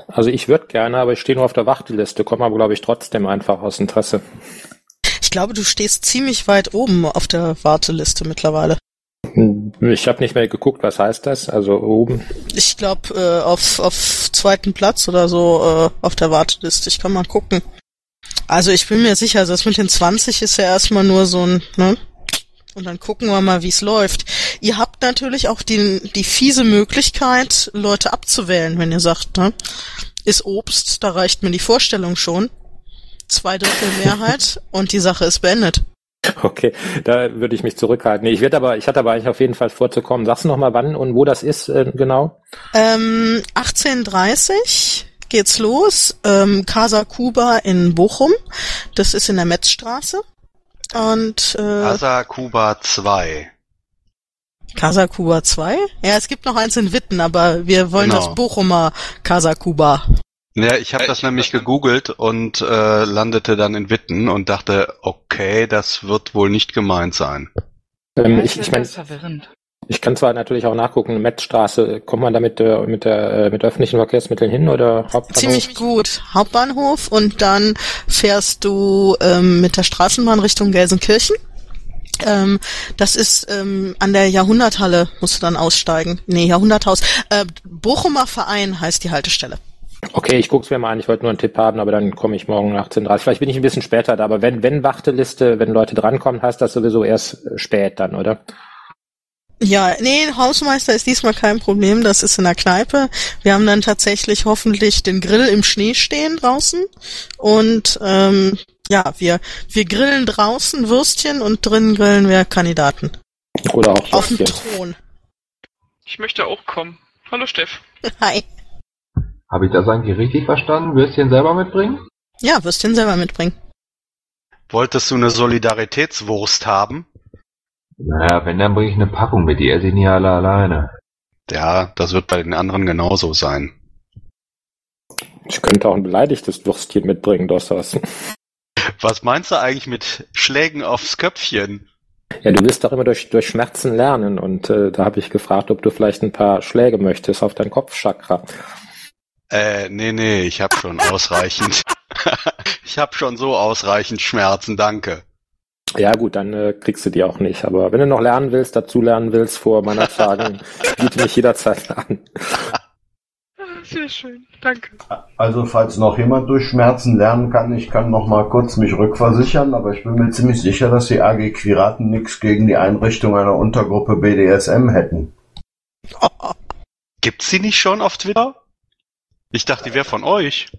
Also ich würde gerne, aber ich stehe nur auf der Warteliste, komme aber glaube ich trotzdem einfach aus Interesse. Ich glaube, du stehst ziemlich weit oben auf der Warteliste mittlerweile. Ich habe nicht mehr geguckt, was heißt das? Also oben. Ich glaube äh, auf, auf zweiten Platz oder so äh, auf der Warteliste. Ich kann mal gucken. Also ich bin mir sicher, das mit den 20 ist ja erstmal nur so ein, ne? Und dann gucken wir mal, wie es läuft. Ihr habt natürlich auch die, die fiese Möglichkeit, Leute abzuwählen, wenn ihr sagt, ne? Ist Obst, da reicht mir die Vorstellung schon. Zwei Drittel Mehrheit [laughs] und die Sache ist beendet. [laughs] Okay, da würde ich mich zurückhalten. Nee, ich werde aber, ich hatte aber eigentlich auf jeden Fall vorzukommen. Sagst du noch mal, wann und wo das ist äh, genau? Ähm, 1830 geht's los. Ähm, Casa Cuba in Bochum. Das ist in der Metzstraße. Und äh, Casa Cuba 2. Casa Cuba 2? Ja, es gibt noch eins in Witten, aber wir wollen Genau. das Bochumer Casa Cuba. Ja, ich habe das nämlich gegoogelt und äh, landete dann in Witten und dachte, okay, das wird wohl nicht gemeint sein. Ähm, ich ich meine, verwirrend. ich kann zwar natürlich auch nachgucken, Metzstraße, kommt man da mit, äh, mit, der, äh, mit öffentlichen Verkehrsmitteln hin oder Hauptbahnhof? Ziemlich gut. Hauptbahnhof und dann fährst du ähm, mit der Straßenbahn Richtung Gelsenkirchen. Ähm, das ist ähm, an der Jahrhunderthalle, musst du dann aussteigen. Nee, Jahrhunderthaus. Äh, Bochumer Verein heißt die Haltestelle. Okay, ich guck's mir mal an. Ich wollte nur einen Tipp haben, aber dann komme ich morgen 18.30 Vielleicht bin ich ein bisschen später da, aber wenn, wenn Warteliste, wenn Leute drankommen, heißt das sowieso erst äh, spät dann, oder? Ja, nee, Hausmeister ist diesmal kein Problem, das ist in der Kneipe. Wir haben dann tatsächlich hoffentlich den Grill im Schnee stehen draußen und ähm, ja, wir, wir grillen draußen Würstchen und drinnen grillen wir Kandidaten. Oder auch Auf dem Würstchen. Thron. Ich möchte auch kommen. Hallo Steff. [laughs] Hi. Habe ich das eigentlich richtig verstanden? Würstchen selber mitbringen? Ja, Würstchen selber mitbringen. Wolltest du eine Solidaritätswurst haben? Naja, wenn, dann bringe ich eine Packung mit, die esse ich nie alle alleine. Ja, das wird bei den anderen genauso sein. Ich könnte auch ein beleidigtes Würstchen mitbringen, Dossas. Was meinst du eigentlich mit Schlägen aufs Köpfchen? Ja, du willst doch immer durch, durch Schmerzen lernen und äh, da habe ich gefragt, ob du vielleicht ein paar Schläge möchtest auf dein Kopfchakra. Äh, nee, nee, ich habe schon [laughs] ausreichend. [laughs] ich habe schon so ausreichend Schmerzen, danke. Ja gut, dann äh, kriegst du die auch nicht. Aber wenn du noch lernen willst, dazu lernen willst vor meiner Tagen, [laughs] biete mich jederzeit an. Sehr schön, danke. Also falls noch jemand durch Schmerzen lernen kann, ich kann noch mal kurz mich rückversichern, aber ich bin mir ziemlich sicher, dass die AG Quiraten nichts gegen die Einrichtung einer Untergruppe BDSM hätten. Gibt's sie nicht schon auf Twitter? Ich dachte, die wäre von euch.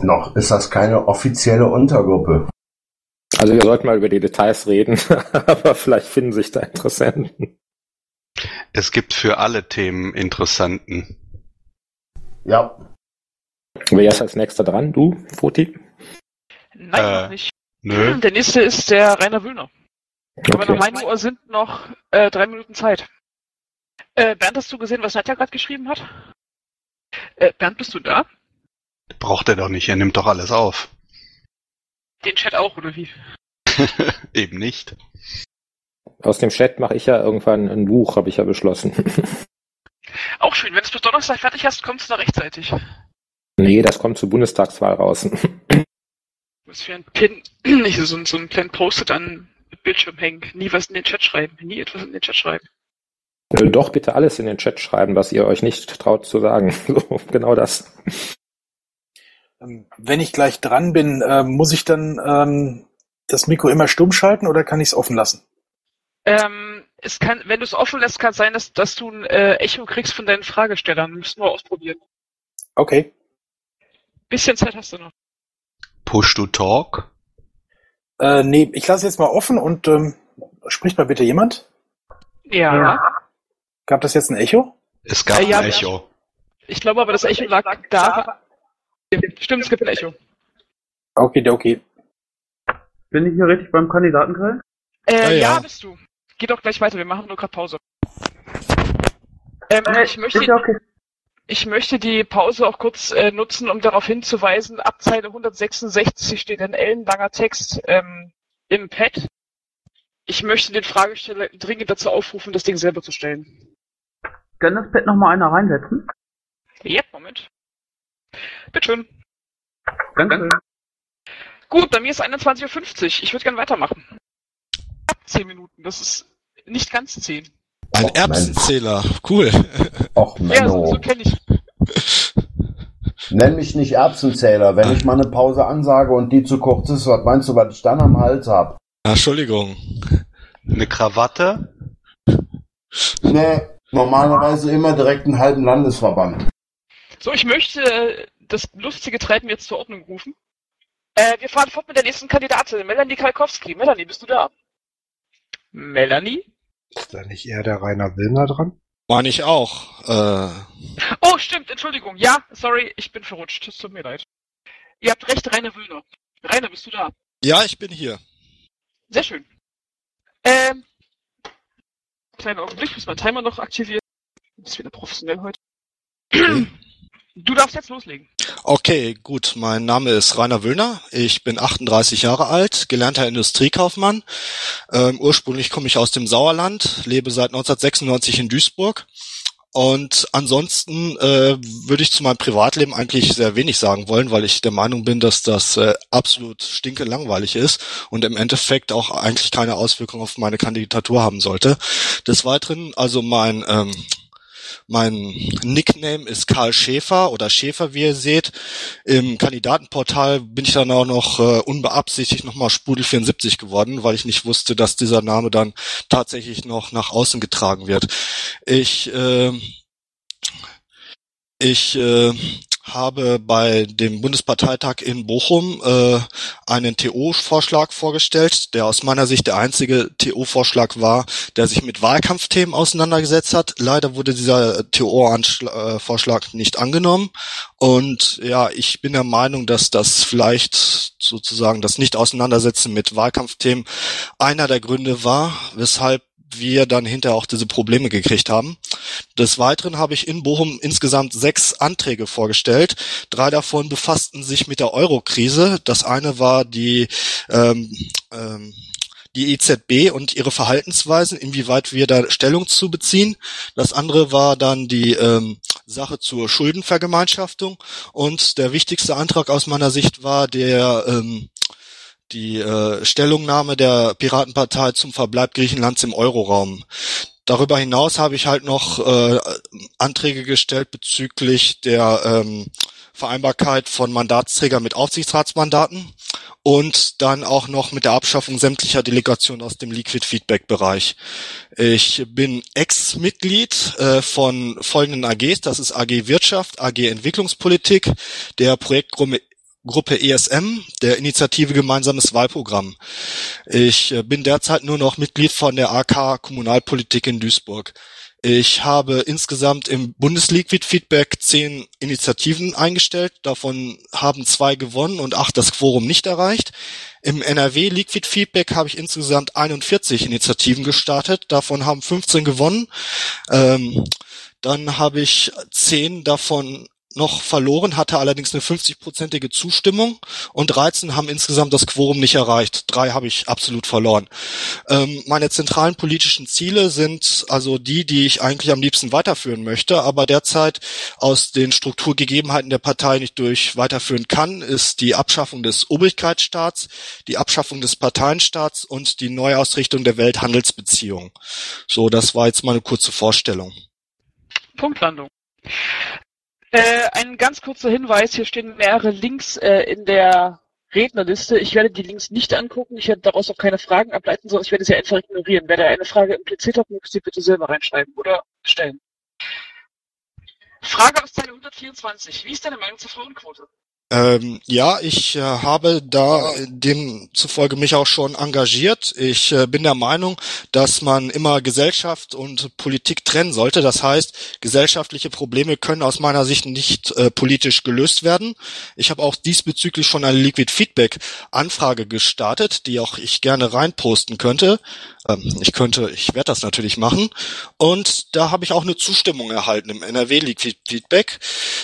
Noch ist das keine offizielle Untergruppe. Also wir sollten mal über die Details reden, [laughs] aber vielleicht finden sich da Interessenten. Es gibt für alle Themen Interessenten. Ja. Wer ist als nächster dran? Du, Foti? Nein, Äh, noch nicht. Nö. Der nächste ist der Rainer Wöhner. Aber Okay. nach meinem Uhr sind noch äh, drei Minuten Zeit. Äh, Bernd, hast du gesehen, was Nadja gerade geschrieben hat? Äh, Bernd, bist du da? Braucht er doch nicht, er nimmt doch alles auf. Den Chat auch, oder wie? [laughs] Eben nicht. Aus dem Chat mache ich ja irgendwann ein Buch, habe ich ja beschlossen. [laughs] Auch schön, wenn du es bis Donnerstag fertig hast, kommst du da rechtzeitig. nee, das kommt zur Bundestagswahl raus. Was für ein Pin, [clears throat] nicht so, ein- so ein kleinen Post-it an Bildschirm hängen. Nie was in den Chat schreiben. Nie etwas in den Chat schreiben. Äh, Doch bitte alles in den Chat schreiben, was ihr euch nicht traut zu sagen. [laughs] So, genau das. Ähm, Wenn ich gleich dran bin, ähm, muss ich dann ähm, das Mikro immer stumm schalten oder kann ich es offen lassen? Ähm, es kann, wenn du es offen lässt, kann es sein, dass, dass du ein äh, Echo kriegst von deinen Fragestellern. Müssen wir ausprobieren. Okay. Bisschen Zeit hast du noch. Push to Talk? Äh, nee, ich lasse jetzt mal offen und ähm, spricht mal bitte jemand. Ja. Gab das jetzt ein Echo? Es gab Äh, ja, ein Echo. Ich glaube aber, das Echo lag da. Stimmt, es gibt ein Echo. Okay, okay. Bin ich hier richtig beim Kandidatengrill? Äh, Ja, ja, ja. bist du. Geh doch gleich weiter, wir machen nur gerade Pause. Ähm, ich möchte, ja okay. ich möchte die Pause auch kurz äh, nutzen, um darauf hinzuweisen, ab Zeile 166 steht ein ellenlanger Text ähm, im Pad. Ich möchte den Fragesteller dringend dazu aufrufen, das Ding selber zu stellen. Kann das Pad noch mal einer reinsetzen? Ja, Moment. Bitteschön. Danke. Gut, bei mir ist 21.50 Uhr. Ich würde gern weitermachen. 10 Minuten, das ist nicht ganz 10. Ein Erbsenzähler, cool. Och, Ja, so, Menno. so kenne ich. Nenn mich nicht Erbsenzähler. Wenn ich mal eine Pause ansage und die zu kurz ist, was meinst du, was ich dann am Hals hab? Entschuldigung. Eine Krawatte? Nee, normalerweise immer direkt einen halben Landesverband. So, ich möchte äh, das lustige Treiben jetzt zur Ordnung rufen. Äh, wir fahren fort mit der nächsten Kandidatin, Melanie Kalkowski. Melanie, bist du da? Melanie? Ist da nicht eher der Rainer Willner dran? Meine ich auch. Äh, Oh, stimmt, Entschuldigung. Ja, sorry, ich bin verrutscht. Es tut mir leid. Ihr habt recht, Rainer Wöhner. Rainer, bist du da? ja, ich bin hier. Sehr schön. Ähm, kleinen Augenblick, muss meinen Timer noch aktivieren. Das ist wieder professionell heute. [clears throat] Du darfst jetzt loslegen. Okay, gut. Mein Name ist Rainer Wöhner. Ich bin 38 Jahre alt, gelernter Industriekaufmann. Ähm, ursprünglich komme ich aus dem Sauerland, lebe seit 1996 in Duisburg. Und ansonsten äh, würde ich zu meinem Privatleben eigentlich sehr wenig sagen wollen, weil ich der Meinung bin, dass das äh, absolut stinke langweilig ist und im Endeffekt auch eigentlich keine Auswirkung auf meine Kandidatur haben sollte. Des Weiteren, also mein ähm, mein Nickname ist Karl Schäfer oder Schäfer, wie ihr seht. Im Kandidatenportal bin ich dann auch noch äh, unbeabsichtigt nochmal Sprudel 74 geworden, weil ich nicht wusste, dass dieser Name dann tatsächlich noch nach außen getragen wird. Ich, äh, ich äh, habe bei dem Bundesparteitag in Bochum äh, einen TO-Vorschlag vorgestellt, der aus meiner Sicht der einzige TO-Vorschlag war, der sich mit Wahlkampfthemen auseinandergesetzt hat. Leider wurde dieser TO-Vorschlag nicht angenommen. Und ja, ich bin der Meinung, dass das vielleicht sozusagen das Nicht-Auseinandersetzen mit Wahlkampfthemen einer der Gründe war, weshalb wir dann hinterher auch diese Probleme gekriegt haben. Des Weiteren habe ich in Bochum insgesamt sechs Anträge vorgestellt. Drei davon befassten sich mit der Euro-Krise. Das eine war die ähm, ähm, die EZB und ihre Verhaltensweisen, inwieweit wir da Stellung zu beziehen. Das andere war dann die ähm, Sache zur Schuldenvergemeinschaftung und der wichtigste Antrag aus meiner Sicht war der ähm, die äh, Stellungnahme der Piratenpartei zum Verbleib Griechenlands im Euroraum. Darüber hinaus habe ich halt noch äh, Anträge gestellt bezüglich der ähm, Vereinbarkeit von Mandatsträgern mit Aufsichtsratsmandaten und dann auch noch mit der Abschaffung sämtlicher Delegationen aus dem Liquid Feedback Bereich. Ich bin Ex-Mitglied äh, von folgenden AGs, das ist AG Wirtschaft, AG Entwicklungspolitik, der Projektgruppe Gruppe ESM, der Initiative Gemeinsames Wahlprogramm. Ich äh, bin derzeit nur noch Mitglied von der AK Kommunalpolitik in Duisburg. Ich habe insgesamt im Bundesliquid Feedback zehn Initiativen eingestellt. Davon haben zwei gewonnen und acht das Quorum nicht erreicht. Im NRW Liquid Feedback habe ich insgesamt 41 Initiativen gestartet. Davon haben 15 gewonnen. Ähm, dann habe ich zehn davon noch verloren, hatte allerdings eine 50-prozentige Zustimmung und 13 haben insgesamt das Quorum nicht erreicht. Drei habe ich absolut verloren. Ähm, meine zentralen politischen Ziele sind also die, die ich eigentlich am liebsten weiterführen möchte, aber derzeit aus den Strukturgegebenheiten der Partei nicht durch weiterführen kann, ist die Abschaffung des Obrigkeitsstaats, die Abschaffung des Parteienstaats und die Neuausrichtung der Welthandelsbeziehungen. So, das war jetzt mal eine kurze Vorstellung. Punktlandung. Äh, ein ganz kurzer Hinweis, hier stehen mehrere Links äh, in der Rednerliste. Ich werde die Links nicht angucken, ich werde daraus auch keine Fragen ableiten, sondern ich werde sie einfach ignorieren. Wer da eine Frage impliziert hat, möge sie bitte selber reinschreiben oder stellen. Frage aus Zeile 124. Wie ist deine Meinung zur Frauenquote? Ähm, ja, ich äh, habe da demzufolge mich auch schon engagiert. Ich äh, bin der Meinung, dass man immer Gesellschaft und Politik trennen sollte. Das heißt, gesellschaftliche Probleme können aus meiner Sicht nicht äh, politisch gelöst werden. Ich habe auch diesbezüglich schon eine Liquid Feedback Anfrage gestartet, die auch ich gerne reinposten könnte. Ähm, ich könnte, ich werde das natürlich machen. Und da habe ich auch eine Zustimmung erhalten im NRW Liquid Feedback.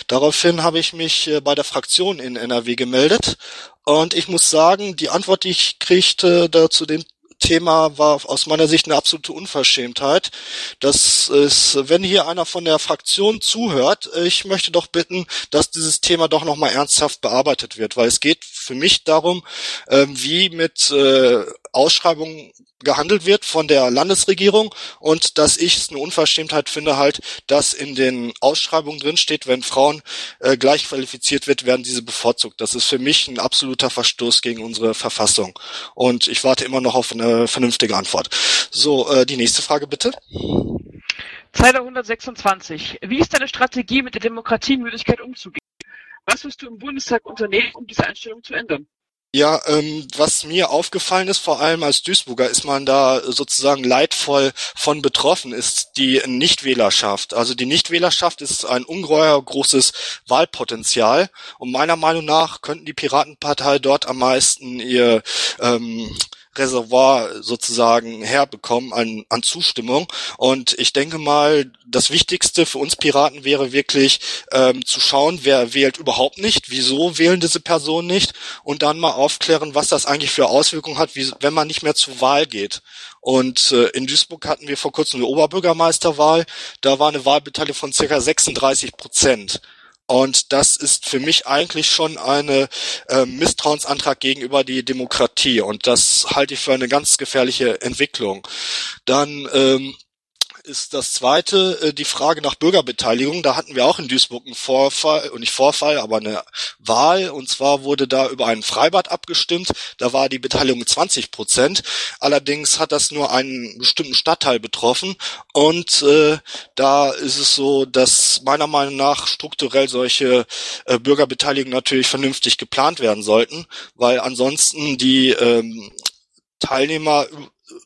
Daraufhin habe ich mich äh, bei der Fraktion in NRW gemeldet. Und ich muss sagen, die Antwort, die ich kriegte da zu dem Thema war aus meiner Sicht eine absolute Unverschämtheit. Das ist, wenn hier einer von der Fraktion zuhört, ich möchte doch bitten, dass dieses Thema doch nochmal ernsthaft bearbeitet wird, weil es geht für mich darum, ähm, wie mit äh, Ausschreibungen gehandelt wird von der Landesregierung und dass ich es eine Unverschämtheit finde halt, dass in den Ausschreibungen drin steht, wenn Frauen äh, gleich qualifiziert wird, werden diese bevorzugt. Das ist für mich ein absoluter Verstoß gegen unsere Verfassung und ich warte immer noch auf eine vernünftige Antwort. So, äh, die nächste Frage bitte. Zeile 126. Wie ist deine Strategie, mit der Demokratiemüdigkeit umzugehen? Was wirst du im Bundestag unternehmen, um diese Einstellung zu ändern? Ja, ähm, was mir aufgefallen ist, vor allem als Duisburger, ist man da sozusagen leidvoll von betroffen, ist die Nichtwählerschaft. Also die Nichtwählerschaft ist ein ungeheuer großes Wahlpotenzial und meiner Meinung nach könnten die Piratenpartei dort am meisten ihr ähm, Reservoir sozusagen herbekommen an, an Zustimmung. Und ich denke mal, das Wichtigste für uns Piraten wäre wirklich ähm, zu schauen, wer wählt überhaupt nicht, wieso wählen diese Personen nicht und dann mal aufklären, was das eigentlich für Auswirkungen hat, wie, wenn man nicht mehr zur Wahl geht. Und äh, in Duisburg hatten wir vor kurzem eine Oberbürgermeisterwahl. Da war eine Wahlbeteiligung von circa 36 Prozent. Und das ist für mich eigentlich schon eine äh, Misstrauensantrag gegenüber die Demokratie. Und das halte ich für eine ganz gefährliche Entwicklung. Dann ähm, ist das zweite äh, die Frage nach Bürgerbeteiligung. Da hatten wir auch in Duisburg einen Vorfall, und nicht Vorfall, aber eine Wahl. Und zwar wurde da über einen Freibad abgestimmt. Da war die Beteiligung 20 Prozent. Allerdings hat das nur einen bestimmten Stadtteil betroffen. Und äh, da ist es so, dass meiner Meinung nach strukturell solche äh, Bürgerbeteiligung natürlich vernünftig geplant werden sollten, weil ansonsten die ähm, Teilnehmer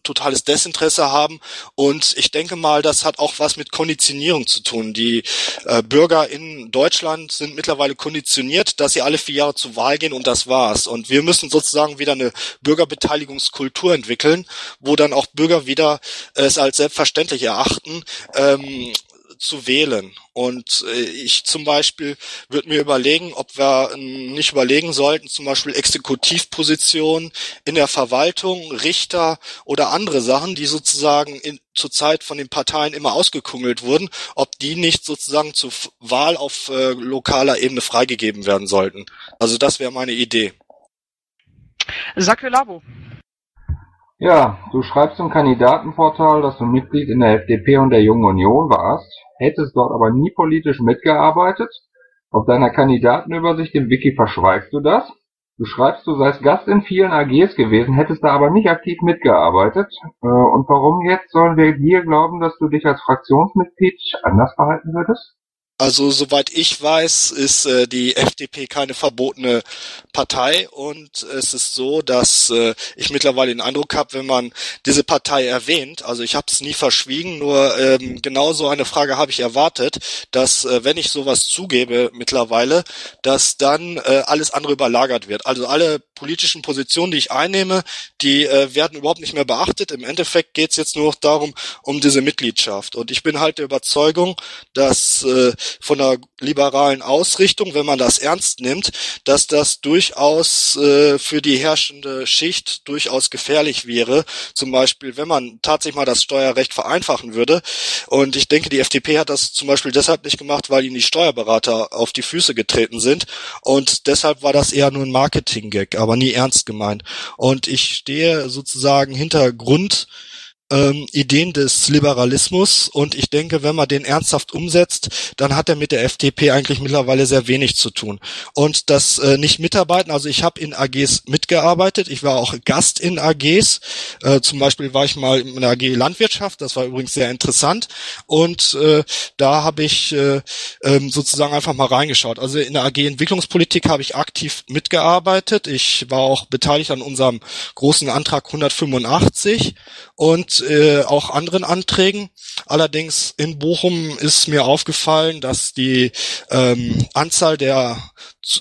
totales Desinteresse haben. Und ich denke mal, das hat auch was mit Konditionierung zu tun. Die äh, Bürger in Deutschland sind mittlerweile konditioniert, dass sie alle vier Jahre zur Wahl gehen und das war's. Und wir müssen sozusagen wieder eine Bürgerbeteiligungskultur entwickeln, wo dann auch Bürger wieder es als selbstverständlich erachten, ähm, zu wählen. Und äh, ich zum Beispiel würde mir überlegen, ob wir äh, nicht überlegen sollten, zum Beispiel Exekutivpositionen in der Verwaltung, Richter oder andere Sachen, die sozusagen in, zurzeit von den Parteien immer ausgekungelt wurden, ob die nicht sozusagen zur Wahl auf äh, lokaler Ebene freigegeben werden sollten. Also das wäre meine Idee. Sakulabo. Ja, du schreibst im Kandidatenportal, dass du Mitglied in der FDP und der Jungen Union warst, hättest dort aber nie politisch mitgearbeitet. Auf deiner Kandidatenübersicht im Wiki verschweigst du das. Du schreibst, du seist Gast in vielen AGs gewesen, hättest da aber nicht aktiv mitgearbeitet. Äh, und warum jetzt sollen wir dir glauben, dass du dich als Fraktionsmitglied anders verhalten würdest? Also soweit ich weiß, ist äh, die FDP keine verbotene Partei und es ist so, dass äh, ich mittlerweile den Eindruck habe, wenn man diese Partei erwähnt, also ich habe es nie verschwiegen, nur ähm, genau so eine Frage habe ich erwartet, dass äh, wenn ich sowas zugebe mittlerweile, dass dann äh, alles andere überlagert wird. Also alle politischen Positionen, die ich einnehme, die äh, werden überhaupt nicht mehr beachtet. Im Endeffekt geht es jetzt nur noch darum, um diese Mitgliedschaft. Und ich bin halt der Überzeugung, dass äh, von der liberalen Ausrichtung, wenn man das ernst nimmt, dass das durchaus äh, für die herrschende Schicht durchaus gefährlich wäre. Zum Beispiel, wenn man tatsächlich mal das Steuerrecht vereinfachen würde. Und ich denke, die FDP hat das zum Beispiel deshalb nicht gemacht, weil ihnen die Steuerberater auf die Füße getreten sind. Und deshalb war das eher nur ein Marketing-Gag, aber nie ernst gemeint. Und ich stehe sozusagen hinter Grund ähm, Ideen des Liberalismus. Und ich denke, wenn man den ernsthaft umsetzt, dann hat er mit der FDP eigentlich mittlerweile sehr wenig zu tun. Und das äh, nicht mitarbeiten, also ich habe in AGs mitgearbeitet, ich war auch Gast in AGs, äh, zum Beispiel war ich mal in der AG Landwirtschaft, das war übrigens sehr interessant. Und äh, da habe ich äh, ähm, sozusagen einfach mal reingeschaut. Also in der AG Entwicklungspolitik habe ich aktiv mitgearbeitet, ich war auch beteiligt an unserem großen Antrag 185 und äh, auch anderen Anträgen. Allerdings in Bochum ist mir aufgefallen, dass die ähm, Anzahl der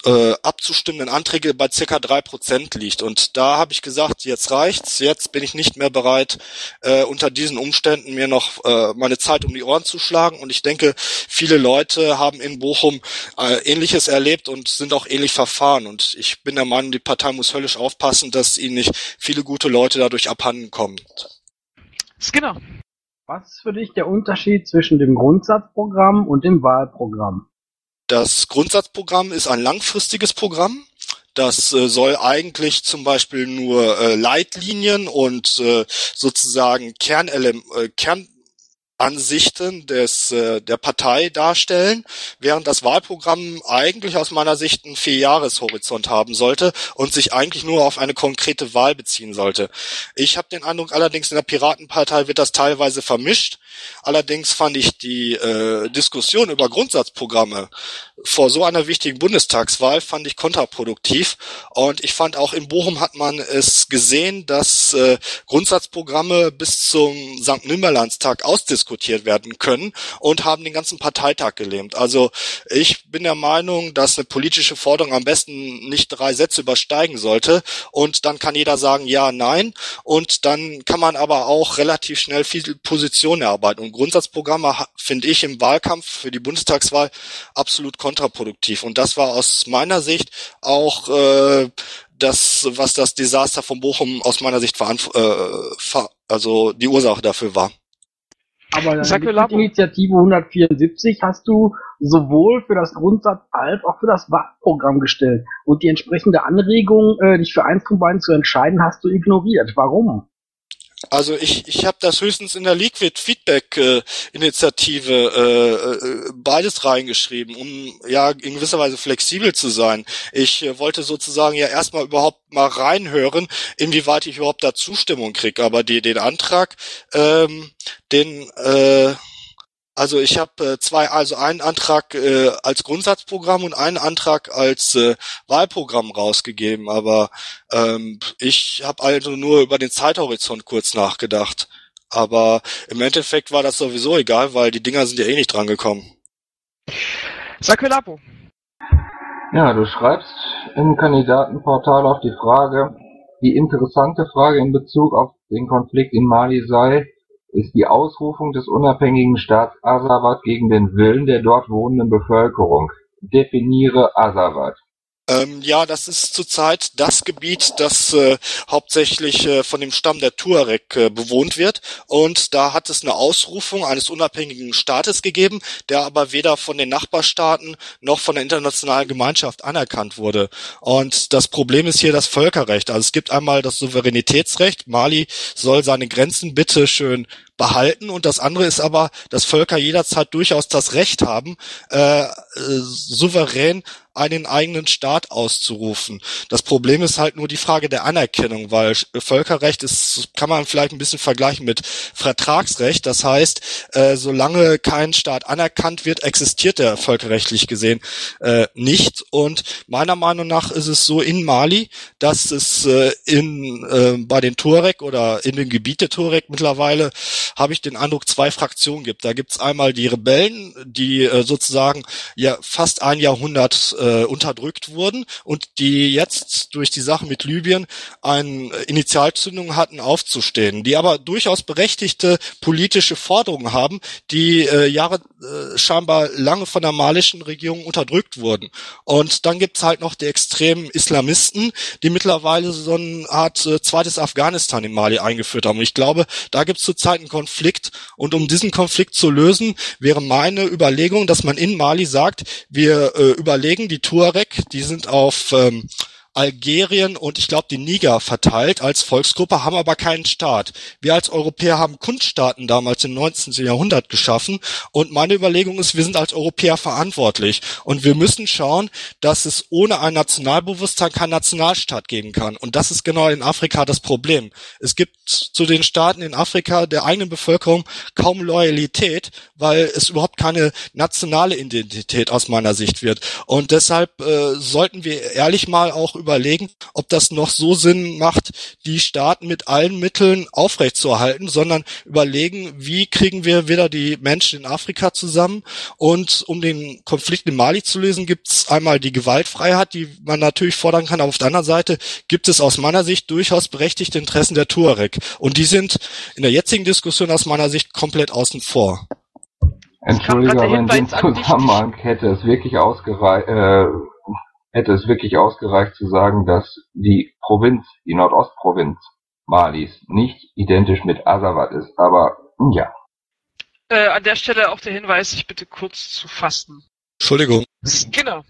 äh, abzustimmenden Anträge bei circa drei Prozent liegt. Und da habe ich gesagt, jetzt reicht's, jetzt bin ich nicht mehr bereit, äh, unter diesen Umständen mir noch äh, meine Zeit um die Ohren zu schlagen. Und ich denke, viele Leute haben in Bochum äh, Ähnliches erlebt und sind auch ähnlich verfahren. Und ich bin der Meinung, die Partei muss höllisch aufpassen, dass ihnen nicht viele gute Leute dadurch abhanden kommen. Skinner. Was ist für dich der Unterschied zwischen dem Grundsatzprogramm und dem Wahlprogramm? Das Grundsatzprogramm ist ein langfristiges Programm. Das äh, soll eigentlich zum Beispiel nur äh, Leitlinien und äh, sozusagen Kernelem äh, Kern Ansichten des äh, der Partei darstellen, während das Wahlprogramm eigentlich aus meiner Sicht einen Vierjahreshorizont haben sollte und sich eigentlich nur auf eine konkrete Wahl beziehen sollte. Ich habe den Eindruck, allerdings in der Piratenpartei wird das teilweise vermischt. Allerdings fand ich die äh, Diskussion über Grundsatzprogramme vor so einer wichtigen Bundestagswahl fand ich kontraproduktiv und ich fand auch in Bochum hat man es gesehen, dass äh, Grundsatzprogramme bis zum St. Nimmerlandstag ausdiskutiert diskutiert werden können und haben den ganzen Parteitag gelähmt. Also ich bin der Meinung, dass eine politische Forderung am besten nicht drei Sätze übersteigen sollte und dann kann jeder sagen ja, nein und dann kann man aber auch relativ schnell viel Position erarbeiten. Und Grundsatzprogramme finde ich im Wahlkampf für die Bundestagswahl absolut kontraproduktiv. Und das war aus meiner Sicht auch äh, das, was das Desaster von Bochum aus meiner Sicht äh, also die Ursache dafür war. Aber die Initiative 174 hast du sowohl für das Grundsatz als auch für das Wahlprogramm gestellt. Und die entsprechende Anregung, äh, dich für eins von beiden zu entscheiden, hast du ignoriert. Warum? Also ich, ich habe das höchstens in der Liquid Feedback äh, Initiative äh, äh, beides reingeschrieben, um ja in gewisser Weise flexibel zu sein. Ich äh, wollte sozusagen ja erstmal überhaupt mal reinhören, inwieweit ich überhaupt da Zustimmung kriege. Aber die, den Antrag, ähm, den äh, also ich habe äh, zwei, also einen Antrag äh, als Grundsatzprogramm und einen Antrag als äh, Wahlprogramm rausgegeben, aber ähm, ich habe also nur über den Zeithorizont kurz nachgedacht. Aber im Endeffekt war das sowieso egal, weil die Dinger sind ja eh nicht drangekommen. Sakulapo. Ja, du schreibst im Kandidatenportal auf die Frage, die interessante Frage in Bezug auf den Konflikt in Mali sei, ist die Ausrufung des unabhängigen Staats Azawad gegen den Willen der dort wohnenden Bevölkerung. Definiere Azawad. Ähm, ja, das ist zurzeit das Gebiet, das äh, hauptsächlich äh, von dem Stamm der Tuareg äh, bewohnt wird. Und da hat es eine Ausrufung eines unabhängigen Staates gegeben, der aber weder von den Nachbarstaaten noch von der internationalen Gemeinschaft anerkannt wurde. Und das Problem ist hier das Völkerrecht. Also es gibt einmal das Souveränitätsrecht. Mali soll seine Grenzen bitte schön behalten und das andere ist aber, dass Völker jederzeit durchaus das Recht haben, äh, äh, souverän einen eigenen Staat auszurufen. Das Problem ist halt nur die Frage der Anerkennung, weil Völkerrecht ist, kann man vielleicht ein bisschen vergleichen mit Vertragsrecht. Das heißt, äh, solange kein Staat anerkannt wird, existiert er völkerrechtlich gesehen äh, nicht. Und meiner Meinung nach ist es so in Mali, dass es äh, in äh, bei den Tuareg oder in dem Gebiet der Tuareg mittlerweile habe ich den Eindruck, zwei Fraktionen gibt. Da gibt's einmal die Rebellen, die äh, sozusagen ja fast ein Jahrhundert äh, unterdrückt wurden und die jetzt durch die Sache mit Libyen eine Initialzündung hatten aufzustehen, die aber durchaus berechtigte politische Forderungen haben, die äh, Jahre äh, scheinbar lange von der malischen Regierung unterdrückt wurden. Und dann gibt's halt noch die extremen Islamisten, die mittlerweile so eine Art äh, zweites Afghanistan in Mali eingeführt haben. Und ich glaube, da gibt's zurzeit einen Konflikt. Und um diesen Konflikt zu lösen, wäre meine Überlegung, dass man in Mali sagt, wir äh, überlegen, die Tuareg, die sind auf ähm, Algerien und ich glaube die Niger verteilt als Volksgruppe, haben aber keinen Staat. Wir als Europäer haben Kunststaaten damals im 19. Jahrhundert geschaffen und meine Überlegung ist, wir sind als Europäer verantwortlich und wir müssen schauen, dass es ohne ein Nationalbewusstsein keinen Nationalstaat geben kann. Und das ist genau in Afrika das Problem. Es gibt zu den Staaten in Afrika der eigenen Bevölkerung kaum Loyalität, weil es überhaupt keine nationale Identität aus meiner Sicht wird. Und deshalb äh, sollten wir ehrlich mal auch überlegen, ob das noch so Sinn macht, die Staaten mit allen Mitteln aufrechtzuerhalten, sondern überlegen, wie kriegen wir wieder die Menschen in Afrika zusammen. Und um den Konflikt in Mali zu lösen, gibt es einmal die Gewaltfreiheit, die man natürlich fordern kann. Aber auf der anderen Seite gibt es aus meiner Sicht durchaus berechtigte Interessen der Tuareg. Und die sind in der jetzigen Diskussion aus meiner Sicht komplett außen vor. Entschuldige, aber in dem Zusammenhang hätte es wirklich ausgereicht, äh, hätte es wirklich ausgereicht zu sagen, dass die Provinz, die Nordostprovinz Malis nicht identisch mit Azawad ist, aber ja. Äh, an der Stelle auch der Hinweis, sich bitte kurz zu fassen. Entschuldigung. Genau.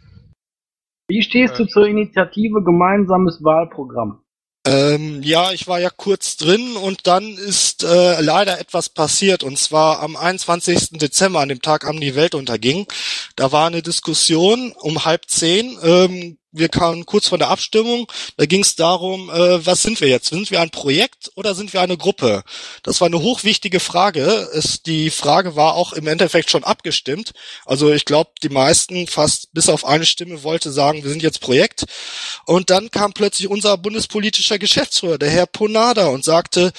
Wie stehst du zur Initiative Gemeinsames Wahlprogramm? Ähm, ja, ich war ja kurz drin und dann ist äh, leider etwas passiert und zwar am 21. Dezember, an dem Tag, an die Welt unterging. Da war eine Diskussion um halb zehn. Ähm, wir kamen kurz vor der Abstimmung. Da ging es darum, äh, was sind wir jetzt? Sind wir ein Projekt oder sind wir eine Gruppe? Das war eine hochwichtige Frage. Es, die Frage war auch im Endeffekt schon abgestimmt. Also ich glaube, die meisten, fast bis auf eine Stimme, wollte sagen, wir sind jetzt Projekt. Und dann kam plötzlich unser bundespolitischer Geschäftsführer, der Herr Ponada, und sagte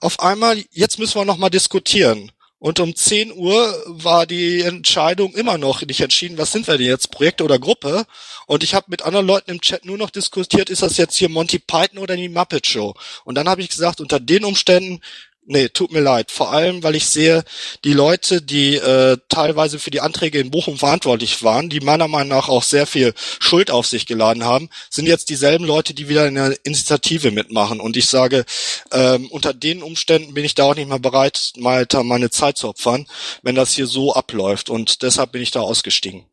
auf einmal, jetzt müssen wir noch mal diskutieren. Und um 10 Uhr war die Entscheidung immer noch nicht entschieden, was sind wir denn jetzt, Projekt oder Gruppe? Und ich habe mit anderen Leuten im Chat nur noch diskutiert, ist das jetzt hier Monty Python oder die Muppet Show? Und dann habe ich gesagt, unter den Umständen Nee, tut mir leid. Vor allem, weil ich sehe, die Leute, die äh, teilweise für die Anträge in Bochum verantwortlich waren, die meiner Meinung nach auch sehr viel Schuld auf sich geladen haben, sind jetzt dieselben Leute, die wieder in der Initiative mitmachen. Und ich sage, ähm, unter den Umständen bin ich da auch nicht mehr bereit, weiter meine Zeit zu opfern, wenn das hier so abläuft. Und deshalb bin ich da ausgestiegen.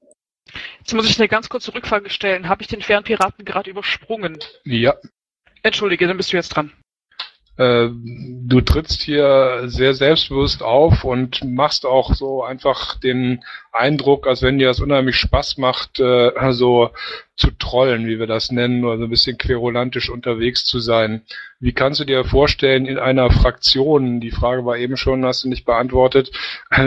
Jetzt muss ich eine ganz kurze Rückfrage stellen. Habe ich den fairen Piraten gerade übersprungen? Ja. Entschuldige, dann bist du jetzt dran. Äh, du trittst hier sehr selbstbewusst auf und machst auch so einfach den Eindruck, als wenn dir das unheimlich Spaß macht, äh, so zu trollen, wie wir das nennen, oder so ein bisschen querulantisch unterwegs zu sein. Wie kannst du dir vorstellen, in einer Fraktion, die Frage war eben schon, hast du nicht beantwortet,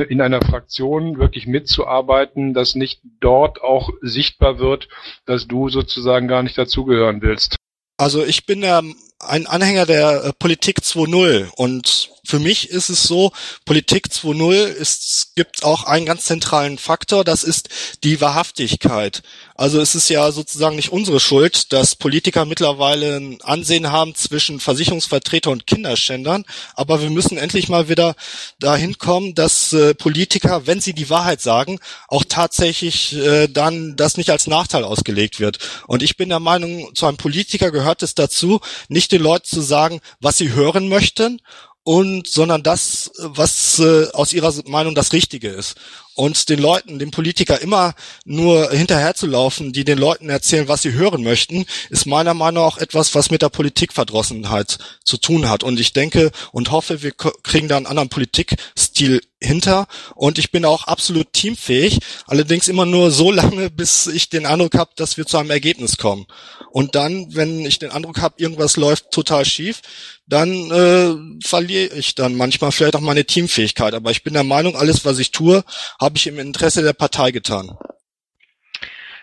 in einer Fraktion wirklich mitzuarbeiten, dass nicht dort auch sichtbar wird, dass du sozusagen gar nicht dazugehören willst? Also ich bin der ein Anhänger der äh, Politik 2.0 und für mich ist es so, Politik 2.0 ist, gibt auch einen ganz zentralen Faktor, das ist die Wahrhaftigkeit. Also es ist ja sozusagen nicht unsere Schuld, dass Politiker mittlerweile ein Ansehen haben zwischen Versicherungsvertreter und Kinderschändern, aber wir müssen endlich mal wieder dahin kommen, dass äh, Politiker, wenn sie die Wahrheit sagen, auch tatsächlich äh, dann das nicht als Nachteil ausgelegt wird. Und ich bin der Meinung, zu einem Politiker gehört es dazu, nicht den Leuten zu sagen, was sie hören möchten und sondern das, was äh, aus ihrer Meinung das Richtige ist. Und den Leuten, dem Politiker immer nur hinterherzulaufen, die den Leuten erzählen, was sie hören möchten, ist meiner Meinung nach auch etwas, was mit der Politikverdrossenheit zu tun hat. Und ich denke und hoffe, wir kriegen da einen anderen Politikstil hinter. Und ich bin auch absolut teamfähig, allerdings immer nur so lange, bis ich den Eindruck habe, dass wir zu einem Ergebnis kommen. Und dann, wenn ich den Eindruck habe, irgendwas läuft total schief, dann äh, verliere ich dann manchmal vielleicht auch meine Teamfähigkeit. Aber ich bin der Meinung, alles, was ich tue, habe ich im Interesse der Partei getan.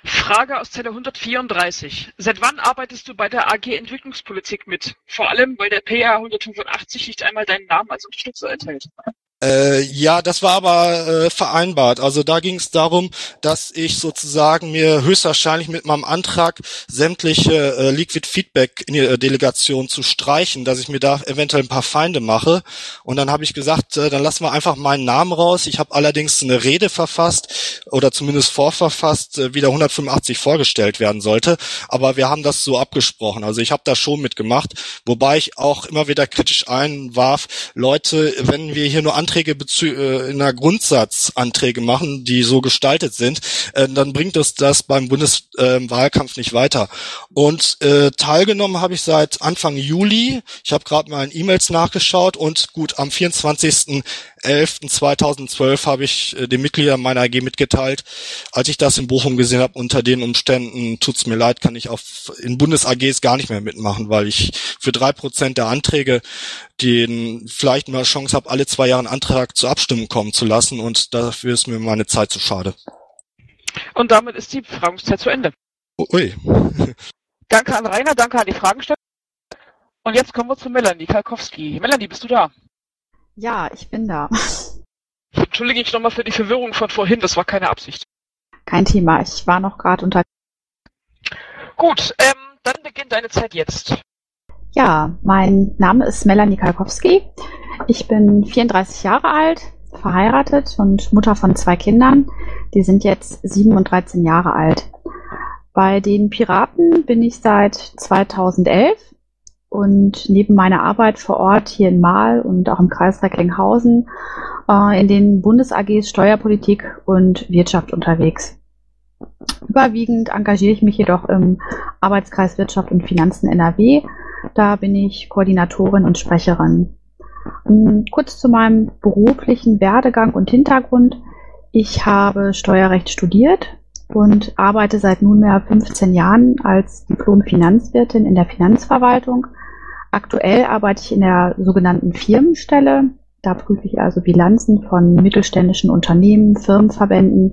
Frage aus Zelle 134. Seit wann arbeitest du bei der AG Entwicklungspolitik mit? Vor allem, weil der PA 185 nicht einmal deinen Namen als Unterstützer enthält. Äh, ja, das war aber äh, vereinbart. Also da ging es darum, dass ich sozusagen mir höchstwahrscheinlich mit meinem Antrag sämtliche äh, Liquid Feedback in die äh, Delegation zu streichen, dass ich mir da eventuell ein paar Feinde mache. Und dann habe ich gesagt, äh, dann lassen wir einfach meinen Namen raus. Ich habe allerdings eine Rede verfasst oder zumindest vorverfasst, äh, wie der 185 vorgestellt werden sollte. Aber wir haben das so abgesprochen. Also ich habe da schon mitgemacht, wobei ich auch immer wieder kritisch einwarf, Leute, wenn wir hier nur Anträge äh, in der Grundsatzanträge machen, die so gestaltet sind, äh, dann bringt uns das beim Bundeswahlkampf äh, nicht weiter. Und äh, teilgenommen habe ich seit Anfang Juli. Ich habe gerade mal in E-Mails nachgeschaut und gut, am 24.11.2012 habe ich äh, den Mitgliedern meiner AG mitgeteilt, als ich das in Bochum gesehen habe, unter den Umständen tut's mir leid, kann ich auf in Bundes-AGs gar nicht mehr mitmachen, weil ich für drei Prozent der Anträge den vielleicht mal Chance habe, alle zwei Jahre einen Antrag zur Abstimmung kommen zu lassen und dafür ist mir meine Zeit zu schade. Und damit ist die Befragungszeit zu Ende. Ui. [laughs] danke an Rainer, danke an die Fragensteller. Und jetzt kommen wir zu Melanie Kalkowski. Melanie, bist du da? Ja, ich bin da. Entschuldige ich nochmal für die Verwirrung von vorhin, das war keine Absicht. Kein Thema, ich war noch gerade unter. Gut, ähm, dann beginnt deine Zeit jetzt. Ja, mein Name ist Melanie Kalkowski. Ich bin 34 Jahre alt, verheiratet und Mutter von zwei Kindern. Die sind jetzt 7 und 13 Jahre alt. Bei den Piraten bin ich seit 2011 und neben meiner Arbeit vor Ort hier in Mahl und auch im Kreis Recklinghausen äh, in den Bundes-AGs Steuerpolitik und Wirtschaft unterwegs. Überwiegend engagiere ich mich jedoch im Arbeitskreis Wirtschaft und Finanzen NRW da bin ich Koordinatorin und Sprecherin. Ähm, kurz zu meinem beruflichen Werdegang und Hintergrund. Ich habe Steuerrecht studiert und arbeite seit nunmehr 15 Jahren als Diplom-Finanzwirtin in der Finanzverwaltung. Aktuell arbeite ich in der sogenannten Firmenstelle. Da prüfe ich also Bilanzen von mittelständischen Unternehmen, Firmenverbänden,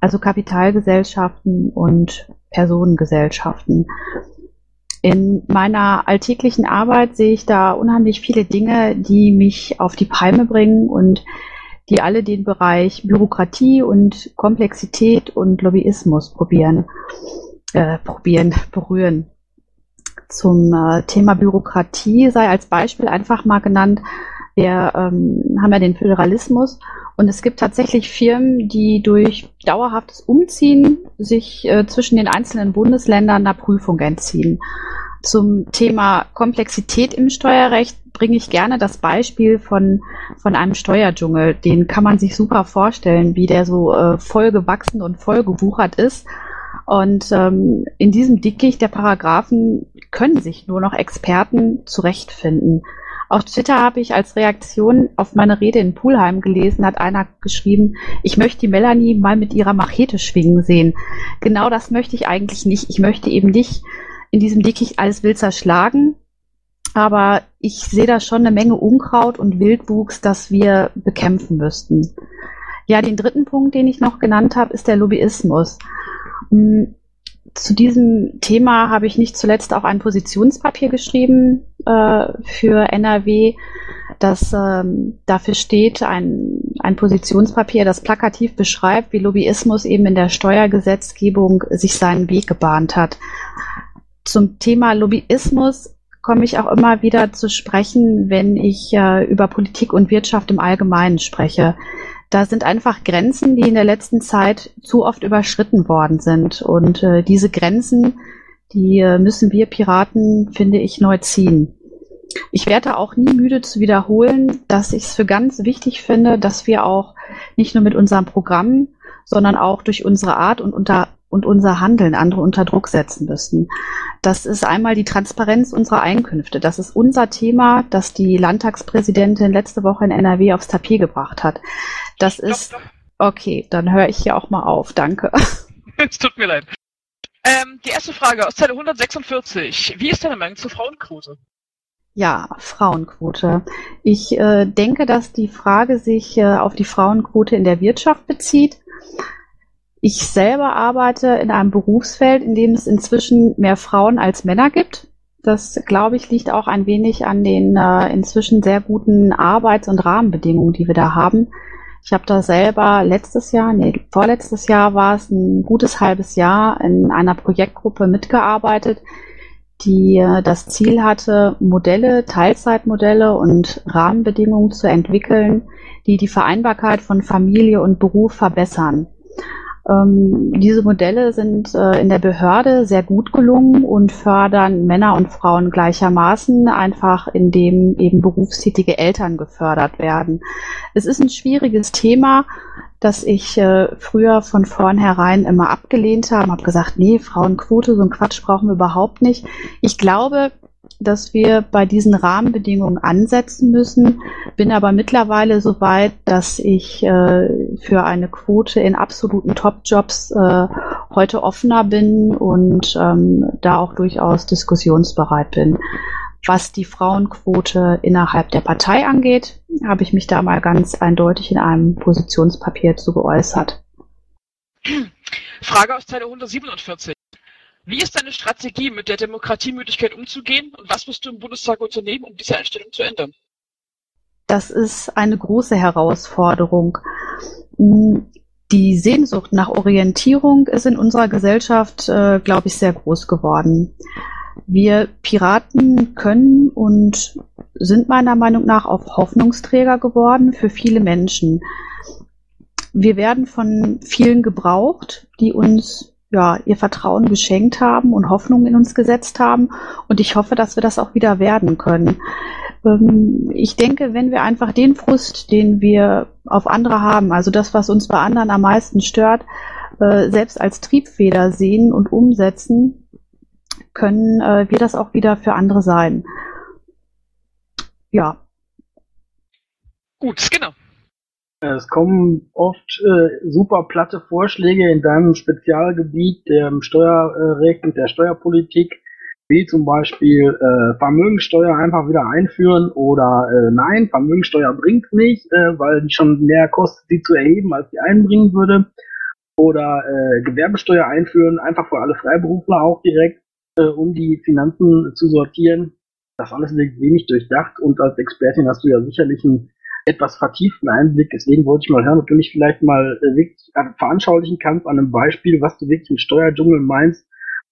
also Kapitalgesellschaften und Personengesellschaften. In meiner alltäglichen Arbeit sehe ich da unheimlich viele Dinge, die mich auf die Palme bringen und die alle den Bereich Bürokratie und Komplexität und Lobbyismus probieren, äh, probieren, berühren. Zum äh, Thema Bürokratie sei als Beispiel einfach mal genannt, wir ähm, haben ja den Föderalismus und es gibt tatsächlich Firmen, die durch dauerhaftes Umziehen sich äh, zwischen den einzelnen Bundesländern einer Prüfung entziehen. Zum Thema Komplexität im Steuerrecht bringe ich gerne das Beispiel von, von einem Steuerdschungel. Den kann man sich super vorstellen, wie der so äh, voll gewachsen und voll gewuchert ist. Und ähm, in diesem Dickicht der Paragraphen können sich nur noch Experten zurechtfinden. Auf Twitter habe ich als Reaktion auf meine Rede in Pulheim gelesen, hat einer geschrieben, ich möchte die Melanie mal mit ihrer Machete schwingen sehen. Genau das möchte ich eigentlich nicht. Ich möchte eben nicht in diesem Dickicht alles wild zerschlagen, aber ich sehe da schon eine Menge Unkraut und Wildwuchs, das wir bekämpfen müssten. Ja, den dritten Punkt, den ich noch genannt habe, ist der Lobbyismus. Hm, zu diesem Thema habe ich nicht zuletzt auch ein Positionspapier geschrieben äh, für NRW, das ähm, dafür steht, ein, ein Positionspapier, das plakativ beschreibt, wie Lobbyismus eben in der Steuergesetzgebung sich seinen Weg gebahnt hat. Zum Thema Lobbyismus komme ich auch immer wieder zu sprechen, wenn ich äh, über Politik und Wirtschaft im Allgemeinen spreche. Da sind einfach Grenzen, die in der letzten Zeit zu oft überschritten worden sind. Und äh, diese Grenzen, die äh, müssen wir Piraten, finde ich, neu ziehen. Ich werde auch nie müde zu wiederholen, dass ich es für ganz wichtig finde, dass wir auch nicht nur mit unserem Programm, sondern auch durch unsere Art und unter und unser Handeln andere unter Druck setzen müssen. Das ist einmal die Transparenz unserer Einkünfte. Das ist unser Thema, das die Landtagspräsidentin letzte Woche in NRW aufs Tapet gebracht hat. Das ist, okay, dann höre ich hier auch mal auf. Danke. Es [laughs] tut mir leid. Ähm, die erste Frage aus Zeile 146. Wie ist deine Meinung zur Frauenquote? Ja, Frauenquote. Ich äh, denke, dass die Frage sich äh, auf die Frauenquote in der Wirtschaft bezieht. Ich selber arbeite in einem Berufsfeld, in dem es inzwischen mehr Frauen als Männer gibt. Das, glaube ich, liegt auch ein wenig an den äh, inzwischen sehr guten Arbeits- und Rahmenbedingungen, die wir da haben. Ich habe da selber letztes Jahr, nee, vorletztes Jahr war es ein gutes halbes Jahr in einer Projektgruppe mitgearbeitet, die äh, das Ziel hatte, Modelle, Teilzeitmodelle und Rahmenbedingungen zu entwickeln, die die Vereinbarkeit von Familie und Beruf verbessern. Ähm, diese Modelle sind äh, in der Behörde sehr gut gelungen und fördern Männer und Frauen gleichermaßen, einfach indem eben berufstätige Eltern gefördert werden. Es ist ein schwieriges Thema, das ich äh, früher von vornherein immer abgelehnt habe, habe gesagt, nee, Frauenquote, so ein Quatsch brauchen wir überhaupt nicht. Ich glaube, dass wir bei diesen Rahmenbedingungen ansetzen müssen, bin aber mittlerweile so weit, dass ich äh, für eine Quote in absoluten Top-Jobs äh, heute offener bin und ähm, da auch durchaus diskussionsbereit bin. Was die Frauenquote innerhalb der Partei angeht, habe ich mich da mal ganz eindeutig in einem Positionspapier zu geäußert. Frage aus Zeile 147. Wie ist deine Strategie, mit der Demokratiemüdigkeit umzugehen und was musst du im Bundestag unternehmen, um diese Einstellung zu ändern? Das ist eine große Herausforderung. Die Sehnsucht nach Orientierung ist in unserer Gesellschaft, äh, glaube ich, sehr groß geworden. Wir Piraten können und sind meiner Meinung nach auch Hoffnungsträger geworden für viele Menschen. Wir werden von vielen gebraucht, die uns ja, ihr Vertrauen geschenkt haben und Hoffnung in uns gesetzt haben. Und ich hoffe, dass wir das auch wieder werden können. Ähm, ich denke, wenn wir einfach den Frust, den wir auf andere haben, also das, was uns bei anderen am meisten stört, äh, selbst als Triebfeder sehen und umsetzen, können äh, wir das auch wieder für andere sein. Ja. Gut, genau. Es kommen oft äh, super platte Vorschläge in deinem Spezialgebiet, dem Steuerrecht und der Steuerpolitik, wie zum Beispiel äh, Vermögensteuer einfach wieder einführen oder äh, nein, Vermögensteuer bringt nicht, äh, weil die schon mehr kostet, sie zu erheben, als sie einbringen würde. Oder äh, Gewerbesteuer einführen, einfach für alle Freiberufler auch direkt, äh, um die Finanzen zu sortieren. Das alles wenig durchdacht und als Expertin hast du ja sicherlich ein etwas vertieften Einblick. Deswegen wollte ich mal hören, ob du mich vielleicht mal äh, wirklich äh, veranschaulichen kannst an einem Beispiel, was du wirklich im Steuerdschungel meinst,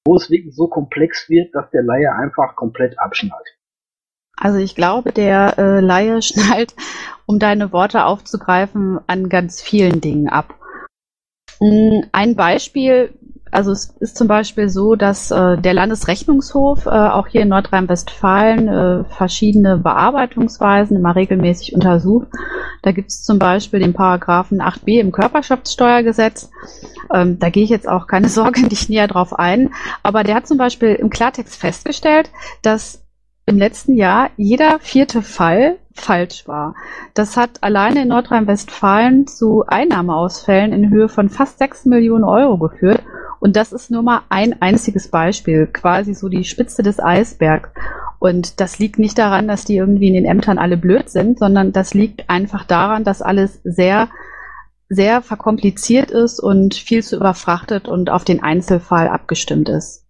wo es wirklich so komplex wird, dass der Laie einfach komplett abschnallt. Also ich glaube, der äh, Laie [laughs] schnallt, um deine Worte aufzugreifen, an ganz vielen Dingen ab. Mm, ein Beispiel, also es ist zum Beispiel so, dass äh, der Landesrechnungshof äh, auch hier in Nordrhein-Westfalen äh, verschiedene Bearbeitungsweisen immer regelmäßig untersucht. Da gibt es zum Beispiel den Paragraphen 8b im Körperschaftssteuergesetz. Ähm, da gehe ich jetzt auch keine [laughs] Sorge nicht näher drauf ein. Aber der hat zum Beispiel im Klartext festgestellt, dass im letzten Jahr jeder vierte Fall falsch war. Das hat alleine in Nordrhein-Westfalen zu Einnahmeausfällen in Höhe von fast 6 Millionen Euro geführt. Und das ist nur mal ein einziges Beispiel, quasi so die Spitze des Eisbergs. Und das liegt nicht daran, dass die irgendwie in den Ämtern alle blöd sind, sondern das liegt einfach daran, dass alles sehr, sehr verkompliziert ist und viel zu überfrachtet und auf den Einzelfall abgestimmt ist.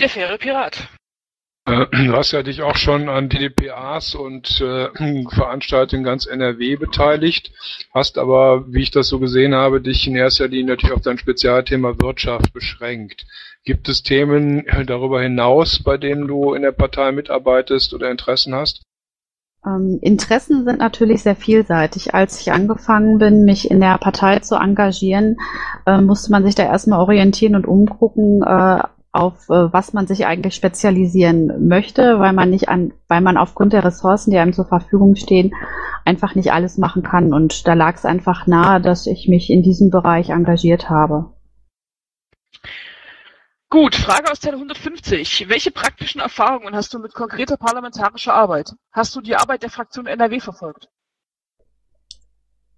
Der faire Pirat. Äh, Du hast ja dich auch schon an DDPAs und äh, [clears throat] Veranstaltungen ganz NRW beteiligt, hast aber, wie ich das so gesehen habe, dich in erster Linie natürlich auf dein Spezialthema Wirtschaft beschränkt. Gibt es Themen darüber hinaus, bei denen du in der Partei mitarbeitest oder Interessen hast? Ähm, Interessen sind natürlich sehr vielseitig. Als ich angefangen bin, mich in der Partei zu engagieren, äh, musste man sich da erstmal orientieren und umgucken, äh, auf äh, was man sich eigentlich spezialisieren möchte, weil man nicht an, weil man aufgrund der Ressourcen, die einem zur Verfügung stehen, einfach nicht alles machen kann. Und da lag es einfach nahe, dass ich mich in diesem Bereich engagiert habe. Gut, Frage aus Teil 150. Welche praktischen Erfahrungen hast du mit konkreter parlamentarischer Arbeit? Hast du die Arbeit der Fraktion NRW verfolgt?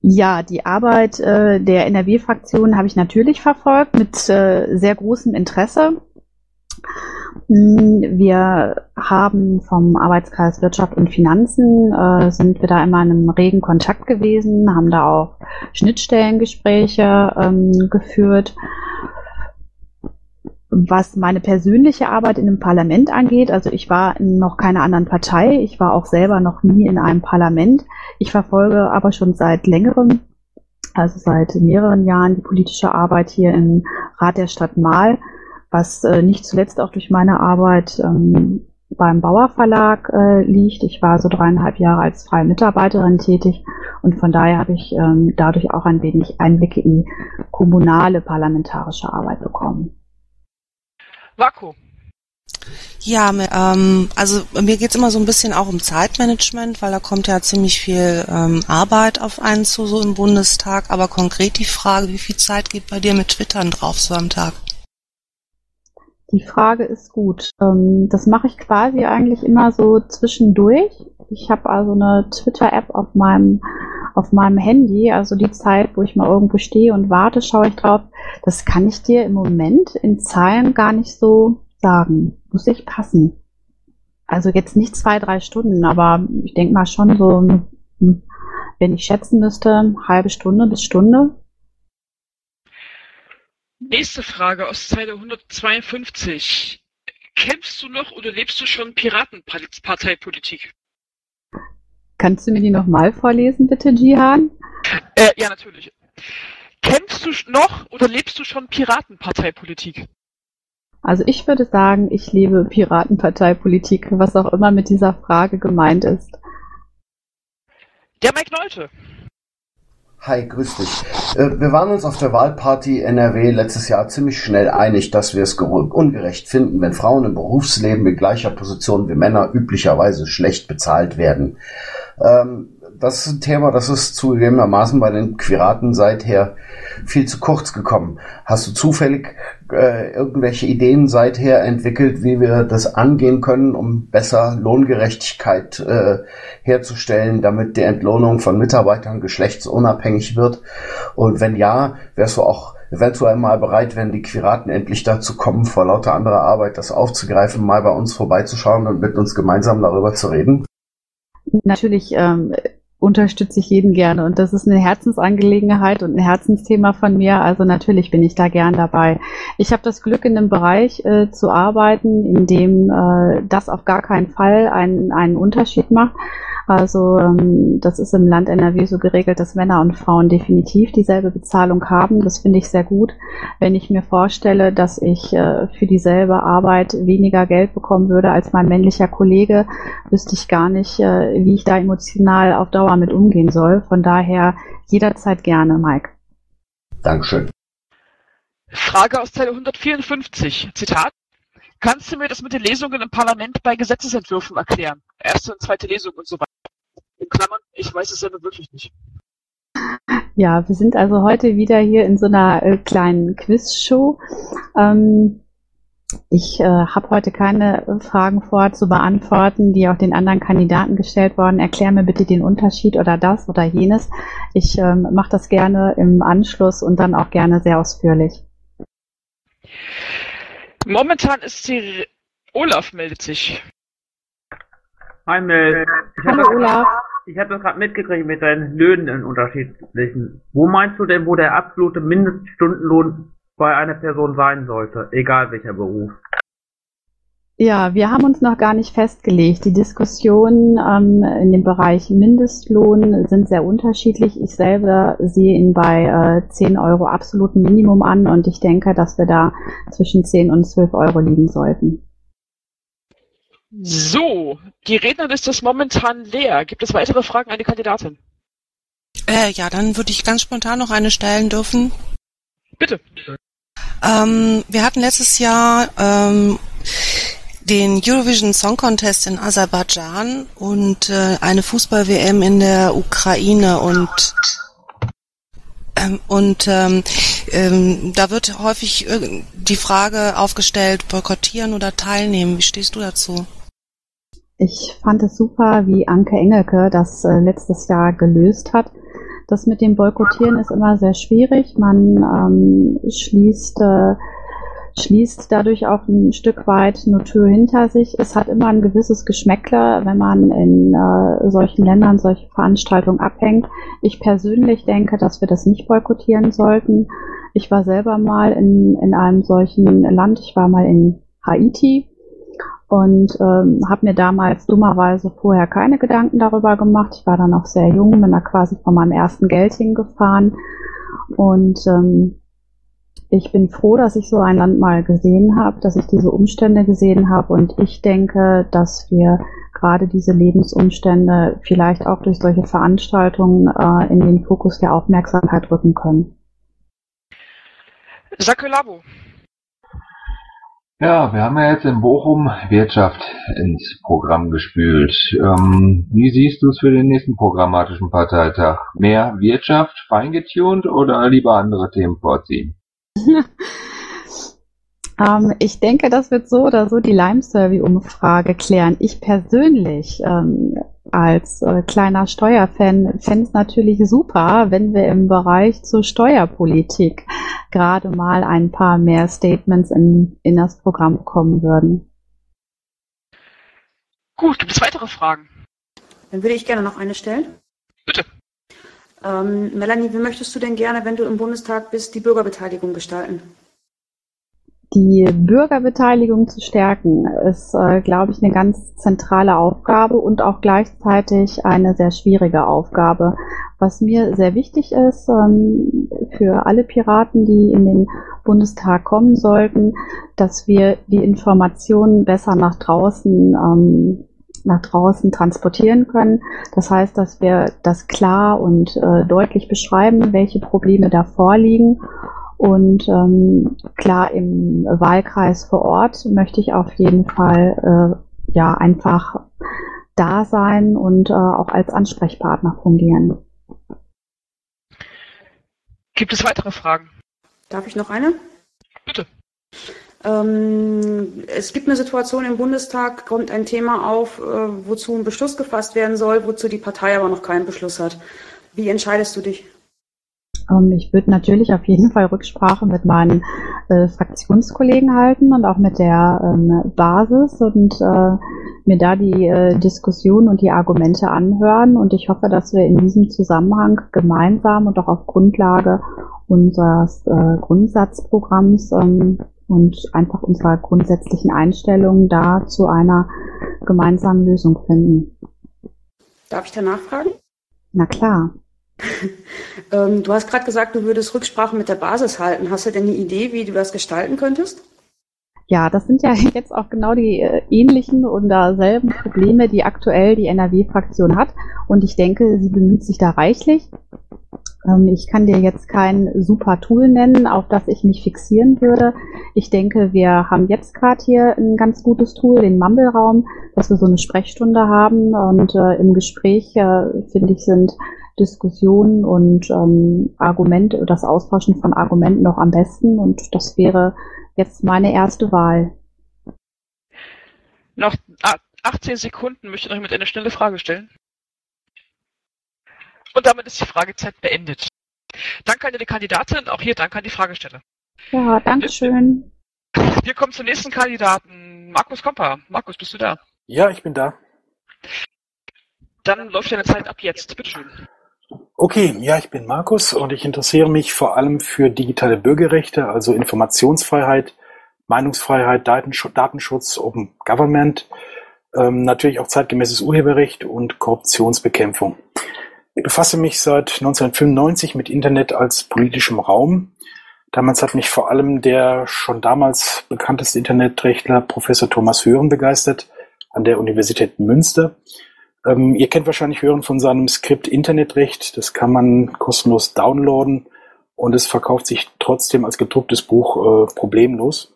Ja, die Arbeit äh, der NRW-Fraktion habe ich natürlich verfolgt mit äh, sehr großem Interesse. Mm, Wir haben vom Arbeitskreis Wirtschaft und Finanzen, äh, sind wir da immer in einem regen Kontakt gewesen, haben da auch Schnittstellengespräche ähm, geführt. Was meine persönliche Arbeit in dem Parlament angeht, also ich war in noch keiner anderen Partei, ich war auch selber noch nie in einem Parlament. Ich verfolge aber schon seit längerem, also seit mehreren Jahren, die politische Arbeit hier im Rat der Stadt Mahl, was äh, nicht zuletzt auch durch meine Arbeit ähm, beim Bauer Verlag äh, liegt. Ich war so dreieinhalb Jahre als freie Mitarbeiterin tätig und von daher habe ich ähm, dadurch auch ein wenig Einblicke in kommunale parlamentarische Arbeit bekommen. Vaku. Ja, mir, ähm, also mir geht's immer so ein bisschen auch um Zeitmanagement, weil da kommt ja ziemlich viel ähm, Arbeit auf einen zu, so im Bundestag. Aber konkret die Frage, wie viel Zeit geht bei dir mit Twittern drauf so am Tag? Die Frage ist gut. Ähm, das mache ich quasi eigentlich immer so zwischendurch. Ich habe also eine Twitter-App auf meinem auf meinem Handy, also die Zeit, wo ich mal irgendwo stehe und warte, schaue ich drauf. Das kann ich dir im Moment in Zahlen gar nicht so sagen. Muss ich passen. Also jetzt nicht zwei, drei Stunden, aber ich denke mal schon so, hm, wenn ich schätzen müsste, halbe Stunde bis Stunde. Nächste Frage aus Zeile 152. Kämpfst du noch oder lebst du schon Piratenparteipolitik? Kannst du mir die nochmal vorlesen, bitte, Jihan? Äh, ja, natürlich. Kämpfst du noch oder lebst du schon Piratenparteipolitik? Also ich würde sagen, ich lebe Piratenparteipolitik, was auch immer mit dieser Frage gemeint ist. Der Mike Nolte. Hi, grüß dich. Äh, Wir waren uns auf der Wahlparty NRW letztes Jahr ziemlich schnell einig, dass wir es ge- ungerecht finden, wenn Frauen im Berufsleben in gleicher Position wie Männer üblicherweise schlecht bezahlt werden. Ähm, Das ist ein Thema, das ist zugegebenermaßen bei den Piraten seither viel zu kurz gekommen. Hast du zufällig äh, irgendwelche Ideen seither entwickelt, wie wir das angehen können, um besser Lohngerechtigkeit äh, herzustellen, damit die Entlohnung von Mitarbeitern geschlechtsunabhängig wird? Und wenn ja, wärst du auch eventuell mal bereit, wenn die Piraten endlich dazu kommen, vor lauter anderer Arbeit das aufzugreifen, mal bei uns vorbeizuschauen und mit uns gemeinsam darüber zu reden? Natürlich ähm, unterstütze ich jeden gerne und das ist eine Herzensangelegenheit und ein Herzensthema von mir. Also natürlich bin ich da gern dabei. Ich habe das Glück, in einem Bereich äh, zu arbeiten, in dem äh, das auf gar keinen Fall einen, einen Unterschied macht. Also ähm, das ist im Land NRW so geregelt, dass Männer und Frauen definitiv dieselbe Bezahlung haben. Das finde ich sehr gut. Wenn ich mir vorstelle, dass ich äh, für dieselbe Arbeit weniger Geld bekommen würde als mein männlicher Kollege, wüsste ich gar nicht, äh, wie ich da emotional auf Dauer mit umgehen soll. Von daher jederzeit gerne, Mike. Dankeschön. Frage aus Zeile 154. Zitat. Kannst du mir das mit den Lesungen im Parlament bei Gesetzesentwürfen erklären? Erste und zweite Lesung und so weiter. In Klammern, ich weiß es selber wirklich nicht. Ja, wir sind also heute wieder hier in so einer äh, kleinen Quizshow. Ähm, Ich äh, habe heute keine Fragen vor zu beantworten, die auch den anderen Kandidaten gestellt worden. Erklär mir bitte den Unterschied oder das oder jenes. Ich ähm, mache das gerne im Anschluss und dann auch gerne sehr ausführlich. Momentan ist die Olaf meldet sich. Hi Mel. Ich Hallo, hab das- Olaf. Ich habe das gerade mitgekriegt mit deinen Löhnen in unterschiedlichen. Wo meinst du denn, wo der absolute Mindeststundenlohn bei einer Person sein sollte, egal welcher Beruf? Ja, wir haben uns noch gar nicht festgelegt. Die Diskussionen ähm, in dem Bereich Mindestlohn sind sehr unterschiedlich. Ich selber sehe ihn bei äh, 10 Euro absoluten Minimum an und ich denke, dass wir da zwischen 10 und 12 Euro liegen sollten. So, die Rednerliste ist momentan leer. Gibt es weitere Fragen an die Kandidatin? Äh, ja, dann würde ich ganz spontan noch eine stellen dürfen. Bitte. Ähm, wir hatten letztes Jahr ähm, den Eurovision Song Contest in Aserbaidschan und äh, eine Fußball-WM in der Ukraine und ähm, und ähm, ähm, da wird häufig äh, die Frage aufgestellt, boykottieren oder teilnehmen. Wie stehst du dazu? Ich fand es super, wie Anke Engelke das äh, letztes Jahr gelöst hat. Das mit dem Boykottieren ist immer sehr schwierig. Man ähm, schließt, äh, schließt dadurch auch ein Stück weit eine Tür hinter sich. Es hat immer ein gewisses Geschmäckle, wenn man in äh, solchen Ländern solche Veranstaltungen abhängt. Ich persönlich denke, dass wir das nicht boykottieren sollten. Ich war selber mal in, in einem solchen Land. Ich war mal in Haiti und ähm, habe mir damals dummerweise vorher keine Gedanken darüber gemacht. Ich war dann noch sehr jung, bin da quasi von meinem ersten Geld hingefahren und ähm, ich bin froh, dass ich so ein Land mal gesehen habe, dass ich diese Umstände gesehen habe und ich denke, dass wir gerade diese Lebensumstände vielleicht auch durch solche Veranstaltungen äh, in den Fokus der Aufmerksamkeit rücken können. Sakelabo. Ja, wir haben ja jetzt in Bochum Wirtschaft ins Programm gespült. Ähm, wie siehst du es für den nächsten programmatischen Parteitag? Mehr Wirtschaft, feingetuned oder lieber andere Themen vorziehen? [laughs] Ähm, ich denke, das wird so oder so die Lime-Survey-Umfrage klären. Ich persönlich ähm, als äh, kleiner Steuerfan fände es natürlich super, wenn wir im Bereich zur Steuerpolitik gerade mal ein paar mehr Statements in, in das Programm bekommen würden. Gut, gibt es weitere Fragen? Dann würde ich gerne noch eine stellen. Bitte. Ähm, Melanie, wie möchtest du denn gerne, wenn du im Bundestag bist, die Bürgerbeteiligung gestalten? Die Bürgerbeteiligung zu stärken ist, äh, glaube ich, eine ganz zentrale Aufgabe und auch gleichzeitig eine sehr schwierige Aufgabe. Was mir sehr wichtig ist ähm, für alle Piraten, die in den Bundestag kommen sollten, dass wir die Informationen besser nach draußen ähm, nach draußen transportieren können. Das heißt, dass wir das klar und äh, deutlich beschreiben, welche Probleme da vorliegen und ähm, klar, im Wahlkreis vor Ort möchte ich auf jeden Fall äh, ja einfach da sein und äh, auch als Ansprechpartner fungieren. Gibt es weitere Fragen? Darf ich noch eine? Bitte. Ähm, es gibt eine Situation im Bundestag, kommt ein Thema auf, äh, wozu ein Beschluss gefasst werden soll, wozu die Partei aber noch keinen Beschluss hat. Wie entscheidest du dich? Ähm, ich würde natürlich auf jeden Fall Rücksprache mit meinen äh, Fraktionskollegen halten und auch mit der ähm, Basis und äh, mir da die äh, Diskussion und die Argumente anhören. Und ich hoffe, dass wir in diesem Zusammenhang gemeinsam und auch auf Grundlage unseres äh, Grundsatzprogramms ähm, und einfach unserer grundsätzlichen Einstellung da zu einer gemeinsamen Lösung finden. Darf ich da nachfragen? Na klar. [laughs] Ähm, du hast gerade gesagt, du würdest Rücksprache mit der Basis halten. Hast du denn eine Idee, wie du das gestalten könntest? Ja, das sind ja [laughs] jetzt auch genau die äh, ähnlichen oder selben Probleme, die aktuell die NRW-Fraktion hat. Und ich denke, sie bemüht sich da reichlich. Ähm, ich kann dir jetzt kein super Tool nennen, auf das ich mich fixieren würde. Ich denke, wir haben jetzt gerade hier ein ganz gutes Tool, den Mumble-Raum, dass wir so eine Sprechstunde haben. Und äh, im Gespräch, äh, finde ich, sind Diskussionen und ähm, Argumente, das Austauschen von Argumenten noch am besten. Und das wäre jetzt meine erste Wahl. Noch ah, 18 Sekunden möchte ich noch mit eine schnelle Frage stellen. Und damit ist die Fragezeit beendet. Danke an die Kandidatin, auch hier danke an die Fragesteller. Ja, danke schön. Wir kommen zum nächsten Kandidaten, Markus Kompa. Markus, bist du da? Ja, ich bin da. Dann läuft deine Zeit ab jetzt. Bitteschön. Okay, ja, ich bin Markus und ich interessiere mich vor allem für digitale Bürgerrechte, also Informationsfreiheit, Meinungsfreiheit, Datenschutz, Datenschutz Open Government, ähm, natürlich auch zeitgemäßes Urheberrecht und Korruptionsbekämpfung. Ich befasse mich seit 1995 mit Internet als politischem Raum. Damals hat mich vor allem der schon damals bekannteste Internetrechtler Professor Thomas Hören begeistert an der Universität Münster. Ähm, ihr kennt wahrscheinlich Hören von seinem Skript Internetrecht. Das kann man kostenlos downloaden und es verkauft sich trotzdem als gedrucktes Buch äh, problemlos.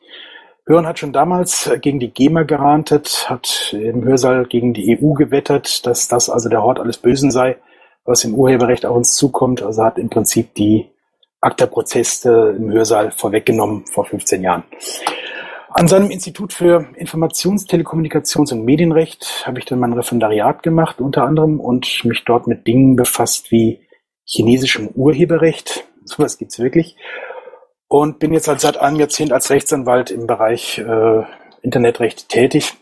Hören hat schon damals gegen die GEMA gerantet, hat im Hörsaal gegen die EU gewettert, dass das also der Hort alles Bösen sei was im Urheberrecht auf uns zukommt. Also hat im Prinzip die ACTA-Prozesse im Hörsaal vorweggenommen vor 15 Jahren. An seinem Institut für Informations-, Telekommunikations- und Medienrecht habe ich dann mein Referendariat gemacht, unter anderem, und mich dort mit Dingen befasst wie chinesischem Urheberrecht. Sowas gibt's wirklich. Und bin jetzt seit einem Jahrzehnt als Rechtsanwalt im Bereich äh, Internetrecht tätig.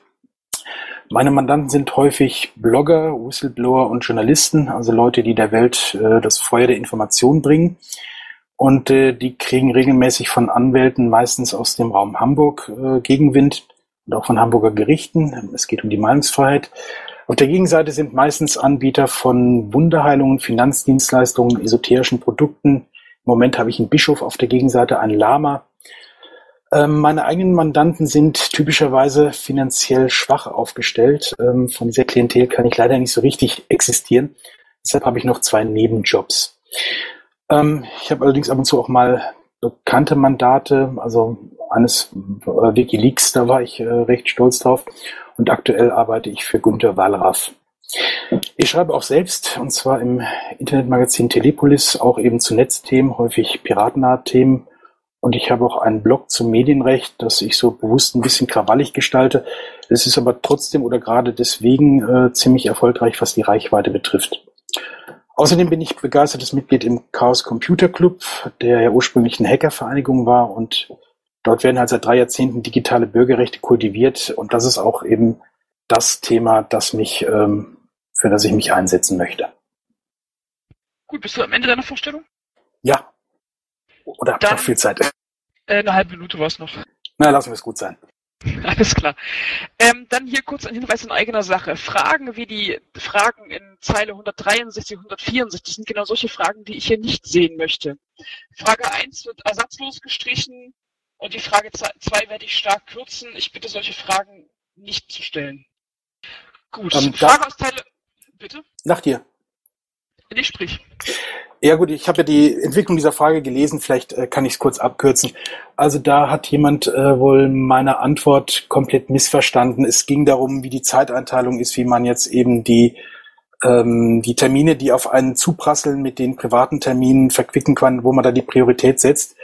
Meine Mandanten sind häufig Blogger, Whistleblower und Journalisten, also Leute, die der Welt äh, das Feuer der Information bringen. Und äh, die kriegen regelmäßig von Anwälten, meistens aus dem Raum Hamburg, äh, Gegenwind und auch von Hamburger Gerichten. Es geht um die Meinungsfreiheit. Auf der Gegenseite sind meistens Anbieter von Wunderheilungen, Finanzdienstleistungen, esoterischen Produkten. Im Moment habe ich einen Bischof auf der Gegenseite, einen Lama, meine eigenen Mandanten sind typischerweise finanziell schwach aufgestellt. Ähm, von dieser Klientel kann ich leider nicht so richtig existieren. Deshalb habe ich noch zwei Nebenjobs. Ähm, ich habe allerdings ab und zu auch mal bekannte Mandate, also eines äh, Wikileaks, da war ich äh, recht stolz drauf. Und aktuell arbeite ich für Günter Wallraff. Ich schreibe auch selbst, und zwar im Internetmagazin Telepolis, auch eben zu Netzthemen, häufig piratennahe Themen und ich habe auch einen Blog zum Medienrecht, das ich so bewusst ein bisschen krawallig gestalte. Es ist aber trotzdem oder gerade deswegen äh, ziemlich erfolgreich, was die Reichweite betrifft. Außerdem bin ich begeistertes Mitglied im Chaos Computer Club, der ja ursprünglich eine Hackervereinigung war und dort werden halt seit drei Jahrzehnten digitale Bürgerrechte kultiviert und das ist auch eben das Thema, das mich, ähm, für das ich mich einsetzen möchte. Gut, bist du am Ende deiner Vorstellung? Ja, oder habt ihr noch viel Zeit? Äh, eine halbe Minute war es noch. Na, lassen wir es gut sein. [laughs] Alles klar. Ähm, dann hier kurz ein Hinweis in eigener Sache. Fragen wie die Fragen in Zeile 163, 164 sind genau solche Fragen, die ich hier nicht sehen möchte. Frage 1 wird ersatzlos gestrichen und die Frage 2 werde ich stark kürzen. Ich bitte solche Fragen nicht zu stellen. Gut. Ähm, Frage aus Zeile. Bitte? Nach dir. Nee, sprich. Ja gut, ich habe ja die Entwicklung dieser Frage gelesen, vielleicht äh, kann ich es kurz abkürzen. Also da hat jemand äh, wohl meine Antwort komplett missverstanden. Es ging darum, wie die Zeiteinteilung ist, wie man jetzt eben die, ähm, die Termine, die auf einen zuprasseln, mit den privaten Terminen verquicken kann, wo man da die Priorität setzt.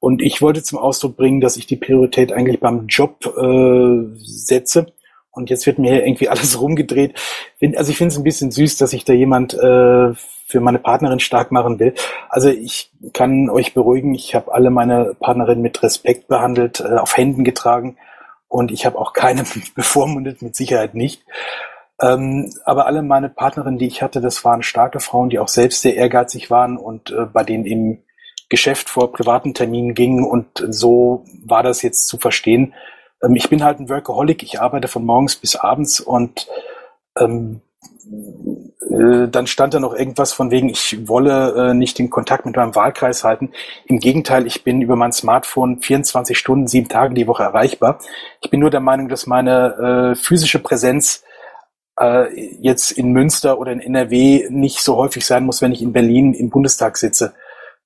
Und ich wollte zum Ausdruck bringen, dass ich die Priorität eigentlich beim Job äh, setze. Und jetzt wird mir irgendwie [laughs] alles rumgedreht. Also ich finde es ein bisschen süß, dass sich da jemand äh, für meine Partnerin stark machen will. Also ich kann euch beruhigen, ich habe alle meine Partnerinnen mit Respekt behandelt, äh, auf Händen getragen und ich habe auch keine [laughs] bevormundet, mit Sicherheit nicht. Ähm, aber alle meine Partnerinnen, die ich hatte, das waren starke Frauen, die auch selbst sehr ehrgeizig waren und äh, bei denen im Geschäft vor privaten Terminen ging und so war das jetzt zu verstehen. Ähm, ich bin halt ein Workaholic, ich arbeite von morgens bis abends und ähm, äh, dann stand da noch irgendwas von wegen, ich wolle äh, nicht den Kontakt mit meinem Wahlkreis halten. Im Gegenteil, ich bin über mein Smartphone 24 Stunden, sieben Tage die Woche erreichbar. Ich bin nur der Meinung, dass meine äh, physische Präsenz äh, jetzt in Münster oder in NRW nicht so häufig sein muss, wenn ich in Berlin im Bundestag sitze.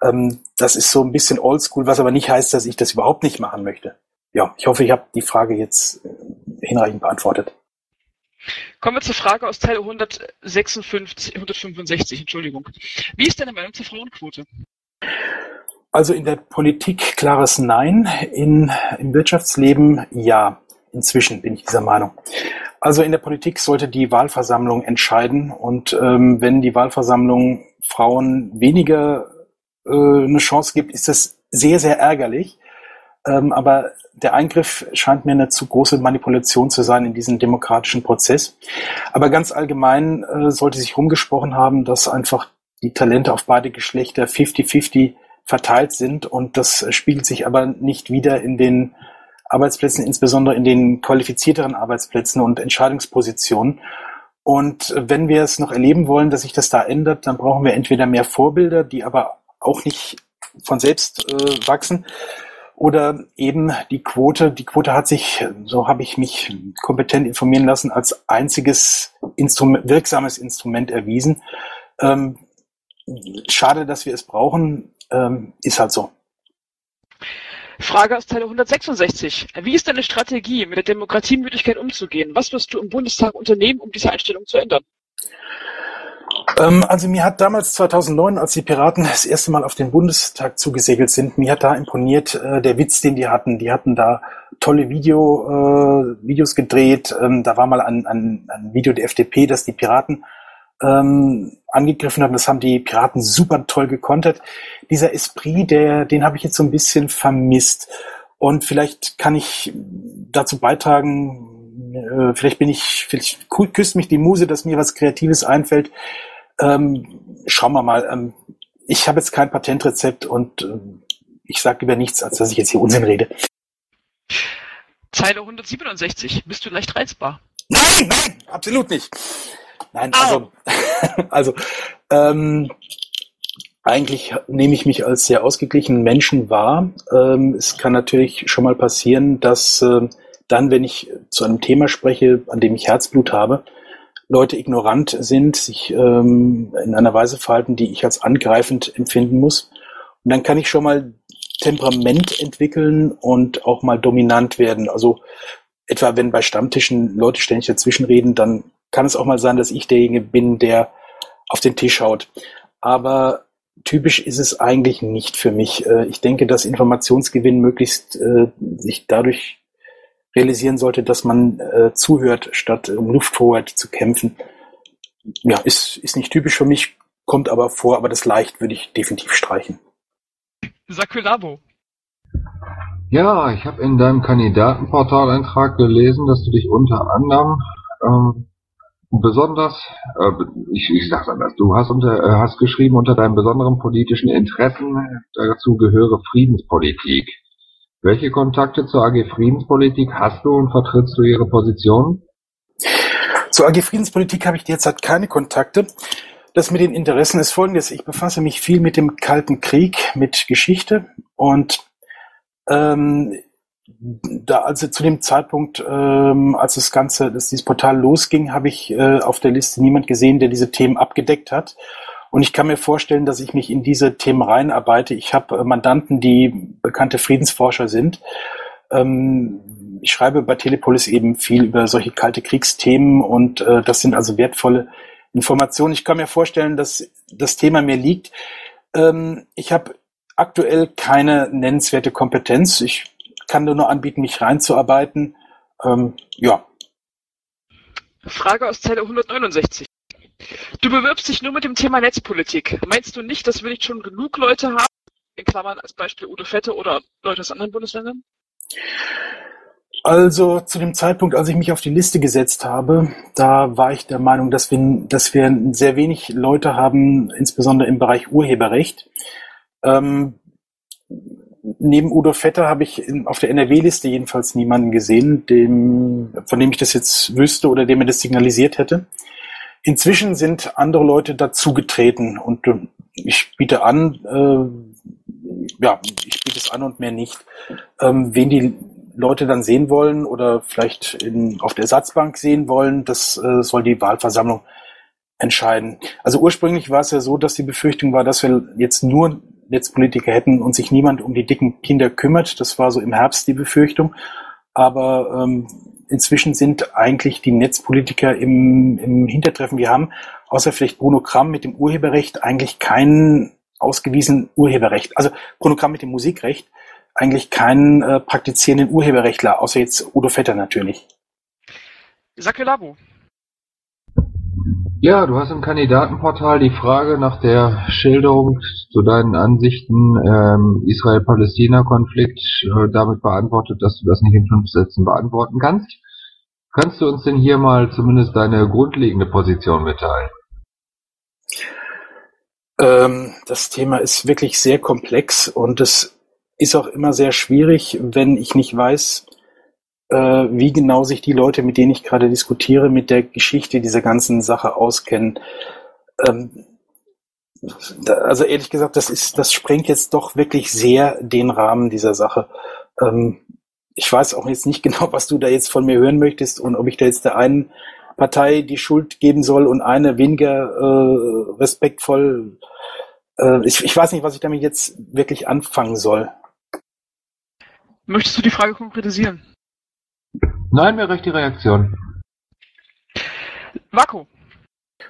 Ähm, das ist so ein bisschen oldschool, was aber nicht heißt, dass ich das überhaupt nicht machen möchte. Ja, ich hoffe, ich habe die Frage jetzt äh, hinreichend beantwortet. Kommen wir zur Frage aus Teil 156, 165, Entschuldigung. Wie ist deine Meinung zur Frauenquote? Also in der Politik klares Nein, in, im Wirtschaftsleben ja. inzwischen bin ich dieser Meinung. Also in der Politik sollte die Wahlversammlung entscheiden und ähm, wenn die Wahlversammlung Frauen weniger äh, eine Chance gibt, ist das sehr, sehr ärgerlich. Ähm, aber der Eingriff scheint mir eine zu große Manipulation zu sein in diesen demokratischen Prozess. Aber ganz allgemein äh, sollte sich rumgesprochen haben, dass einfach die Talente auf beide Geschlechter 50-50 verteilt sind und das spiegelt sich aber nicht wieder in den Arbeitsplätzen, insbesondere in den qualifizierteren Arbeitsplätzen und Entscheidungspositionen. Und wenn wir es noch erleben wollen, dass sich das da ändert, dann brauchen wir entweder mehr Vorbilder, die aber auch nicht von selbst äh, wachsen, oder eben die Quote. Die Quote hat sich, so habe ich mich kompetent informieren lassen, als einziges Instrument, wirksames Instrument erwiesen. Ähm, schade, dass wir es brauchen, ähm, ist halt so. Frage aus Teil 166. Wie ist deine Strategie, mit der Demokratiemüdigkeit umzugehen? Was wirst du im Bundestag unternehmen, um diese Einstellung zu ändern? Ähm, also mir hat damals 2009, als die Piraten das erste Mal auf den Bundestag zugesegelt sind, mir hat da imponiert äh, der Witz, den die hatten. Die hatten da tolle Video, äh, Videos gedreht. Ähm, da war mal ein, ein, ein Video der FDP, dass die Piraten ähm, angegriffen haben. Das haben die Piraten super toll gekontert. Dieser Esprit, der, den habe ich jetzt so ein bisschen vermisst. Und vielleicht kann ich dazu beitragen, äh, vielleicht bin ich, vielleicht küsst mich die Muse, dass mir was Kreatives einfällt. Ähm, schauen wir mal. Ähm, ich habe jetzt kein Patentrezept und äh, ich sage lieber nichts, als dass ich jetzt hier Unsinn rede. Zeile 167. Bist du leicht reizbar? Nein, nein, absolut nicht. Nein, also, [laughs] also ähm, eigentlich nehme ich mich als sehr ausgeglichenen Menschen wahr. Ähm, es kann natürlich schon mal passieren, dass äh, dann, wenn ich zu einem Thema spreche, an dem ich Herzblut habe, Leute ignorant sind, sich ähm, in einer Weise verhalten, die ich als angreifend empfinden muss. Und dann kann ich schon mal Temperament entwickeln und auch mal dominant werden. Also etwa wenn bei Stammtischen Leute ständig dazwischenreden, dann kann es auch mal sein, dass ich derjenige bin, der auf den Tisch haut. Aber typisch ist es eigentlich nicht für mich. Äh, ich denke, dass Informationsgewinn möglichst äh, sich dadurch realisieren sollte, dass man äh, zuhört, statt um Luftvorrat zu kämpfen. Ja, ist, ist nicht typisch für mich, kommt aber vor, aber das leicht würde ich definitiv streichen. Sakulabo. Ja, ich habe in deinem Kandidatenportaleintrag gelesen, dass du dich unter anderem ähm, besonders, äh, ich, ich sag's anders, du hast, unter, äh, hast geschrieben, unter deinen besonderen politischen Interessen, dazu gehöre Friedenspolitik. Welche Kontakte zur AG Friedenspolitik hast du und vertrittst du ihre Position? Zur AG Friedenspolitik habe ich derzeit keine Kontakte. Das mit den Interessen ist folgendes. Ich befasse mich viel mit dem Kalten Krieg, mit Geschichte und ähm, da also zu dem Zeitpunkt, ähm, als das Ganze, dass dieses Portal losging, habe ich äh, auf der Liste niemand gesehen, der diese Themen abgedeckt hat. Und ich kann mir vorstellen, dass ich mich in diese Themen reinarbeite. Ich habe äh, Mandanten, die bekannte Friedensforscher sind. Ähm, ich schreibe bei Telepolis eben viel über solche kalte Kriegsthemen und äh, das sind also wertvolle Informationen. Ich kann mir vorstellen, dass das Thema mir liegt. Ähm, ich habe aktuell keine nennenswerte Kompetenz. Ich kann nur noch anbieten, mich reinzuarbeiten. Ähm, ja. Frage aus Zelle 169. Du bewirbst dich nur mit dem Thema Netzpolitik. Meinst du nicht, dass wir nicht schon genug Leute haben, in Klammern als Beispiel Udo Fette oder Leute aus anderen Bundesländern? Also zu dem Zeitpunkt, als ich mich auf die Liste gesetzt habe, da war ich der Meinung, dass wir, dass wir sehr wenig Leute haben, insbesondere im Bereich Urheberrecht. Ähm, neben Udo Vetter habe ich auf der NRW-Liste jedenfalls niemanden gesehen, dem, von dem ich das jetzt wüsste oder dem mir das signalisiert hätte. Inzwischen sind andere Leute dazugetreten und äh, ich biete an, äh, ja, ich biete es an und mehr nicht. Ähm, wen die Leute dann sehen wollen oder vielleicht in, auf der Ersatzbank sehen wollen, das äh, soll die Wahlversammlung entscheiden. Also ursprünglich war es ja so, dass die Befürchtung war, dass wir jetzt nur Netzpolitiker hätten und sich niemand um die dicken Kinder kümmert. Das war so im Herbst die Befürchtung. Aber ähm, inzwischen sind eigentlich die Netzpolitiker im, im Hintertreffen. Wir haben, außer vielleicht Bruno Kramm mit dem Urheberrecht, eigentlich kein ausgewiesen Urheberrecht. Also Bruno Kramm mit dem Musikrecht, eigentlich keinen äh, praktizierenden Urheberrechtler, außer jetzt Udo Vetter natürlich. Sakelabo. Ja, du hast im Kandidatenportal die Frage nach der Schilderung zu deinen Ansichten ähm, Israel-Palästina-Konflikt äh, damit beantwortet, dass du das nicht in fünf Sätzen beantworten kannst. Kannst du uns denn hier mal zumindest deine grundlegende Position mitteilen? Ähm, das Thema ist wirklich sehr komplex und es ist auch immer sehr schwierig, wenn ich nicht weiß, wie genau sich die Leute, mit denen ich gerade diskutiere, mit der Geschichte dieser ganzen Sache auskennen. Ähm, also ehrlich gesagt, das ist, das sprengt jetzt doch wirklich sehr den Rahmen dieser Sache. Ähm, ich weiß auch jetzt nicht [laughs] genau, was du da jetzt von mir hören möchtest und ob ich da jetzt der einen Partei die Schuld geben soll und eine weniger äh, respektvoll. Äh, ich, ich weiß nicht, was ich damit jetzt wirklich anfangen soll. Möchtest du die Frage konkretisieren? Nein, mir reicht die Reaktion. Marco.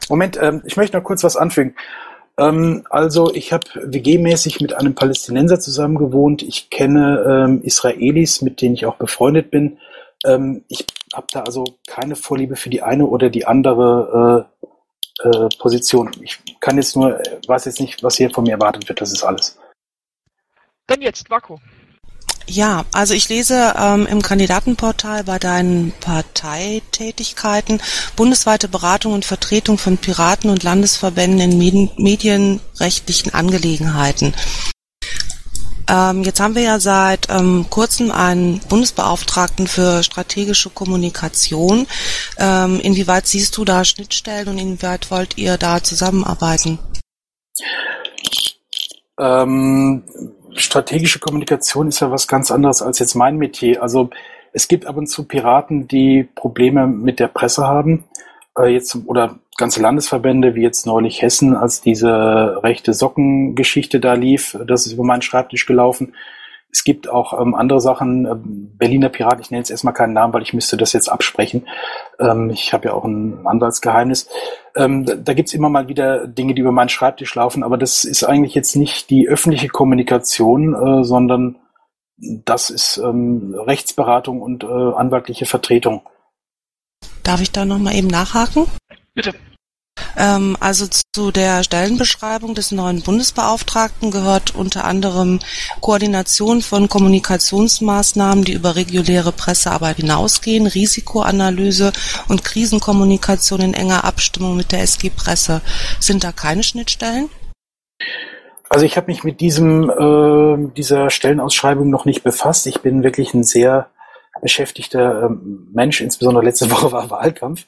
Moment, ähm, ich möchte noch kurz was anfügen. Ähm, also ich habe WG-mäßig mit einem Palästinenser zusammen gewohnt. Ich kenne ähm, Israelis, mit denen ich auch befreundet bin. Ähm, ich habe da also keine Vorliebe für die eine oder die andere äh, äh, Position. Ich kann jetzt nur, weiß jetzt nicht, was hier von mir erwartet wird. Das ist alles. Dann jetzt, Marco. Ja, also ich lese ähm, im Kandidatenportal bei deinen Parteitätigkeiten bundesweite Beratung und Vertretung von Piraten und Landesverbänden in Medien, medienrechtlichen Angelegenheiten. Ähm, jetzt haben wir ja seit ähm, kurzem einen Bundesbeauftragten für strategische Kommunikation. Ähm, inwieweit siehst du da Schnittstellen und inwieweit wollt ihr da zusammenarbeiten? Ähm, strategische Kommunikation ist ja was ganz anderes als jetzt mein Metier. Also es gibt ab und zu Piraten, die Probleme mit der Presse haben, äh, jetzt oder ganze Landesverbände wie jetzt neulich Hessen, als diese rechte Sockengeschichte da lief, das ist über meinen Schreibtisch gelaufen. Es gibt auch ähm, andere Sachen, ähm, Berliner Piraten, ich nenne jetzt erstmal keinen Namen, weil ich müsste das jetzt absprechen. Ähm, ich habe ja auch ein Anwaltsgeheimnis. Ähm, da da gibt es immer mal wieder Dinge, die über meinen Schreibtisch laufen, aber das ist eigentlich jetzt nicht die öffentliche Kommunikation, äh, sondern das ist ähm, Rechtsberatung und äh, anwaltliche Vertretung. Darf ich da nochmal eben nachhaken? Bitte. Ähm, also zu der Stellenbeschreibung des neuen Bundesbeauftragten gehört unter anderem Koordination von Kommunikationsmaßnahmen, die über reguläre Pressearbeit hinausgehen, Risikoanalyse und Krisenkommunikation in enger Abstimmung mit der SG Presse. Sind da keine Schnittstellen? Also ich habe mich mit diesem äh, dieser Stellenausschreibung noch nicht befasst. Ich bin wirklich ein sehr beschäftigter äh, Mensch. Insbesondere letzte [laughs] Woche war Wahlkampf.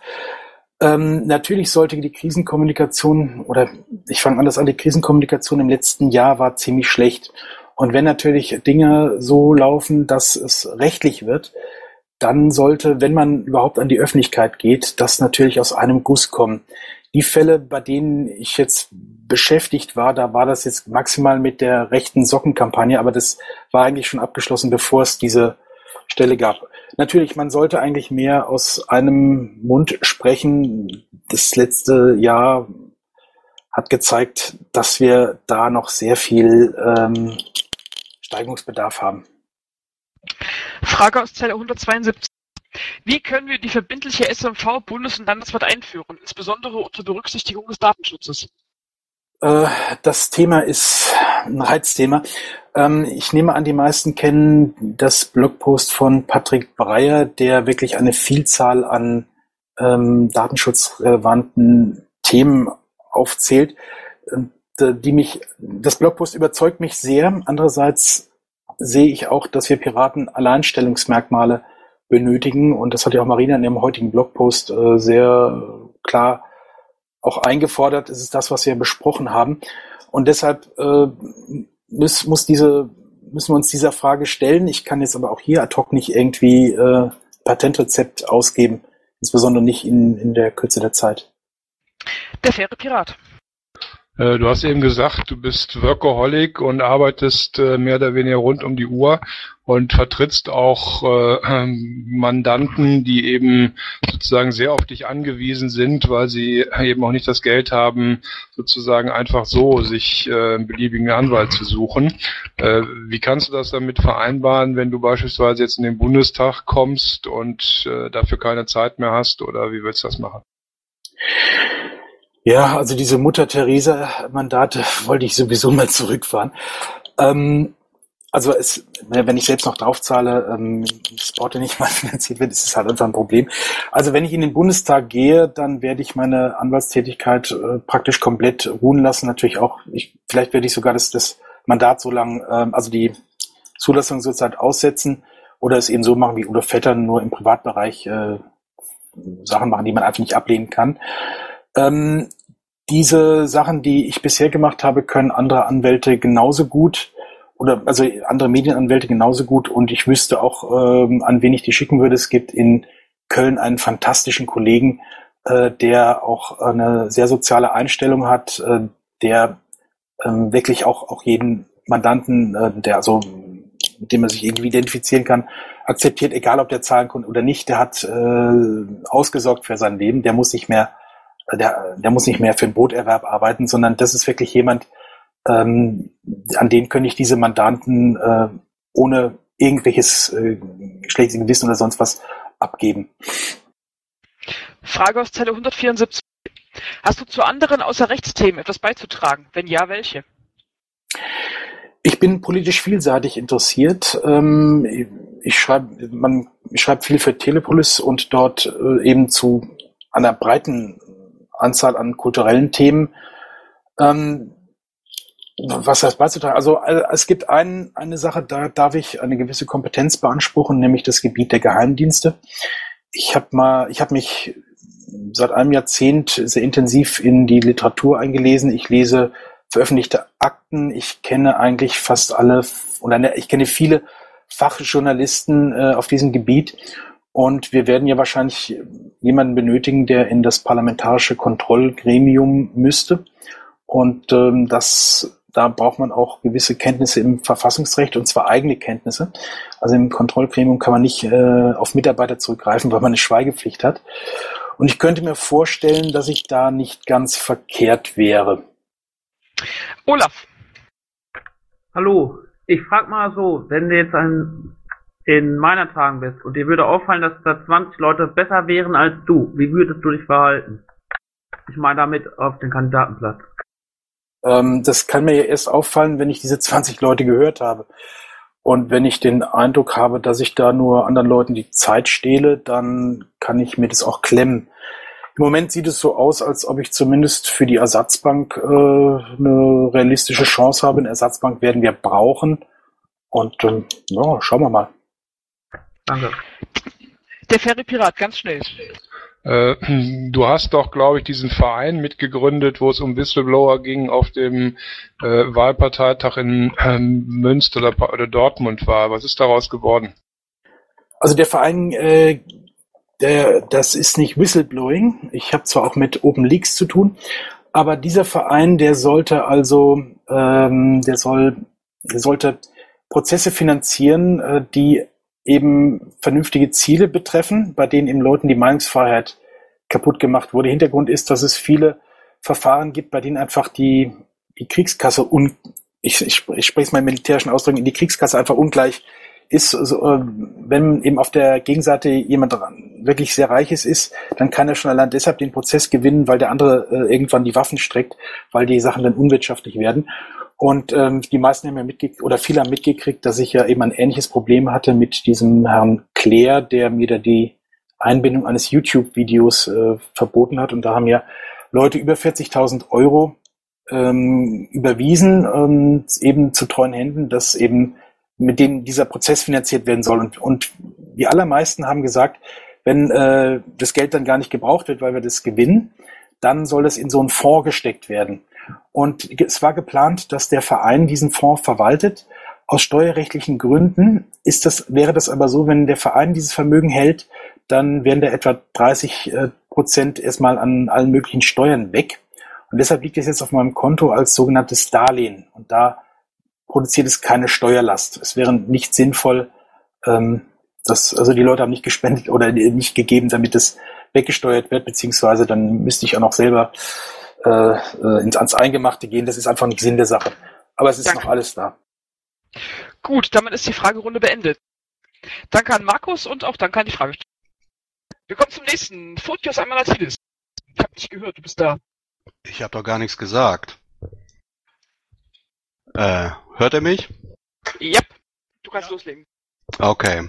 Ähm, natürlich sollte die Krisenkommunikation oder ich fange anders an, die Krisenkommunikation im letzten Jahr war ziemlich schlecht. Und wenn natürlich Dinge so laufen, dass es rechtlich wird, dann sollte, wenn man überhaupt an die Öffentlichkeit geht, das natürlich aus einem Guss kommen. Die Fälle, bei denen ich jetzt beschäftigt war, da war das jetzt maximal mit der rechten Sockenkampagne, aber das war eigentlich schon abgeschlossen, bevor es diese Stelle gab. Natürlich, man sollte eigentlich mehr aus einem Mund sprechen. Das letzte Jahr hat gezeigt, dass wir da noch sehr viel ähm, Steigungsbedarf haben. Frage aus Zelle 172. Wie können wir die verbindliche SMV bundes- und landesweit einführen, insbesondere unter Berücksichtigung des Datenschutzes? Äh, das Thema ist ein Reizthema. Ähm, ich nehme an, die meisten kennen das Blogpost von Patrick Breyer, der wirklich eine Vielzahl an ähm, datenschutzrelevanten Themen aufzählt, ähm, die mich, das Blogpost überzeugt mich sehr. Andererseits sehe ich auch, dass wir Piraten Alleinstellungsmerkmale benötigen und das hat ja auch Marina in ihrem heutigen Blogpost äh, sehr klar auch eingefordert. Es ist das, was wir besprochen haben. Und deshalb äh, muss, muss diese, müssen wir uns dieser Frage stellen. Ich kann jetzt aber auch hier ad hoc nicht irgendwie äh, Patentrezept ausgeben, insbesondere nicht in, in der Kürze der Zeit. Der faire Pirat. Äh, du hast eben gesagt, du bist Workaholic und arbeitest äh, mehr oder weniger rund um die Uhr und vertrittst auch äh, ähm, Mandanten, die eben sozusagen sehr auf dich angewiesen sind, weil sie eben auch nicht das Geld haben, sozusagen einfach so sich einen beliebigen Anwalt zu suchen. Wie kannst du das damit vereinbaren, wenn du beispielsweise jetzt in den Bundestag kommst und dafür keine Zeit mehr hast oder wie willst du das machen? Ja, also diese Mutter Teresa-Mandate [laughs] wollte ich sowieso mal zurückfahren. Also es, wenn ich selbst noch draufzahle, ähm, Sporte nicht mal [laughs] finanziert wird, ist es halt einfach ein Problem. Also wenn ich in den Bundestag gehe, dann werde ich meine Anwaltstätigkeit äh, praktisch komplett ruhen lassen. Natürlich auch, ich, vielleicht werde ich sogar das, das Mandat so lang, ähm, also die Zulassung zurzeit aussetzen oder es eben so machen wie Udo Vetter, nur im Privatbereich äh, Sachen machen, die man einfach nicht ablehnen kann. Ähm, diese Sachen, die ich bisher gemacht habe, können andere Anwälte genauso gut oder also andere Medienanwälte genauso gut. Und ich wüsste auch, ähm, an wen ich die schicken würde. Es gibt in Köln einen fantastischen Kollegen, äh, der auch eine sehr soziale Einstellung hat, äh, der ähm, wirklich auch, auch jeden Mandanten, äh, der also mit dem man sich irgendwie identifizieren kann, akzeptiert, egal ob der zahlen konnte oder nicht, der hat äh, ausgesorgt für sein Leben, der muss nicht mehr der, der muss nicht mehr für den Broterwerb arbeiten, sondern das ist wirklich jemand, ähm, an den könnte ich diese Mandanten äh, ohne irgendwelches äh, schlechtes Gewissen oder sonst was abgeben. Frage aus Zelle 174. Hast du zu anderen außer Rechtsthemen etwas beizutragen? Wenn ja, welche? Ich bin politisch vielseitig interessiert. Ähm, ich schreibe, man schreibt viel für Telepolis und dort äh, eben zu einer breiten Anzahl an kulturellen Themen. Ähm, was heißt beizutragen? Also äh, es gibt ein, eine Sache, da darf ich eine gewisse Kompetenz beanspruchen, nämlich das Gebiet der Geheimdienste. Ich habe mal, ich habe mich seit einem Jahrzehnt sehr intensiv in die Literatur eingelesen. Ich lese veröffentlichte Akten. Ich kenne eigentlich fast alle oder ne, ich kenne viele Fachjournalisten äh, auf diesem Gebiet. Und wir werden ja wahrscheinlich jemanden benötigen, der in das parlamentarische Kontrollgremium müsste. Und ähm, das da braucht man auch gewisse Kenntnisse im Verfassungsrecht und zwar eigene Kenntnisse. Also im Kontrollgremium kann man nicht äh, auf Mitarbeiter zurückgreifen, weil man eine Schweigepflicht hat. Und ich könnte mir vorstellen, dass ich da nicht ganz verkehrt wäre. Olaf. Hallo, ich frag mal so, wenn du jetzt ein, in meiner Tagen bist und dir würde auffallen, dass da 20 Leute besser wären als du, wie würdest du dich verhalten? Ich meine damit auf den Kandidatenplatz. Ähm, das kann mir ja erst auffallen, wenn ich diese 20 Leute gehört habe. Und wenn ich den Eindruck habe, dass ich da nur anderen Leuten die Zeit stehle, dann kann ich mir das auch klemmen. Im Moment sieht es so aus, als ob ich zumindest für die Ersatzbank äh, eine realistische Chance habe. Eine Ersatzbank werden wir brauchen. Und ähm, ja, schauen wir mal. Danke. Der Ferry Pirat, ganz schnell. Äh, [clears throat] du hast doch, glaube ich, diesen Verein mitgegründet, wo es um Whistleblower ging, auf dem äh, Wahlparteitag in äh, Münster oder, oder, Dortmund war. Was ist daraus geworden? Also der Verein, äh, der, das ist nicht Whistleblowing. Ich habe zwar auch mit Open Leaks zu tun, aber dieser Verein, der sollte also, ähm, der soll, der sollte Prozesse finanzieren, äh, die eben vernünftige Ziele betreffen, bei denen eben Leuten die Meinungsfreiheit kaputt gemacht wurde. Hintergrund ist, dass es viele Verfahren gibt, bei denen einfach die, die Kriegskasse un, ich, ich, ich spreche es mal im militärischen Ausdrücken, die Kriegskasse einfach ungleich ist, also, wenn eben auf der Gegenseite jemand wirklich sehr reiches ist, dann kann er schon allein deshalb den Prozess gewinnen, weil der andere äh, irgendwann die Waffen streckt, weil die Sachen dann unwirtschaftlich werden. Und ähm, die meisten haben ja mitgekriegt, oder viele haben mitgekriegt, dass ich ja eben ein ähnliches Problem hatte mit diesem Herrn Claire, der mir da die Einbindung eines YouTube-Videos äh, verboten hat. Und da haben ja Leute über 40.000 Euro ähm, überwiesen, ähm, eben zu treuen Händen, dass eben mit denen dieser Prozess finanziert werden soll. Und, und die allermeisten haben gesagt, wenn äh, das Geld dann gar nicht gebraucht wird, weil wir das gewinnen, dann soll das in so einen Fonds gesteckt werden. Und es war geplant, dass der Verein diesen Fonds verwaltet. Aus steuerrechtlichen Gründen ist das, wäre das aber so, wenn der Verein dieses Vermögen hält, dann wären da etwa 30 äh, Prozent erstmal an allen möglichen Steuern weg. Und deshalb liegt es jetzt auf meinem Konto als sogenanntes Darlehen. Und da produziert es keine Steuerlast. Es wäre nicht sinnvoll, ähm, dass, also die Leute haben nicht gespendet oder nicht gegeben, damit es weggesteuert wird, beziehungsweise dann müsste ich auch noch selber äh, äh, ins, ans Eingemachte gehen. Das ist einfach nicht Sinn der Sache. Aber es ist Danke. noch alles da. Gut, damit ist die Fragerunde beendet. Danke an Markus und auch danke an die Fragesteller. Wir kommen zum nächsten. Photios Amanatidis. Ich habe dich gehört, du bist da. Ich habe doch gar nichts gesagt. Äh, hört er mich? Yep, du kannst loslegen. Okay.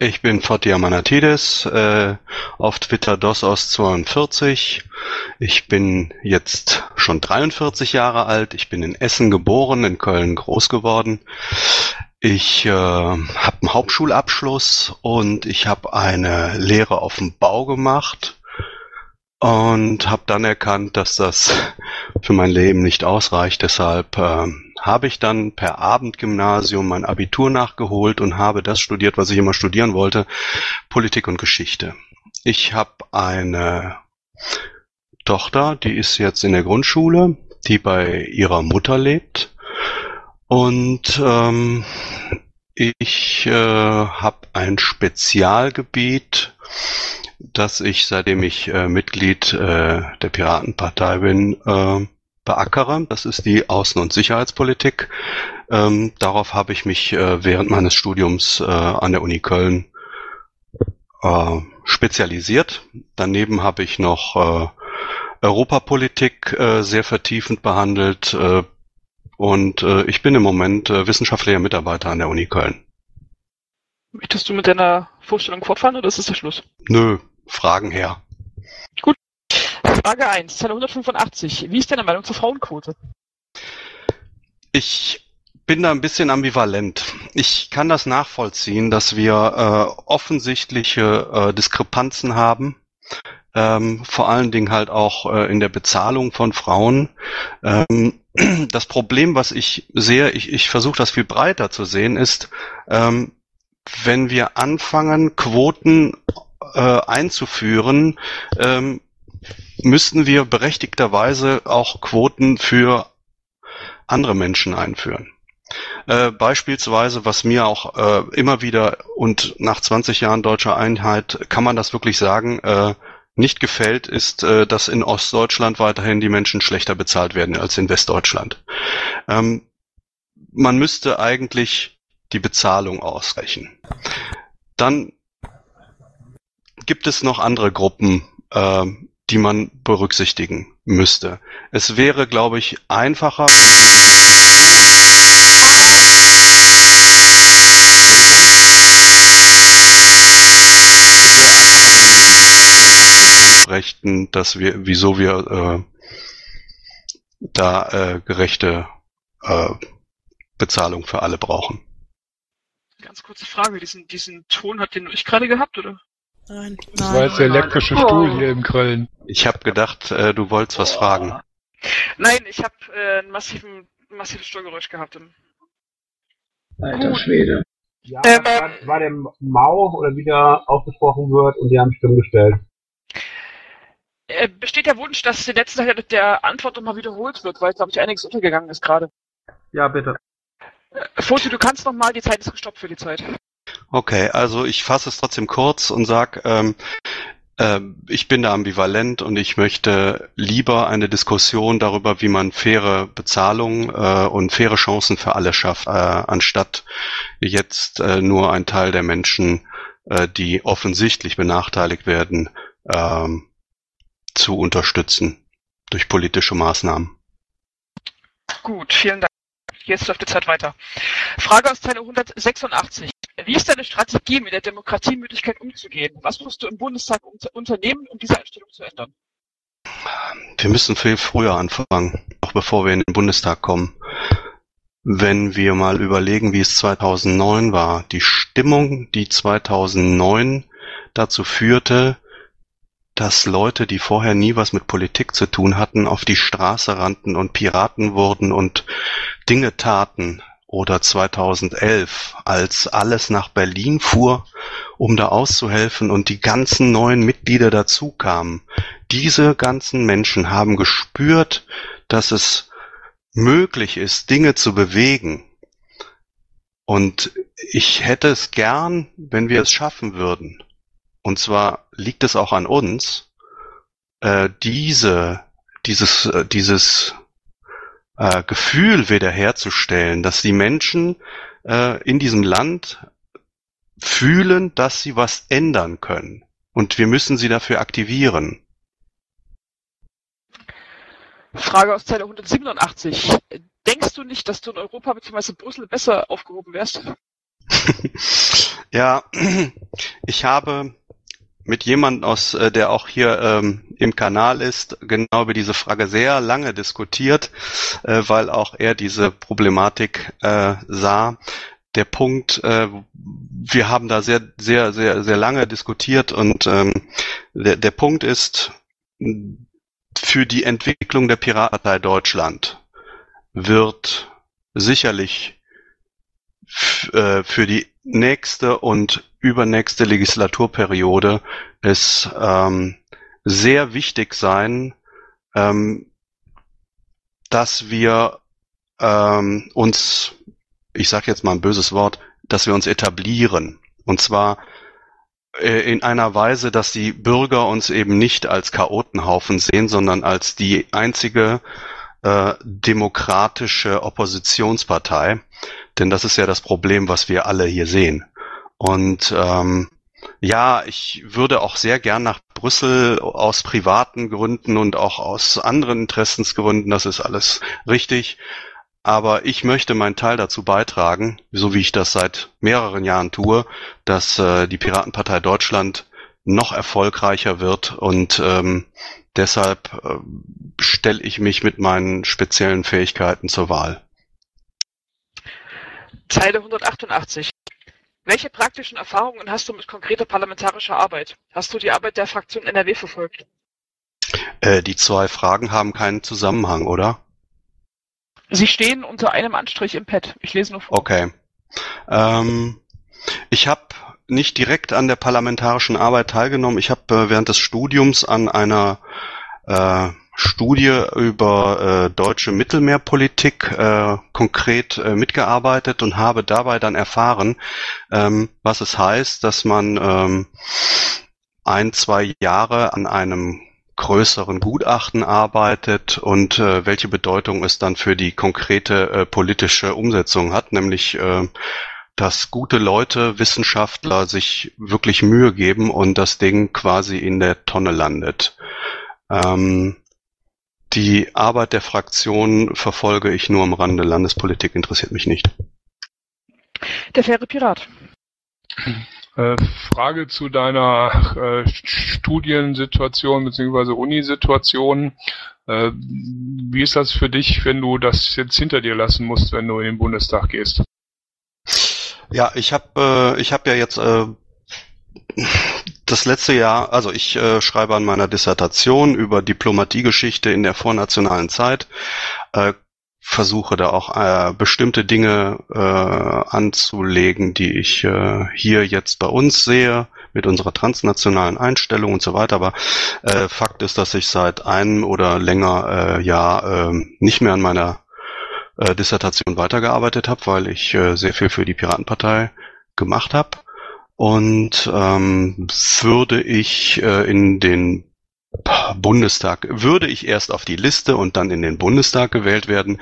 Ich bin Fotia Manatidis, äh, auf Twitter DOSOS42. Ich bin jetzt schon 43 Jahre alt. Ich bin in Essen geboren, in Köln groß geworden. Ich äh, habe einen Hauptschulabschluss und ich habe eine Lehre auf dem Bau gemacht und habe dann erkannt, dass das für mein Leben nicht ausreicht. Deshalb ähm, habe ich dann per Abendgymnasium mein Abitur nachgeholt und habe das studiert, was ich immer studieren wollte, Politik und Geschichte. Ich habe eine Tochter, die ist jetzt in der Grundschule, die bei ihrer Mutter lebt. Und ähm, ich äh, habe ein Spezialgebiet, das ich, seitdem ich äh, Mitglied äh, der Piratenpartei bin, äh, beackere. Das ist die Außen- und Sicherheitspolitik. Ähm, darauf habe ich mich äh, während meines Studiums äh, an der Uni Köln äh, spezialisiert. Daneben habe ich noch äh, Europapolitik äh, sehr vertiefend behandelt äh, und ich bin im Moment wissenschaftlicher Mitarbeiter an der Uni Köln. Möchtest du mit deiner Vorstellung fortfahren oder ist es der Schluss? Nö, Fragen her. Gut. Frage 1, Zeile 185. Wie ist deine Meinung zur Frauenquote? Ich bin da ein bisschen ambivalent. Ich kann das nachvollziehen, dass wir äh, offensichtliche äh, Diskrepanzen haben. Ähm, vor allen Dingen halt auch äh, in der Bezahlung von Frauen. Ähm, [clears throat] das Problem, was ich sehe, ich, ich versuche das viel breiter zu sehen, ist, ähm, wenn wir anfangen, Quoten äh, einzuführen, ähm, müssten wir berechtigterweise auch Quoten für andere Menschen einführen. Äh, beispielsweise, was mir auch äh, immer wieder und nach 20 Jahren deutscher Einheit kann man das wirklich sagen, äh, nicht gefällt, ist, äh, dass in Ostdeutschland weiterhin die Menschen schlechter bezahlt werden als in Westdeutschland. Ähm, man müsste eigentlich die Bezahlung ausgleichen. Dann gibt es noch andere Gruppen, äh, die man berücksichtigen müsste. Es wäre, glaube ich, einfacher, Rechten, dass wir, wieso wir äh, da äh, gerechte äh, Bezahlung für alle brauchen. Ganz kurze Frage, diesen, diesen Ton hat den nur ich gerade gehabt, oder? Nein. Das war jetzt der elektrische Stuhl hier im Köln. Ich habe gedacht, äh, du wolltest was fragen. Nein, ich habe äh, einen massiven, massives Störgeräusch gehabt. Im Alter Schwede. Ja, das war der Mau oder wie der ausgesprochen wird und die haben Stimmen gestellt. äh, besteht der Wunsch, dass der letzte Teil der Antwort nochmal wiederholt wird, weil, glaube ich, einiges untergegangen ist gerade. Ja, bitte. Äh, Foti, du kannst nochmal, die Zeit ist gestoppt für die Zeit. Okay, also ich fasse es trotzdem kurz und sag, ähm, äh, ich bin da ambivalent und ich möchte lieber eine Diskussion darüber, wie man faire Bezahlung äh, und faire Chancen für alle schafft, äh, anstatt jetzt äh, nur ein Teil der Menschen, äh, die offensichtlich benachteiligt werden, ähm, zu unterstützen durch politische Maßnahmen. Gut, vielen Dank. Jetzt läuft die Zeit weiter. Frage aus Zeile 186. Wie ist deine Strategie, mit der Demokratiemüdigkeit umzugehen? Was musst du im Bundestag unter unternehmen, um diese Einstellung zu ändern? Wir müssen viel früher anfangen, noch bevor wir in den Bundestag kommen. Wenn wir mal überlegen, wie es 2009 war, die Stimmung, die 2009 dazu führte, dass Leute, die vorher nie was mit Politik zu tun hatten, auf die Straße rannten und Piraten wurden und Dinge taten. Oder 2011, als alles nach Berlin fuhr, um da auszuhelfen und die ganzen neuen Mitglieder dazu kamen, Diese ganzen Menschen haben gespürt, dass es möglich ist, Dinge zu bewegen. Und ich hätte es gern, wenn wir es schaffen würden. Und zwar liegt es auch an uns, äh, diese, dieses, äh, dieses äh, Gefühl wiederherzustellen, dass die Menschen äh, in diesem Land fühlen, dass sie was ändern können. Und wir müssen sie dafür aktivieren. Frage aus Zeile 187. Denkst du nicht, dass du in Europa bzw. Brüssel besser aufgehoben wärst? [laughs] ja, ich habe mit jemandem aus, äh, der auch hier ähm, im Kanal ist, genau über diese Frage sehr lange diskutiert, äh, weil auch er diese Problematik äh, sah. Der Punkt, äh, wir haben da sehr, sehr, sehr, sehr lange diskutiert und ähm, der, der Punkt ist, für die Entwicklung der Piratenpartei Deutschland wird sicherlich äh, für die nächste und übernächste Legislaturperiode es ähm, sehr wichtig sein, ähm, dass wir ähm, uns, ich sage jetzt mal ein böses Wort, dass wir uns etablieren. Und zwar äh, in einer Weise, dass die Bürger uns eben nicht als Chaotenhaufen sehen, sondern als die einzige äh, demokratische Oppositionspartei. Denn das ist ja das Problem, was wir alle hier sehen. Und ähm, ja, ich würde auch sehr gern nach Brüssel aus privaten Gründen und auch aus anderen Interessensgründen, das ist alles richtig. Aber ich möchte meinen Teil dazu beitragen, so wie ich das seit mehreren Jahren tue, dass äh, die Piratenpartei Deutschland noch erfolgreicher wird und ähm, deshalb äh, stelle ich mich mit meinen speziellen Fähigkeiten zur Wahl. Zeile 188. Welche praktischen Erfahrungen hast du mit konkreter parlamentarischer Arbeit? Hast du die Arbeit der Fraktion NRW verfolgt? Äh, die zwei Fragen haben keinen Zusammenhang, oder? Sie stehen unter einem Anstrich im Pad. Ich lese nur vor. Okay. Ähm, ich habe nicht direkt an der parlamentarischen Arbeit teilgenommen. Ich habe äh, während des Studiums an einer äh, Studie über äh, deutsche Mittelmeerpolitik äh, konkret äh, mitgearbeitet und habe dabei dann erfahren, ähm, was es heißt, dass man ähm, ein, zwei Jahre an einem größeren Gutachten arbeitet und äh, welche Bedeutung es dann für die konkrete äh, politische Umsetzung hat, nämlich äh, dass gute Leute, Wissenschaftler sich wirklich Mühe geben und das Ding quasi in der Tonne landet. Ähm, die Arbeit der Fraktion verfolge ich nur am Rande. Landespolitik interessiert mich nicht. Der faire Pirat. Äh, Frage zu deiner äh, Studiensituation bzw. Unisituation. Äh, wie ist das für dich, wenn du das jetzt hinter dir lassen musst, wenn du in den Bundestag gehst? Ja, ich habe äh, ich habe ja jetzt äh, das letzte Jahr, also ich äh, schreibe an meiner Dissertation über Diplomatiegeschichte in der vornationalen Zeit, äh, versuche da auch äh, bestimmte Dinge äh, anzulegen, die ich äh, hier jetzt bei uns sehe, mit unserer transnationalen Einstellung und so weiter. Aber äh, Fakt ist, dass ich seit einem oder länger äh, Jahr äh, nicht mehr an meiner äh, Dissertation weitergearbeitet habe, weil ich äh, sehr viel für die Piratenpartei gemacht habe. Und ähm, würde ich äh, in den Bundestag, würde ich erst auf die Liste und dann in den Bundestag gewählt werden,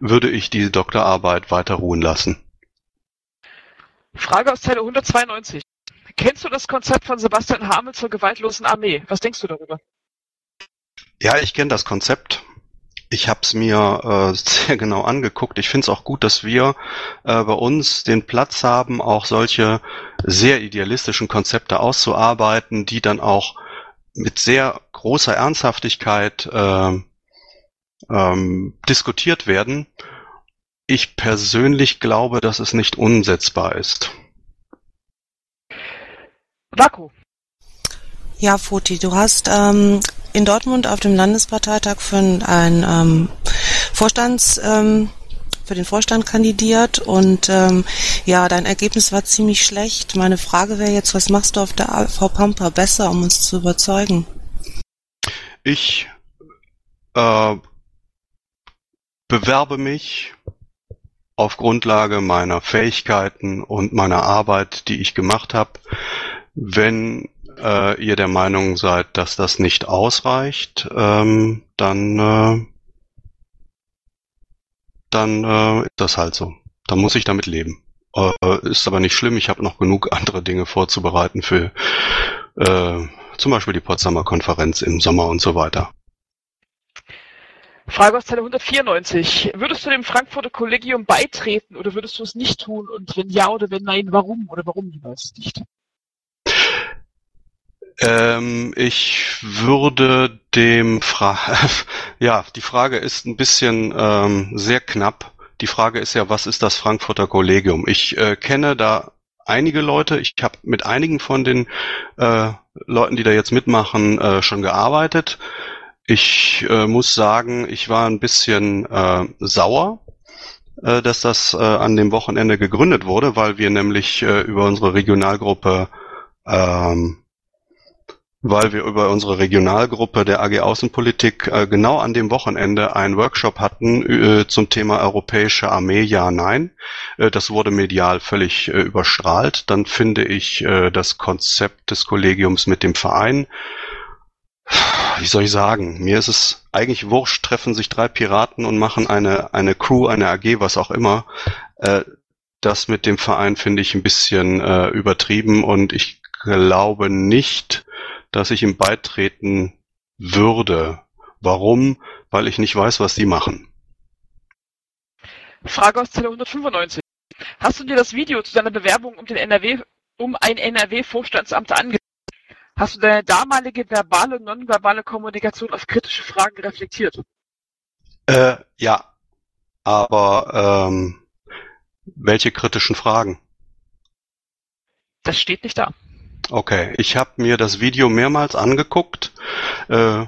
würde ich die Doktorarbeit weiter ruhen lassen. Frage aus Zeile 192. Kennst du das Konzept von Sebastian Hamel zur gewaltlosen Armee? Was denkst du darüber? Ja, ich kenne das Konzept. Ich habe es mir äh, [laughs] sehr genau angeguckt. Ich finde es auch gut, dass wir äh, bei uns den Platz haben, auch solche sehr idealistischen Konzepte auszuarbeiten, die dann auch mit sehr großer Ernsthaftigkeit äh, ähm, diskutiert werden. Ich persönlich glaube, dass es nicht umsetzbar ist. Vaku. Ja, Foti, du hast ähm, in Dortmund auf dem Landesparteitag für ein ähm, Vorstands ähm, für den Vorstand kandidiert und ähm, ja, dein Ergebnis war ziemlich schlecht. Meine Frage wäre jetzt, was machst du auf der AV Pampa besser, um uns zu überzeugen? ich äh, bewerbe mich auf Grundlage meiner Fähigkeiten und meiner Arbeit, die ich gemacht habe. Wenn äh, ihr der Meinung seid, dass das nicht ausreicht, ähm, dann äh, dann äh, ist das halt so. Dann muss ich damit leben. Äh, ist aber nicht schlimm. Ich habe noch genug andere Dinge vorzubereiten für zum Beispiel die Potsdamer Konferenz im Sommer und so weiter. Frage aus Zeile 194. Würdest du dem Frankfurter Kollegium beitreten oder würdest du es nicht tun? Und wenn ja oder wenn nein, warum? Oder warum jeweils nicht? Ähm, ich würde dem Fra [laughs] ja, die Frage ist ein bisschen ähm, sehr knapp. Die Frage ist ja, was ist das Frankfurter Kollegium? Ich äh, kenne da einige Leute. Ich habe mit einigen von den äh, Leuten, die da jetzt mitmachen, äh, schon gearbeitet. Ich äh, muss sagen, ich war ein bisschen äh, sauer, äh, dass das äh, an dem Wochenende gegründet wurde, weil wir nämlich äh, über unsere Regionalgruppe ähm, weil wir über unsere Regionalgruppe der AG Außenpolitik äh, genau an dem Wochenende einen Workshop hatten äh, zum Thema Europäische Armee, ja, nein. Äh, das wurde medial völlig äh, überstrahlt. Dann finde ich äh, das Konzept des Kollegiums mit dem Verein wie soll ich sagen, mir ist es eigentlich wurscht, treffen sich drei Piraten und machen eine, eine Crew, eine AG, was auch immer. Äh, das mit dem Verein finde ich ein bisschen äh, übertrieben und ich glaube nicht, dass ich ihm beitreten würde. Warum? Weil ich nicht weiß, was die machen. Frage aus Zelle 195. Hast du dir das Video zu deiner Bewerbung um den NRW, um ein NRW-Vorstandsamt angesehen? Hast du deine damalige verbale und nonverbale Kommunikation auf kritische Fragen reflektiert? Äh, ja. Aber ähm, welche kritischen Fragen? Das steht nicht da. Okay, ich habe mir das Video mehrmals angeguckt, äh,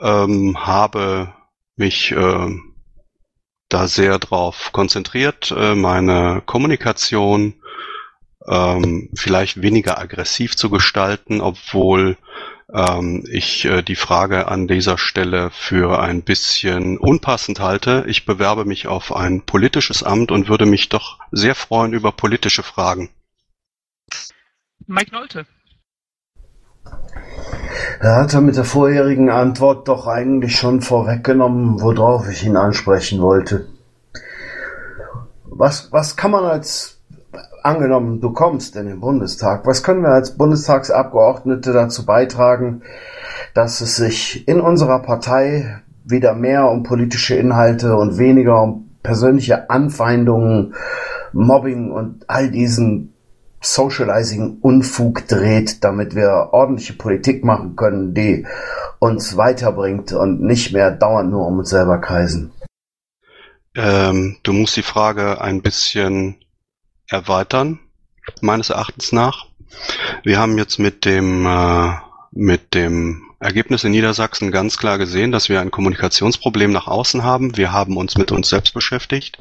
ähm, habe mich äh, da sehr drauf konzentriert, äh, meine Kommunikation ähm, vielleicht weniger aggressiv zu gestalten, obwohl ähm, ich äh, die Frage an dieser Stelle für ein bisschen unpassend halte. Ich bewerbe mich auf ein politisches Amt und würde mich doch sehr freuen über politische Fragen. Mike Nolte. Er hat er mit der vorherigen Antwort doch eigentlich schon vorweggenommen, worauf ich ihn ansprechen wollte. Was, was kann man als, angenommen, du kommst in den Bundestag, was können wir als Bundestagsabgeordnete dazu beitragen, dass es sich in unserer Partei wieder mehr um politische Inhalte und weniger um persönliche Anfeindungen, Mobbing und all diesen Socializing Unfug dreht, damit wir ordentliche Politik machen können, die uns weiterbringt und nicht mehr dauernd nur um uns selber kreisen. Ähm, du musst die Frage ein bisschen erweitern, meines Erachtens nach. Wir haben jetzt mit dem äh, mit dem Ergebnis in Niedersachsen ganz klar gesehen, dass wir ein Kommunikationsproblem nach außen haben. Wir haben uns mit uns selbst beschäftigt.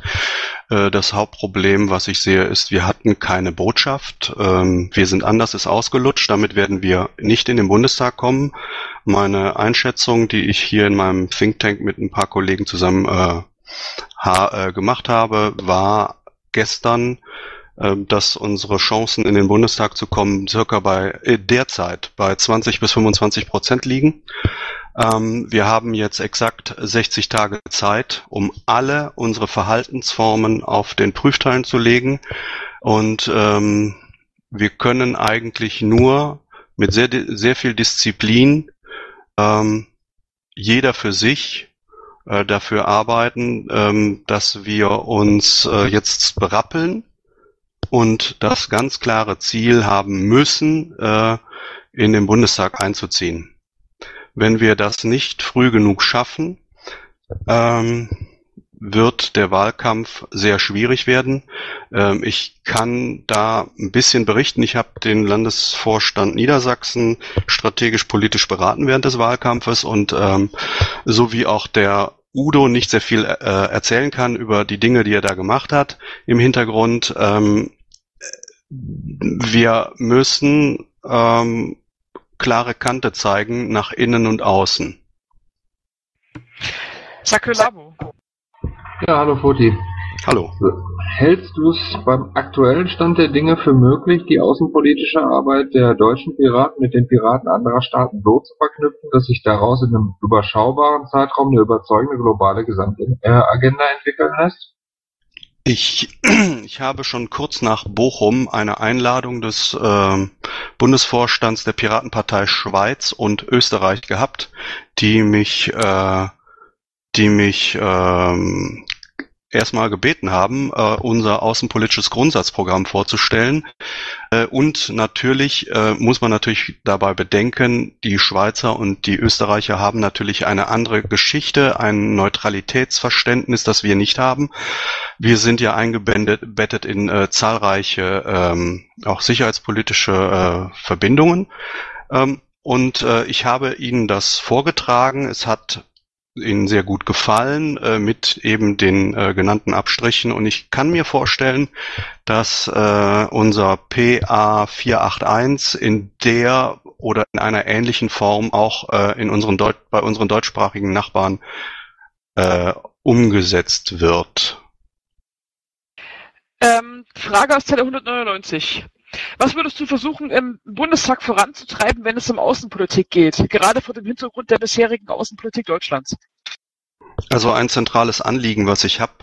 Äh, das Hauptproblem, was ich sehe, ist, wir hatten keine Botschaft. Ähm, wir sind anders, ist ausgelutscht. Damit werden wir nicht in den Bundestag kommen. Meine Einschätzung, die ich hier in meinem Think Tank mit ein paar Kollegen zusammen äh, äh, gemacht habe, war gestern, dass unsere Chancen in den Bundestag zu kommen circa bei äh, derzeit bei 20 bis 25 Prozent liegen. Ähm, wir haben jetzt exakt 60 Tage Zeit, um alle unsere Verhaltensformen auf den Prüfteilen zu legen. Und ähm, wir können eigentlich nur mit sehr, sehr viel Disziplin ähm, jeder für sich äh, dafür arbeiten, ähm, dass wir uns äh, jetzt berappeln und das ganz klare Ziel haben müssen, äh, in den Bundestag einzuziehen. Wenn wir das nicht früh genug schaffen, ähm, wird der Wahlkampf sehr schwierig werden. Ähm, ich kann da ein bisschen berichten. Ich habe den Landesvorstand Niedersachsen strategisch-politisch beraten während des Wahlkampfes und ähm, so wie auch der Udo nicht sehr viel äh, erzählen kann über die Dinge, die er da gemacht hat im Hintergrund. Wir müssen ähm, klare Kante zeigen nach innen und außen. Sakelabo. Ja, hallo Foti. Hallo. Hältst du es beim aktuellen Stand der Dinge für möglich, die außenpolitische Arbeit der deutschen Piraten mit den Piraten anderer Staaten so zu verknüpfen, dass sich daraus in einem überschaubaren Zeitraum eine überzeugende globale Gesamtagenda entwickeln lässt? Ich, [clears throat] ich habe schon kurz nach Bochum eine Einladung des äh, Bundesvorstands der Piratenpartei Schweiz und Österreich gehabt, die mich, äh, die mich ähm, erstmal gebeten haben, äh, unser außenpolitisches Grundsatzprogramm vorzustellen. Äh, und natürlich äh, muss man natürlich dabei bedenken, die Schweizer und die Österreicher haben natürlich eine andere Geschichte, ein Neutralitätsverständnis, das wir nicht haben. Wir sind ja eingebettet in äh, zahlreiche ähm, auch sicherheitspolitische äh, Verbindungen. Ähm, und äh, ich habe Ihnen das vorgetragen. Es hat ihnen sehr gut gefallen äh, mit eben den äh, genannten Abstrichen und ich kann mir vorstellen, dass äh, unser PA 481 in der oder in einer ähnlichen Form auch äh, in unseren Deut bei unseren deutschsprachigen Nachbarn äh, umgesetzt wird. Ähm, Frage aus Zelle 199. Was würdest du versuchen, im Bundestag voranzutreiben, wenn es um Außenpolitik geht, gerade vor dem Hintergrund der bisherigen Außenpolitik Deutschlands? Also ein zentrales Anliegen, was ich habe,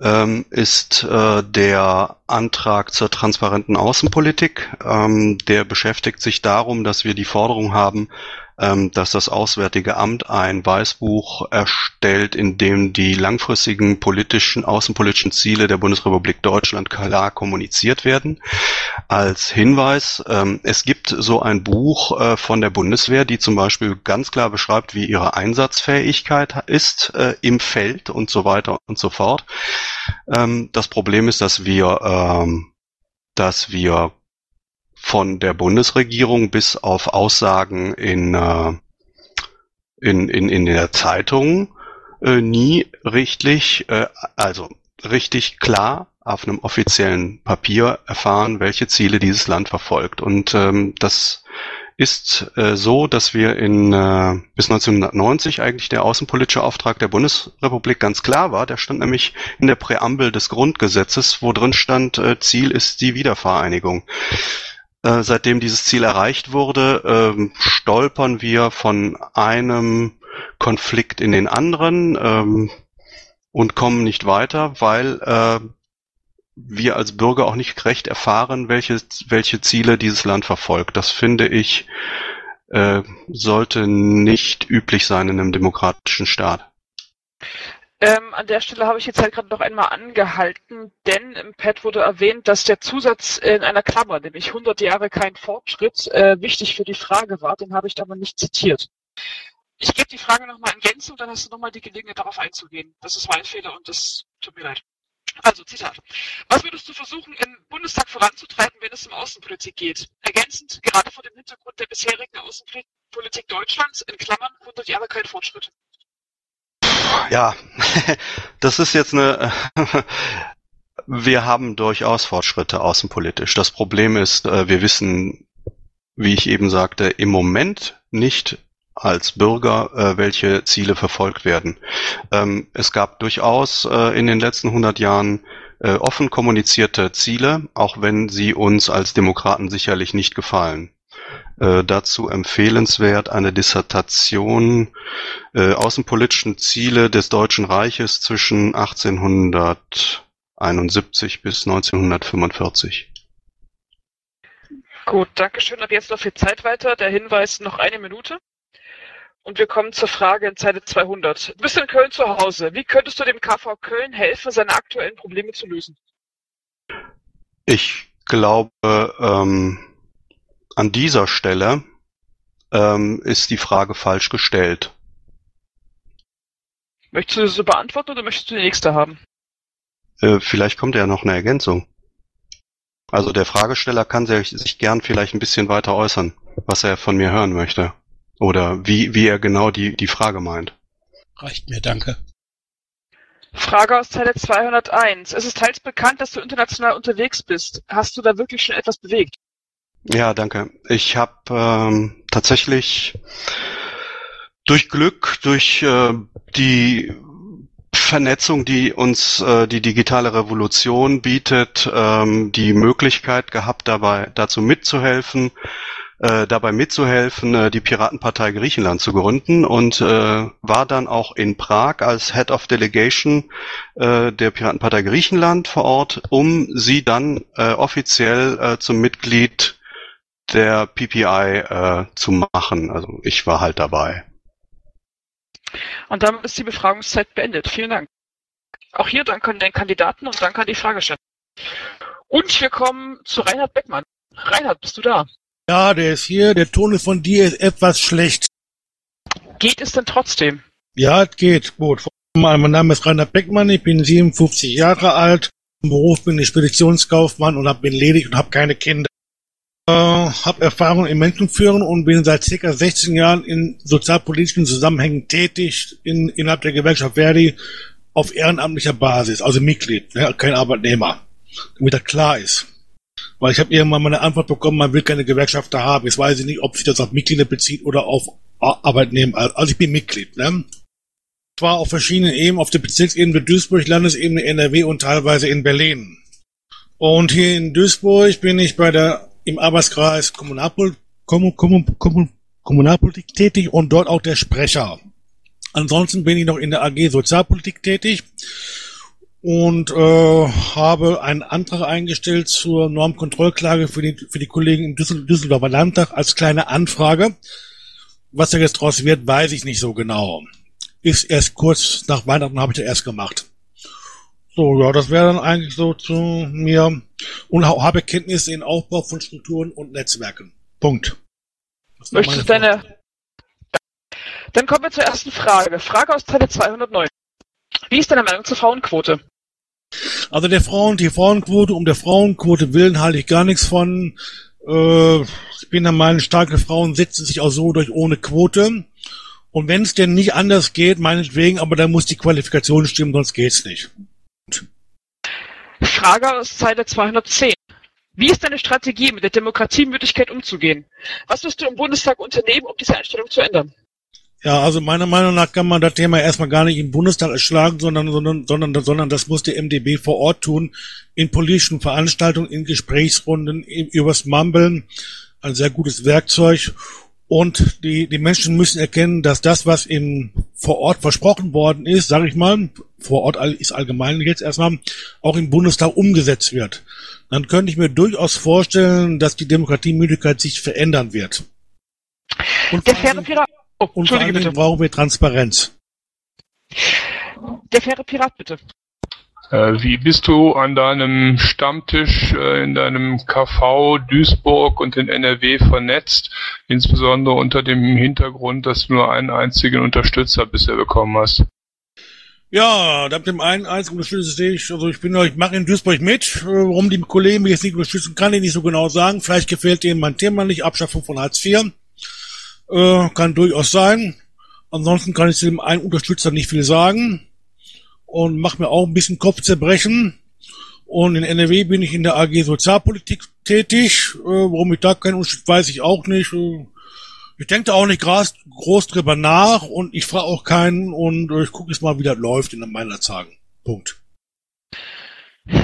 ähm, ist äh, der Antrag zur transparenten Außenpolitik. Ähm, der beschäftigt sich darum, dass wir die Forderung haben, dass das Auswärtige Amt ein Weißbuch erstellt, in dem die langfristigen politischen, außenpolitischen Ziele der Bundesrepublik Deutschland klar kommuniziert werden. Als Hinweis, ähm, es gibt so ein Buch äh, von der Bundeswehr, die zum Beispiel ganz klar beschreibt, wie ihre Einsatzfähigkeit ist äh, im Feld und so weiter und so fort. Ähm, das Problem ist, dass wir, ähm, dass wir von der Bundesregierung bis auf Aussagen in, äh, in, in, in der Zeitung äh, nie richtig, äh, also richtig klar auf einem offiziellen Papier erfahren, welche Ziele dieses Land verfolgt. Und ähm, das ist äh, so, dass wir in äh, bis 1990 eigentlich der außenpolitische Auftrag der Bundesrepublik ganz klar war. Der stand nämlich in der Präambel des Grundgesetzes, wo drin stand, äh, Ziel ist die Wiedervereinigung. Äh, seitdem dieses Ziel erreicht wurde, ähm, stolpern wir von einem Konflikt in den anderen ähm, und kommen nicht weiter, weil äh, wir als Bürger auch nicht recht erfahren, welche, welche Ziele dieses Land verfolgt. Das finde ich äh, sollte nicht üblich sein in einem demokratischen Staat. Ähm, an der Stelle habe ich jetzt halt gerade noch einmal angehalten, denn im Pad wurde erwähnt, dass der Zusatz in einer Klammer, nämlich 100 Jahre kein Fortschritt, äh, wichtig für die Frage war. Den habe ich aber nicht zitiert. Ich gebe die Frage nochmal in Gänze und dann hast du nochmal die Gelegenheit, darauf einzugehen. Das ist mein Fehler und das tut mir leid. Also, Zitat. Was würdest du versuchen, im Bundestag voranzutreiben, wenn es um Außenpolitik geht? Ergänzend, gerade vor dem Hintergrund der bisherigen Außenpolitik Deutschlands, in Klammern 100 Jahre kein Fortschritt. Ja, [laughs] das ist jetzt eine. [laughs] wir haben durchaus Fortschritte außenpolitisch. Das Problem ist, äh, wir wissen, wie ich eben sagte, im Moment nicht als Bürger, äh, welche Ziele verfolgt werden. Ähm, es gab durchaus äh, in den letzten 100 Jahren offen kommunizierte Ziele, auch wenn sie uns als Demokraten sicherlich nicht gefallen. Äh, dazu empfehlenswert eine Dissertation äh, Außenpolitischen Ziele des Deutschen Reiches zwischen 1871 bis 1945. Gut, Dankeschön. Ab jetzt noch viel Zeit weiter. Der Hinweis noch eine Minute. Und wir kommen zur Frage in Zeile 200. Du bist in Köln zu Hause. Wie könntest du dem KV Köln helfen, seine aktuellen Probleme zu lösen? Ich glaube, ähm, an dieser Stelle ähm, ist die Frage falsch gestellt. Möchtest du sie beantworten oder möchtest du die nächste haben? Äh, vielleicht kommt ja noch eine Ergänzung. Also der Fragesteller kann sich, sich gern vielleicht ein bisschen weiter äußern, was er von mir hören möchte. Oder wie, wie er genau die, die Frage meint. Reicht mir, danke. Frage aus Zeile 201. Es ist teils bekannt, dass du international unterwegs bist. Hast du da wirklich schon etwas bewegt? Ja, danke. Ich habe ähm, tatsächlich durch Glück, durch äh, die Vernetzung, die uns äh, die digitale Revolution bietet, ähm, die Möglichkeit gehabt, dabei dazu mitzuhelfen, äh, dabei mitzuhelfen, äh, die Piratenpartei Griechenland zu gründen und äh, war dann auch in Prag als Head of Delegation äh, der Piratenpartei Griechenland vor Ort, um sie dann äh, offiziell äh, zum Mitglied der PPI äh, zu machen. Also ich war halt dabei. Und damit ist die Befragungszeit beendet. Vielen Dank. Auch hier danke an den Kandidaten und danke an die Fragesteller. Und wir kommen zu Reinhard Beckmann. Reinhard, bist du da? Ja, der ist hier. Der Ton von dir ist etwas schlecht. Geht es denn trotzdem? Ja, es geht. Gut. Mein Name ist Reinhard Beckmann. Ich bin 57 Jahre alt. Im Beruf bin ich Speditionskaufmann und bin ledig und habe keine Kinder. Äh, habe Erfahrung im Menschenführen und bin seit ca. 16 Jahren in sozialpolitischen Zusammenhängen tätig in, innerhalb der Gewerkschaft Verdi auf ehrenamtlicher Basis, also Mitglied, ne, kein Arbeitnehmer, damit das klar ist. Weil ich habe irgendwann mal eine Antwort bekommen, man will keine Gewerkschafter haben. Jetzt weiß ich nicht, ob sich das auf Mitglieder bezieht oder auf Arbeitnehmer. Also ich bin Mitglied. Ne? Ich war auf verschiedenen Ebenen, auf der Bezirksebene Duisburg, Landesebene NRW und teilweise in Berlin. Und hier in Duisburg bin ich bei der im Arbeitskreis Kommunalpol Kommun Kommun Kommun Kommunalpolitik tätig und dort auch der Sprecher. Ansonsten bin ich noch in der AG Sozialpolitik tätig und äh, habe einen Antrag eingestellt zur Normkontrollklage für die, für die Kollegen im Düssel Düsseldorfer Landtag als kleine Anfrage. Was da jetzt draus wird, weiß ich nicht so genau. Ist erst kurz nach Weihnachten habe ich das erst gemacht. So, ja, das wäre dann eigentlich so zu mir. Und habe Kenntnisse in Aufbau von Strukturen und Netzwerken. Punkt. Möchtest du deine... Dann kommen wir zur ersten Frage. Frage aus Zeile 209. Wie ist deine Meinung zur Frauenquote? Also der Frauen, die Frauenquote, um der Frauenquote willen halte ich gar nichts von. Äh, ich bin der Meinung, starke Frauen setzen sich auch so durch ohne Quote. Und wenn es denn nicht anders geht, meinetwegen, aber dann muss die Qualifikation stimmen, sonst geht's nicht. Frage aus Zeile 210. Wie ist deine Strategie, mit der Demokratiemüdigkeit umzugehen? Was wirst du im Bundestag unternehmen, um diese Einstellung zu ändern? Ja, also meiner Meinung nach kann man das Thema erstmal gar nicht im Bundestag erschlagen, sondern, sondern, sondern, sondern das muss der MDB vor Ort tun, in politischen Veranstaltungen, in Gesprächsrunden, übers Mumbeln, ein sehr gutes Werkzeug. Und die, die Menschen müssen erkennen, dass das, was im, vor Ort versprochen worden ist, sage ich mal, vor Ort ist allgemein jetzt erstmal, auch im Bundestag umgesetzt wird. Dann könnte ich mir durchaus vorstellen, dass die Demokratiemüdigkeit sich verändern wird. Und der faire Pirat. Oh, und vor allem brauchen wir Transparenz. Der faire Pirat, bitte. Äh, wie bist du an deinem Stammtisch äh, in deinem KV Duisburg und in NRW vernetzt, insbesondere unter dem Hintergrund, dass du nur einen einzigen Unterstützer bisher bekommen hast? Ja, da mit dem einen einzigen Unterstützer sehe ich, also ich bin, ich mache in Duisburg mit. Äh, warum die Kollegen mich jetzt nicht unterstützen, kann ich nicht so genau sagen. Vielleicht gefällt ihnen mein Thema nicht, Abschaffung von Hartz IV. Äh, kann durchaus sein. Ansonsten kann ich zu dem einen Unterstützer nicht viel sagen und mache mir auch ein bisschen Kopfzerbrechen. Und in NRW bin ich in der AG Sozialpolitik tätig. Äh, warum ich da keinen Unterschied weiß ich auch nicht. Äh, ich denke da auch nicht groß, drüber nach und ich frage auch keinen und äh, ich gucke jetzt mal, wie das läuft in meiner Zagen. Punkt.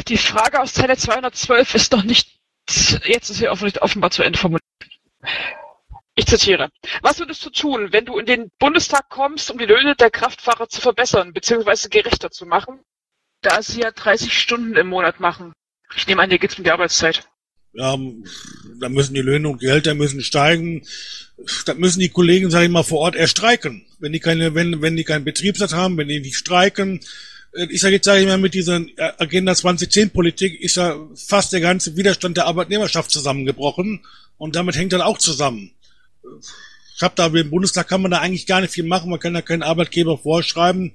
Die Frage aus Zeile 212 ist noch nicht, jetzt ist sie offenbar zu Ende formuliert. Ich zitiere. Was würdest du tun, wenn du in den Bundestag kommst, um die Löhne der Kraftfahrer zu verbessern bzw. gerechter zu machen, da sie ja 30 Stunden im Monat machen? Ich nehme an, hier geht es um die Arbeitszeit. Ja, da müssen die Löhne und Gehälter müssen steigen. Da müssen die Kollegen, sage ich mal, vor Ort erstreiken. Wenn die keine, wenn, wenn die keinen Betriebsrat haben, wenn die nicht streiken, äh, ich sage jetzt, sage ich mal, mit dieser Agenda 2010 Politik ist ja fast der ganze Widerstand der Arbeitnehmerschaft zusammengebrochen und damit hängt dann auch zusammen ich habe da im Bundestag kann man da eigentlich gar nicht viel machen. Man kann da keinen Arbeitgeber vorschreiben,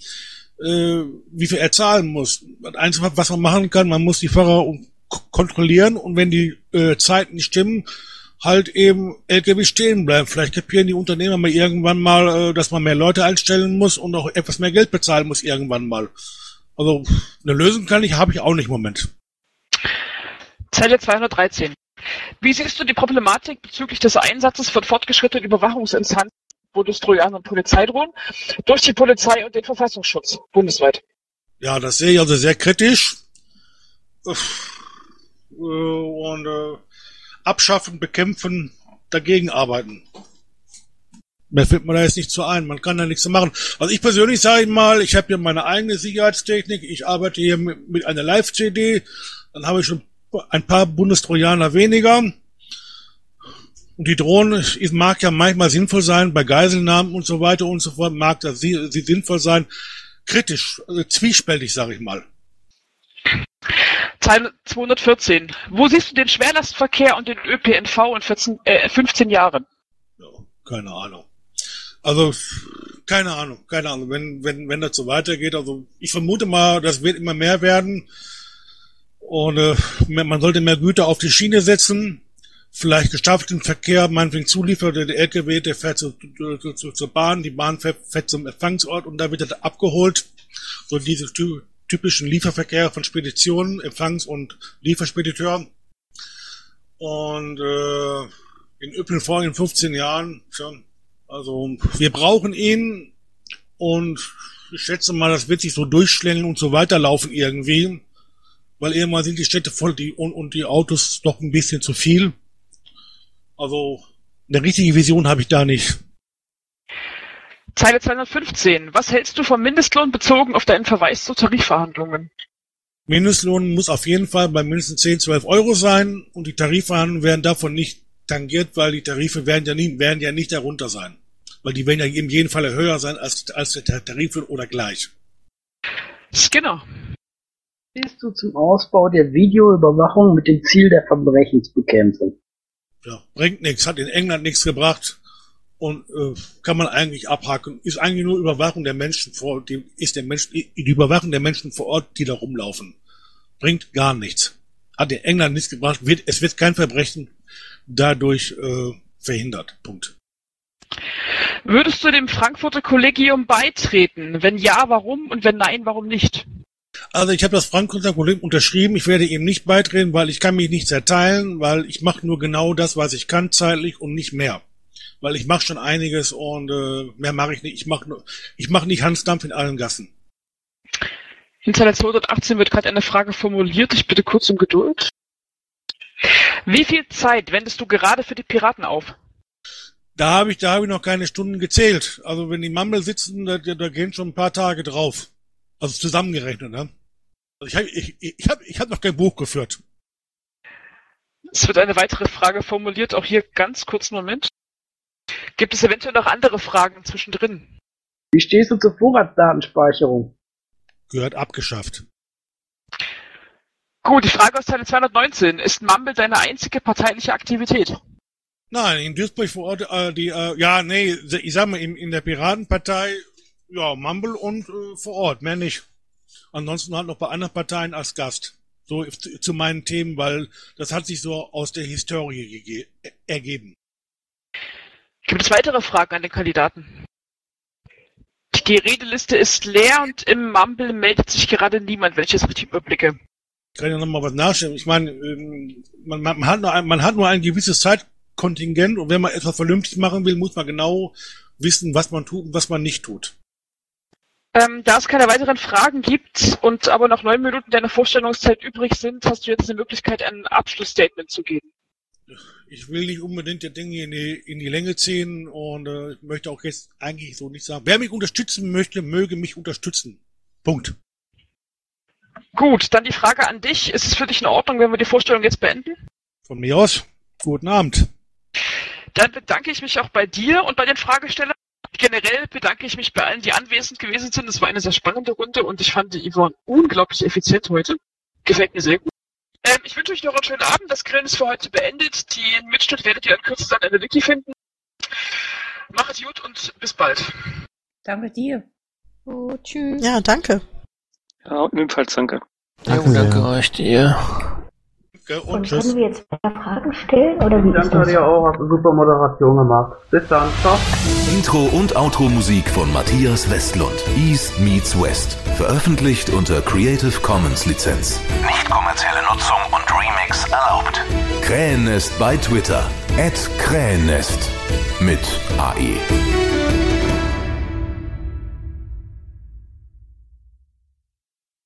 äh, wie viel er zahlen muss. Das Einzige, was man machen kann, man muss die Fahrer kontrollieren und wenn die äh, Zeiten nicht stimmen, halt eben LKW stehen bleiben. Vielleicht kapieren die Unternehmer mal irgendwann mal, äh, dass man mehr Leute einstellen muss und auch etwas mehr Geld bezahlen muss irgendwann mal. Also eine Lösung kann ich, habe ich auch nicht im Moment. Zeile 213. Wie siehst du die Problematik bezüglich des Einsatzes von fortgeschrittenen Überwachungsinstanzen Bundestrojaner und Polizeidrohnen durch die Polizei und den Verfassungsschutz bundesweit. Ja, das sehe ich also sehr kritisch. Äh, und äh, abschaffen, bekämpfen, dagegen arbeiten. Mehr fällt mir da jetzt nicht zu ein. Man kann da nichts machen. Also ich persönlich sage mal, ich habe hier meine eigene Sicherheitstechnik. Ich arbeite hier mit, mit einer Live-CD. Dann habe ich schon ein paar Bundestrojaner weniger. Und die Drohnen, mag ja manchmal sinnvoll sein, bei Geiselnahmen und so weiter und so fort, mag das sie, sie sinnvoll sein. Kritisch, also zwiespältig, sage ich mal. Zeile 214. Wo siehst du den Schwerlastverkehr und den ÖPNV in 14, äh, 15 Jahren? Keine Ahnung. Also, keine Ahnung, keine Ahnung. Wenn, wenn, wenn das so weitergeht, also ich vermute mal, das wird immer mehr werden. Und äh, man sollte mehr Güter auf die Schiene setzen. Vielleicht gestaffelten Verkehr, meinetwegen Zulieferer, der LKW, der fährt zu, zu, zu, zur Bahn, die Bahn fährt, fährt zum Empfangsort und da wird er abgeholt. So diese typischen Lieferverkehr von Speditionen, Empfangs- und Lieferspediteuren. Und äh, in ÖPNV in 15 Jahren schon. Also wir brauchen ihn und ich schätze mal, das wird sich so durchschlängeln und so weiterlaufen irgendwie. Weil irgendwann sind die Städte voll die, und, und die Autos doch ein bisschen zu viel. Also eine richtige Vision habe ich da nicht. Zeile 215. Was hältst du vom Mindestlohn bezogen auf deinen Verweis zu Tarifverhandlungen? Mindestlohn muss auf jeden Fall bei mindestens 10, 12 Euro sein und die Tarifverhandlungen werden davon nicht tangiert, weil die Tarife werden ja, nie, werden ja nicht darunter sein. Weil die werden ja in jedem Fall höher sein als, als der Tarif oder gleich. Skinner. Stehst du zum Ausbau der Videoüberwachung mit dem Ziel der Verbrechensbekämpfung? Ja, bringt nichts, hat in England nichts gebracht und äh, kann man eigentlich abhaken. Ist eigentlich nur Überwachung der Menschen vor, die, ist der Mensch, die Überwachung der Menschen vor Ort, die da rumlaufen. Bringt gar nichts. Hat in England nichts gebracht, wird, es wird kein Verbrechen dadurch äh, verhindert. Punkt. Würdest du dem Frankfurter Kollegium beitreten? Wenn ja, warum? Und wenn nein, warum nicht? Also ich habe das Frankfurter Kollegium unterschrieben. Ich werde ihm nicht beitreten, weil ich kann mich nicht zerteilen, weil ich mache nur genau das, was ich kann zeitlich und nicht mehr. Weil ich mache schon einiges und äh, mehr mache ich nicht. Ich mache ich mach nicht Hansdampf in allen Gassen. In Zeile 218 wird gerade eine Frage formuliert. Ich bitte kurz um Geduld. Wie viel Zeit wendest du gerade für die Piraten auf? Da habe ich, da habe ich noch keine Stunden gezählt. Also wenn die Mammel sitzen, da, da gehen schon ein paar Tage drauf. Also zusammengerechnet, ne? Also ich habe ich, ich hab, ich hab noch kein Buch geführt. Es wird eine weitere Frage formuliert, auch hier ganz kurzen Moment. Gibt es eventuell noch andere Fragen zwischendrin? Wie stehst du zur Vorratsdatenspeicherung? Gehört abgeschafft. Gut, die Frage aus Teil 219. Ist Mumble deine einzige parteiliche Aktivität? Nein, in Duisburg vor Ort, äh, die, äh, ja, nee, ich sag mal, in, in der Piratenpartei, ja, Mumble und äh, vor Ort, mehr nicht. Ansonsten halt noch bei anderen Parteien als Gast. So zu meinen Themen, weil das hat sich so aus der Historie ergeben. Gibt es weitere Fragen an den Kandidaten? Die Redeliste ist leer und im Mumble meldet sich gerade niemand, wenn ich das richtig überblicke. Ich kann ja nochmal was nachstellen. Ich meine, ähm, man, man, hat nur ein, man hat nur ein gewisses Zeitkontingent und wenn man etwas vernünftig machen will, muss man genau wissen, was man tut und was man nicht tut. Ähm, da es keine weiteren Fragen gibt und aber noch neun Minuten deiner Vorstellungszeit übrig sind, hast du jetzt die Möglichkeit, ein Abschlussstatement zu geben. Ich will nicht unbedingt die Dinge in die, in die Länge ziehen und äh, möchte auch jetzt eigentlich so nicht sagen. Wer mich unterstützen möchte, möge mich unterstützen. Punkt. Gut, dann die Frage an dich. Ist es für dich in Ordnung, wenn wir die Vorstellung jetzt beenden? Von mir aus. Guten Abend. Dann bedanke ich mich auch bei dir und bei den Fragestellern. Generell bedanke ich mich bei allen, die anwesend gewesen sind. Es war eine sehr spannende Runde und ich fand die Yvonne unglaublich effizient heute. Gefällt mir sehr gut. Ähm, ich wünsche euch noch einen schönen Abend. Das Grillen ist für heute beendet. Den Mitschnitt werdet ihr in Kürze dann in der Wiki finden. Macht gut und bis bald. Danke dir. Oh, tschüss. Ja, danke. Ja, und ebenfalls danke. Danke, jo, danke euch dir. Und, und können wir jetzt mehr Fragen stellen oder wie Danke ist dir auch, hast du super Moderation gemacht. Bis dann, ciao. Intro und Outro Musik von Matthias Westlund. East meets West. Veröffentlicht unter Creative Commons Lizenz. Nicht kommerzielle Nutzung und Remix erlaubt. Krähennest bei Twitter. At Krähennest. Mit AE.